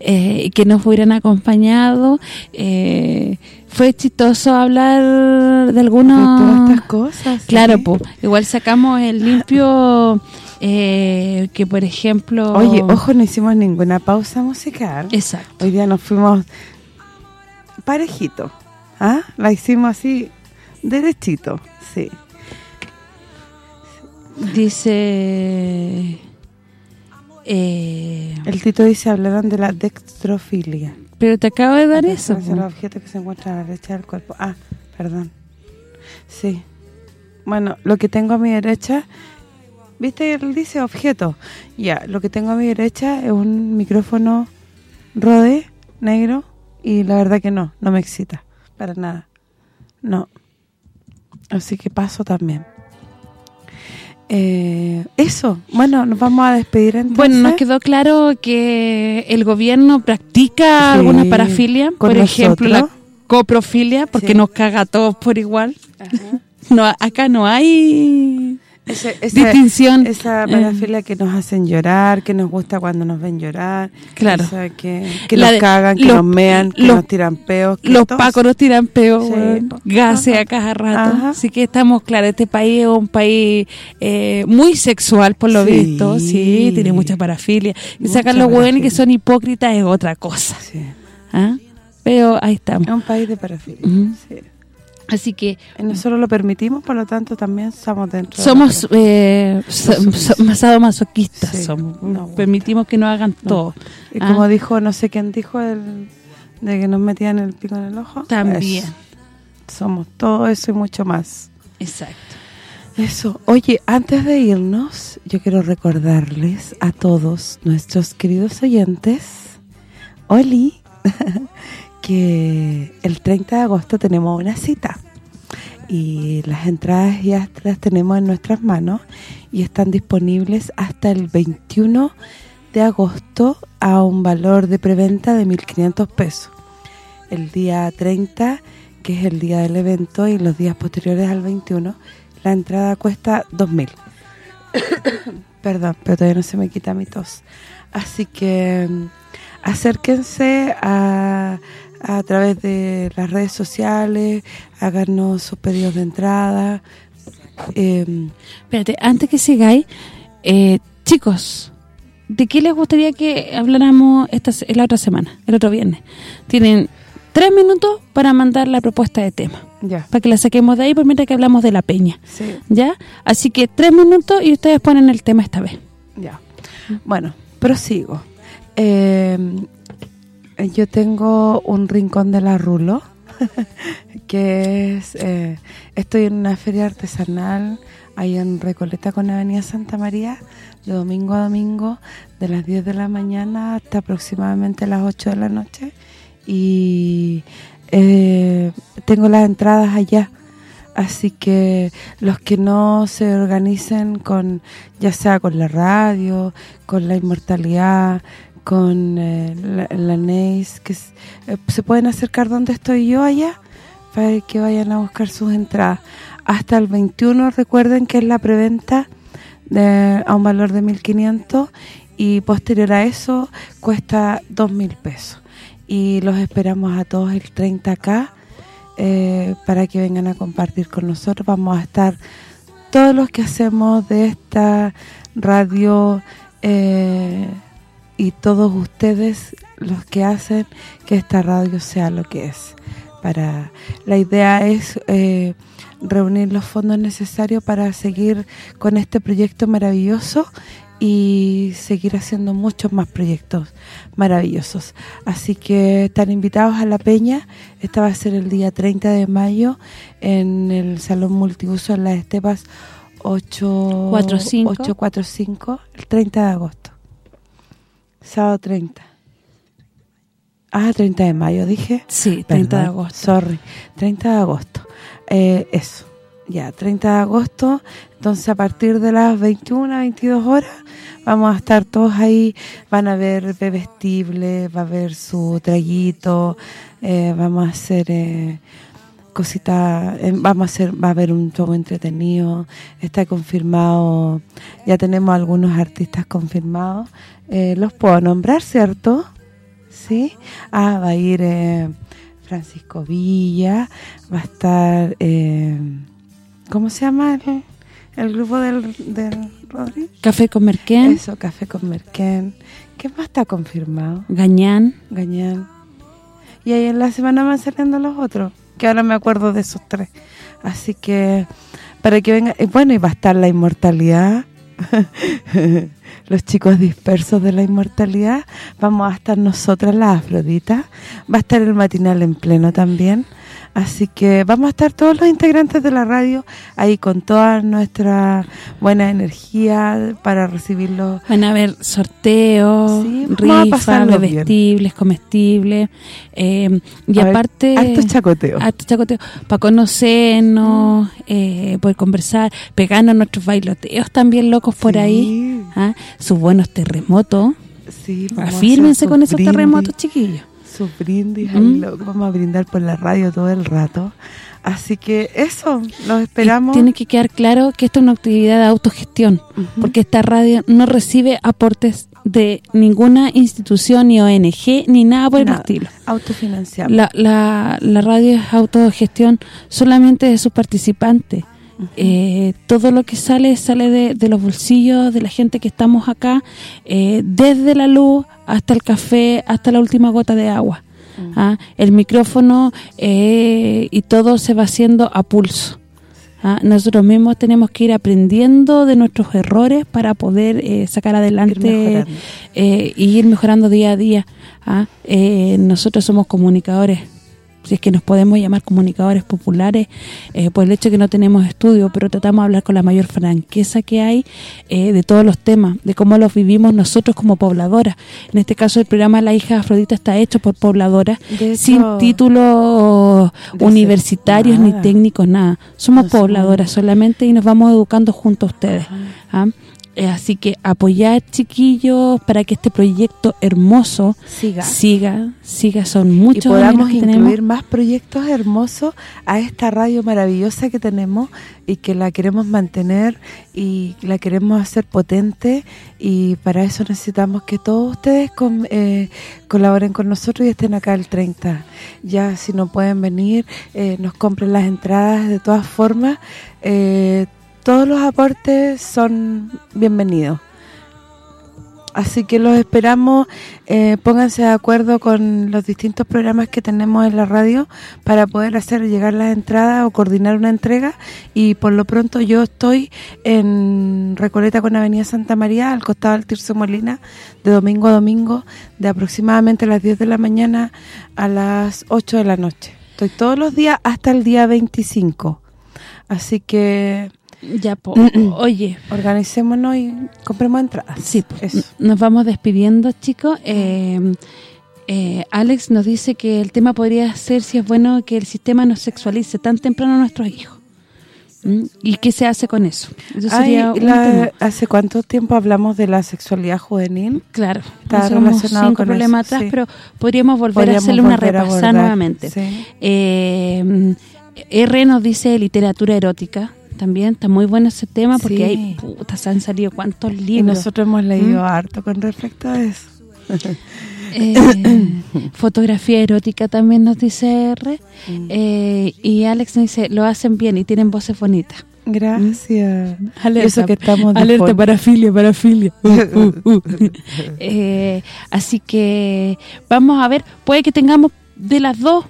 eh, y que nos hubieran acompañado. Eh, fue chistoso hablar de algunas cosas. Claro, pues igual sacamos el limpio eh, que por ejemplo... Oye, ojo, no hicimos ninguna pausa musical. Exacto. Hoy día nos fuimos parejito. ¿Ah? La hicimos así, derechito, sí. Dice... Eh, el Tito dice, hablarán de la dextrofilia. Pero te acabo de dar eso. Es el objeto que se encuentra a la derecha del cuerpo. Ah, perdón. Sí. Bueno, lo que tengo a mi derecha... ¿Viste? Él dice objeto. Ya, lo que tengo a mi derecha es un micrófono Rode, negro, y la verdad que no, no me excita para nada. No. Así que paso también. Eh, eso, bueno, nos vamos a despedir entonces. Bueno, nos quedó claro que el gobierno practica alguna parafilia, por ejemplo la coprofilia, porque nos caga a todos por igual. *laughs* no Acá no hay distinción. Esa eh. parafilia que nos hacen llorar, que nos gusta cuando nos ven llorar. Claro. que, que nos cagan, que nos mean, que nos tiran peos. los pacos nos tiran peos, gases a cada rato. Así que estamos, claro, este país es un país eh, muy sexual por lo visto. Sí, tiene mucha parafilia. Y sacar los hueones que son hipócritas es otra cosa. Sí. ¿Ah? Pero ahí estamos. Es un país de parafilia. sí. Así que... Nosotros lo permitimos, por lo tanto también estamos dentro Somos eh, masoquistas, somos. permitimos que nos hagan todo. Y como ah. dijo, no sé quién dijo, el, de que nos metían el pico en el ojo. También. somos todo eso y mucho más. Exacto. Eso. Oye, antes de irnos, yo quiero recordarles a todos nuestros queridos oyentes, Oli, *laughs* que el 30 de agosto tenemos una cita y las entradas ya las tenemos en nuestras manos y están disponibles hasta el 21 de agosto a un valor de preventa de 1.500 pesos. El día 30, que es el día del evento, y los días posteriores al 21, la entrada cuesta 2.000. *coughs* Perdón, pero todavía no se me quita mi tos. Así que mm, acérquense a a través de las redes sociales, háganos sus pedidos de entrada. Eh, Espérate, antes que sigáis, eh, chicos, ¿de qué les gustaría que habláramos esta la otra semana, el otro viernes? Tienen tres minutos para mandar la propuesta de tema. Ya. Para que la saquemos de ahí por mientras que hablamos de la peña. Sí. ¿Ya? Así que tres minutos y ustedes ponen el tema esta vez. Ya. Bueno, prosigo. Eh, yo tengo un rincón de la Rulo, *laughs* que es, eh, estoy en una feria artesanal ahí en Recoleta con Avenida Santa María, de domingo a domingo, de las 10 de la mañana hasta aproximadamente las 8 de la noche, y eh, tengo las entradas allá, así que los que no se organicen con ya sea con la radio, con la inmortalidad, con eh, la, NEIS, que eh, se pueden acercar donde estoy yo allá para que vayan a buscar sus entradas. Hasta el 21 recuerden que es la preventa de, a un valor de 1.500 y posterior a eso cuesta 2.000 pesos. Y los esperamos a todos el 30K eh, para que vengan a compartir con nosotros. Vamos a estar todos los que hacemos de esta radio... Eh, y todos ustedes los que hacen que esta radio sea lo que es. para La idea es eh, reunir los fondos necesarios para seguir con este proyecto maravilloso y seguir haciendo muchos más proyectos maravillosos. Así que están invitados a La Peña. Esta va a ser el día 30 de mayo en el Salón Multiuso en Las Estepas 845, 845 el 30 de agosto. Sábado 30. Ah, 30 de mayo, dije. Sí, 30 de agosto. Sorry, 30 de agosto. Eh, eso, ya, 30 de agosto. Entonces, a partir de las 21, 22 horas, vamos a estar todos ahí. Van a ver bebestibles, va a haber su traguito, eh, vamos a hacer... Eh, cositas, vamos a hacer, va a haber un show entretenido, está confirmado, ya tenemos algunos artistas confirmados, eh, los puedo nombrar, ¿cierto? ¿Sí? Ah, va a ir eh, Francisco Villa, va a estar, eh, ¿cómo se llama el, grupo del, del Rodri? Café con Merquén. Eso, Café con Merquén. ¿Qué más está confirmado? Gañán. Gañán. Y ahí en la semana van saliendo los otros, que ahora me acuerdo de esos tres. Así que, para que venga, bueno, y va a estar la inmortalidad, *laughs* los chicos dispersos de la inmortalidad, vamos a estar nosotras, la Afrodita, va a estar el matinal en pleno también, Así que vamos a estar todos los integrantes de la radio ahí con toda nuestra buena energía para recibirlo. Van a haber sorteos, rifas, vestibles, comestibles. Eh, y aparte... harto chacoteo. Harto chacoteo. Para conocernos, eh, poder conversar, pegarnos nuestros bailoteos también locos por ahí. ¿ah? Sus buenos terremotos. Sí, Afírmense con esos terremotos, chiquillos. Brindis, ¿Mm? vamos a brindar por la radio todo el rato. Así que eso, los esperamos. tiene que quedar claro que esto es una actividad de autogestión, porque esta radio no recibe aportes de ninguna institución, ni ONG, ni nada por el estilo. Autofinanciable. La, la, la radio es autogestión solamente de sus participantes. Eh, todo lo que sale, sale de, los bolsillos de la gente que estamos acá, eh, desde la luz hasta el café, hasta la última gota de agua. ¿ah? El micrófono eh, y todo se va haciendo a pulso. ¿ah? Nosotros mismos tenemos que ir aprendiendo de nuestros errores para poder eh, sacar adelante eh, y ir mejorando día a día. ¿ah? nosotros somos comunicadores si es que nos podemos llamar comunicadores populares, eh, por el hecho de que no tenemos estudio, pero tratamos de hablar con la mayor franqueza que hay eh, de todos los temas, de cómo los vivimos nosotros como pobladoras. En este caso el programa La hija Afrodita está hecho por pobladoras, sin títulos universitarios ni técnicos, nada. Somos pobladoras solamente y nos vamos educando junto a ustedes. Eh, así que apoyar, chiquillos, para que este proyecto hermoso siga, siga, siga. Son muchos y podamos incluir más proyectos hermosos a esta radio maravillosa que tenemos y que la queremos mantener y la queremos hacer potente. Y para eso necesitamos que todos ustedes eh, colaboren con nosotros y estén acá el 30. Ya si no pueden venir, eh, nos compren las entradas. De todas formas, eh, todos los aportes son bienvenidos. Así que los esperamos, eh, pónganse de acuerdo con los distintos programas que tenemos en la radio para poder hacer llegar las entradas o coordinar una entrega y por lo pronto yo estoy en Recoleta con Avenida Santa María, al costado del Tirso Molina, de domingo a domingo, de aproximadamente las 10 de la mañana a las 8 de la noche. Estoy todos los días hasta el día 25. Así que ya, oye. Organicémonos y compremos entradas. Sí, nos vamos despidiendo, chicos. Eh, eh, Alex nos dice que el tema podría ser si es bueno que el sistema nos sexualice tan temprano a nuestros hijos. ¿Mm? ¿Y qué se hace con eso? ¿Hace cuánto tiempo hablamos de la sexualidad juvenil? Claro, está relacionado con problema atrás, pero podríamos volver a hacerle una repasada nuevamente. Eh, R nos dice literatura erótica, también está muy bueno ese tema porque hay putas han salido cuántos libros y nosotros hemos leído ¿Mm? harto con respecto a eso eh, *laughs* fotografía erótica también nos dice R mm. eh, y Alex nos dice lo hacen bien y tienen voces bonitas Gracias. ¿Mm? Alerta, Eso que estamos alerta parafilia, parafilia. *laughs* Uh, uh, uh. eh, así que vamos a ver, puede que tengamos de las dos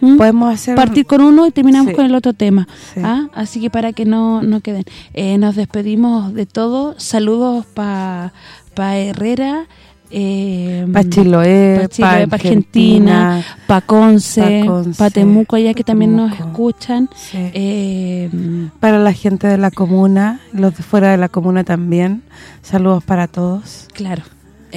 ¿Mm? Podemos hacer partir con uno y terminamos con el otro tema. ¿ah? Así que para que no, no queden. Eh, nos despedimos de todo. Saludos para pa Herrera, eh, para Chiloé, para Argentina, para Conce, para Temuco, allá que también nos escuchan. Eh, para la gente de la comuna, los de fuera de la comuna también. Saludos para todos. Claro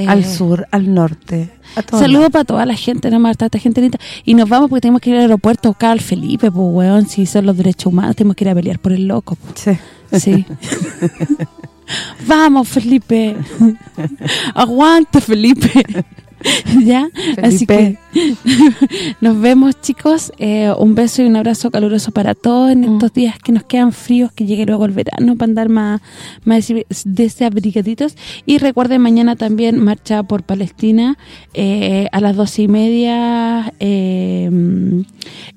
al eh, sur, al norte. Saludos para toda la gente, nomás, toda esta gente Y nos vamos porque tenemos que ir al aeropuerto a buscar al Felipe, pues, weón. Si son los derechos humanos, tenemos que ir a pelear por el loco. Sí. Sí. *laughs* Vamos, Felipe. *laughs* Aguante, Felipe. *laughs* ¿Ya? Así que *laughs* nos vemos, chicos. Eh, un beso y un abrazo caluroso para todos en estos mm. días que nos quedan fríos, que llegue luego el verano para andar más, más desabrigaditos. Y recuerden, mañana también marcha por Palestina eh, a las doce y media eh,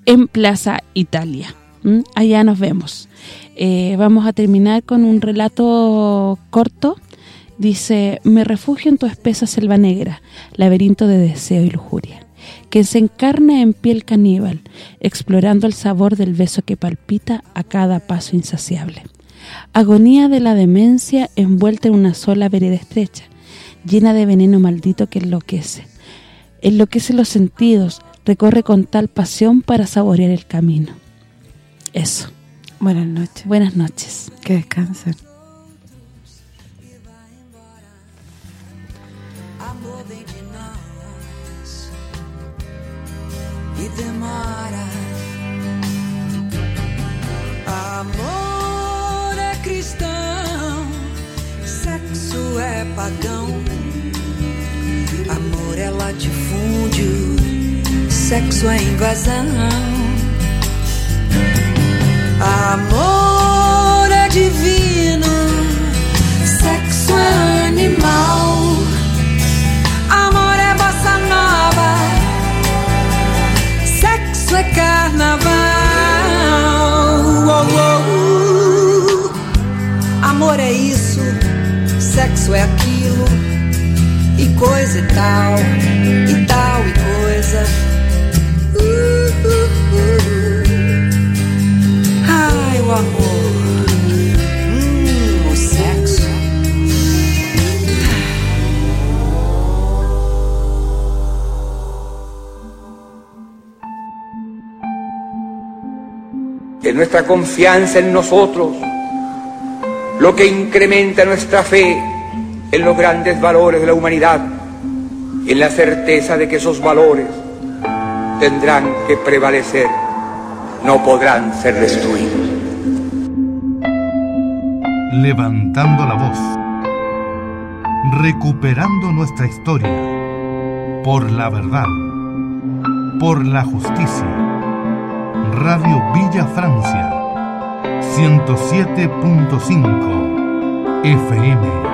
en Plaza Italia. ¿Mm? Allá nos vemos. vamos a terminar con un relato corto Dice, me refugio en tu espesa selva negra, laberinto de deseo y lujuria, que se encarna en piel caníbal, explorando el sabor del beso que palpita a cada paso insaciable. Agonía de la demencia envuelta en una sola vereda estrecha, llena de veneno maldito que enloquece. Enloquece los sentidos, recorre con tal pasión para saborear el camino. Eso. Buenas noches. Buenas noches. Que descansen. Amor é cristão, sexo é pagão. Amor é latifúndio sexo é invasão. Amor é divino, sexo é animal. Amor é bossa nova, sexo é carnaval. Sexo é aquilo, e coisa e tal, e tal e coisa. amor, hum, o sexo. Es nuestra confianza en nosotros lo que incrementa nuestra fe en los grandes valores de la humanidad en la certeza de que esos valores tendrán que prevalecer, no podrán ser destruidos levantando la voz, recuperando nuestra historia, por la verdad, por la justicia. Radio Villa Francia, 107.5 FM.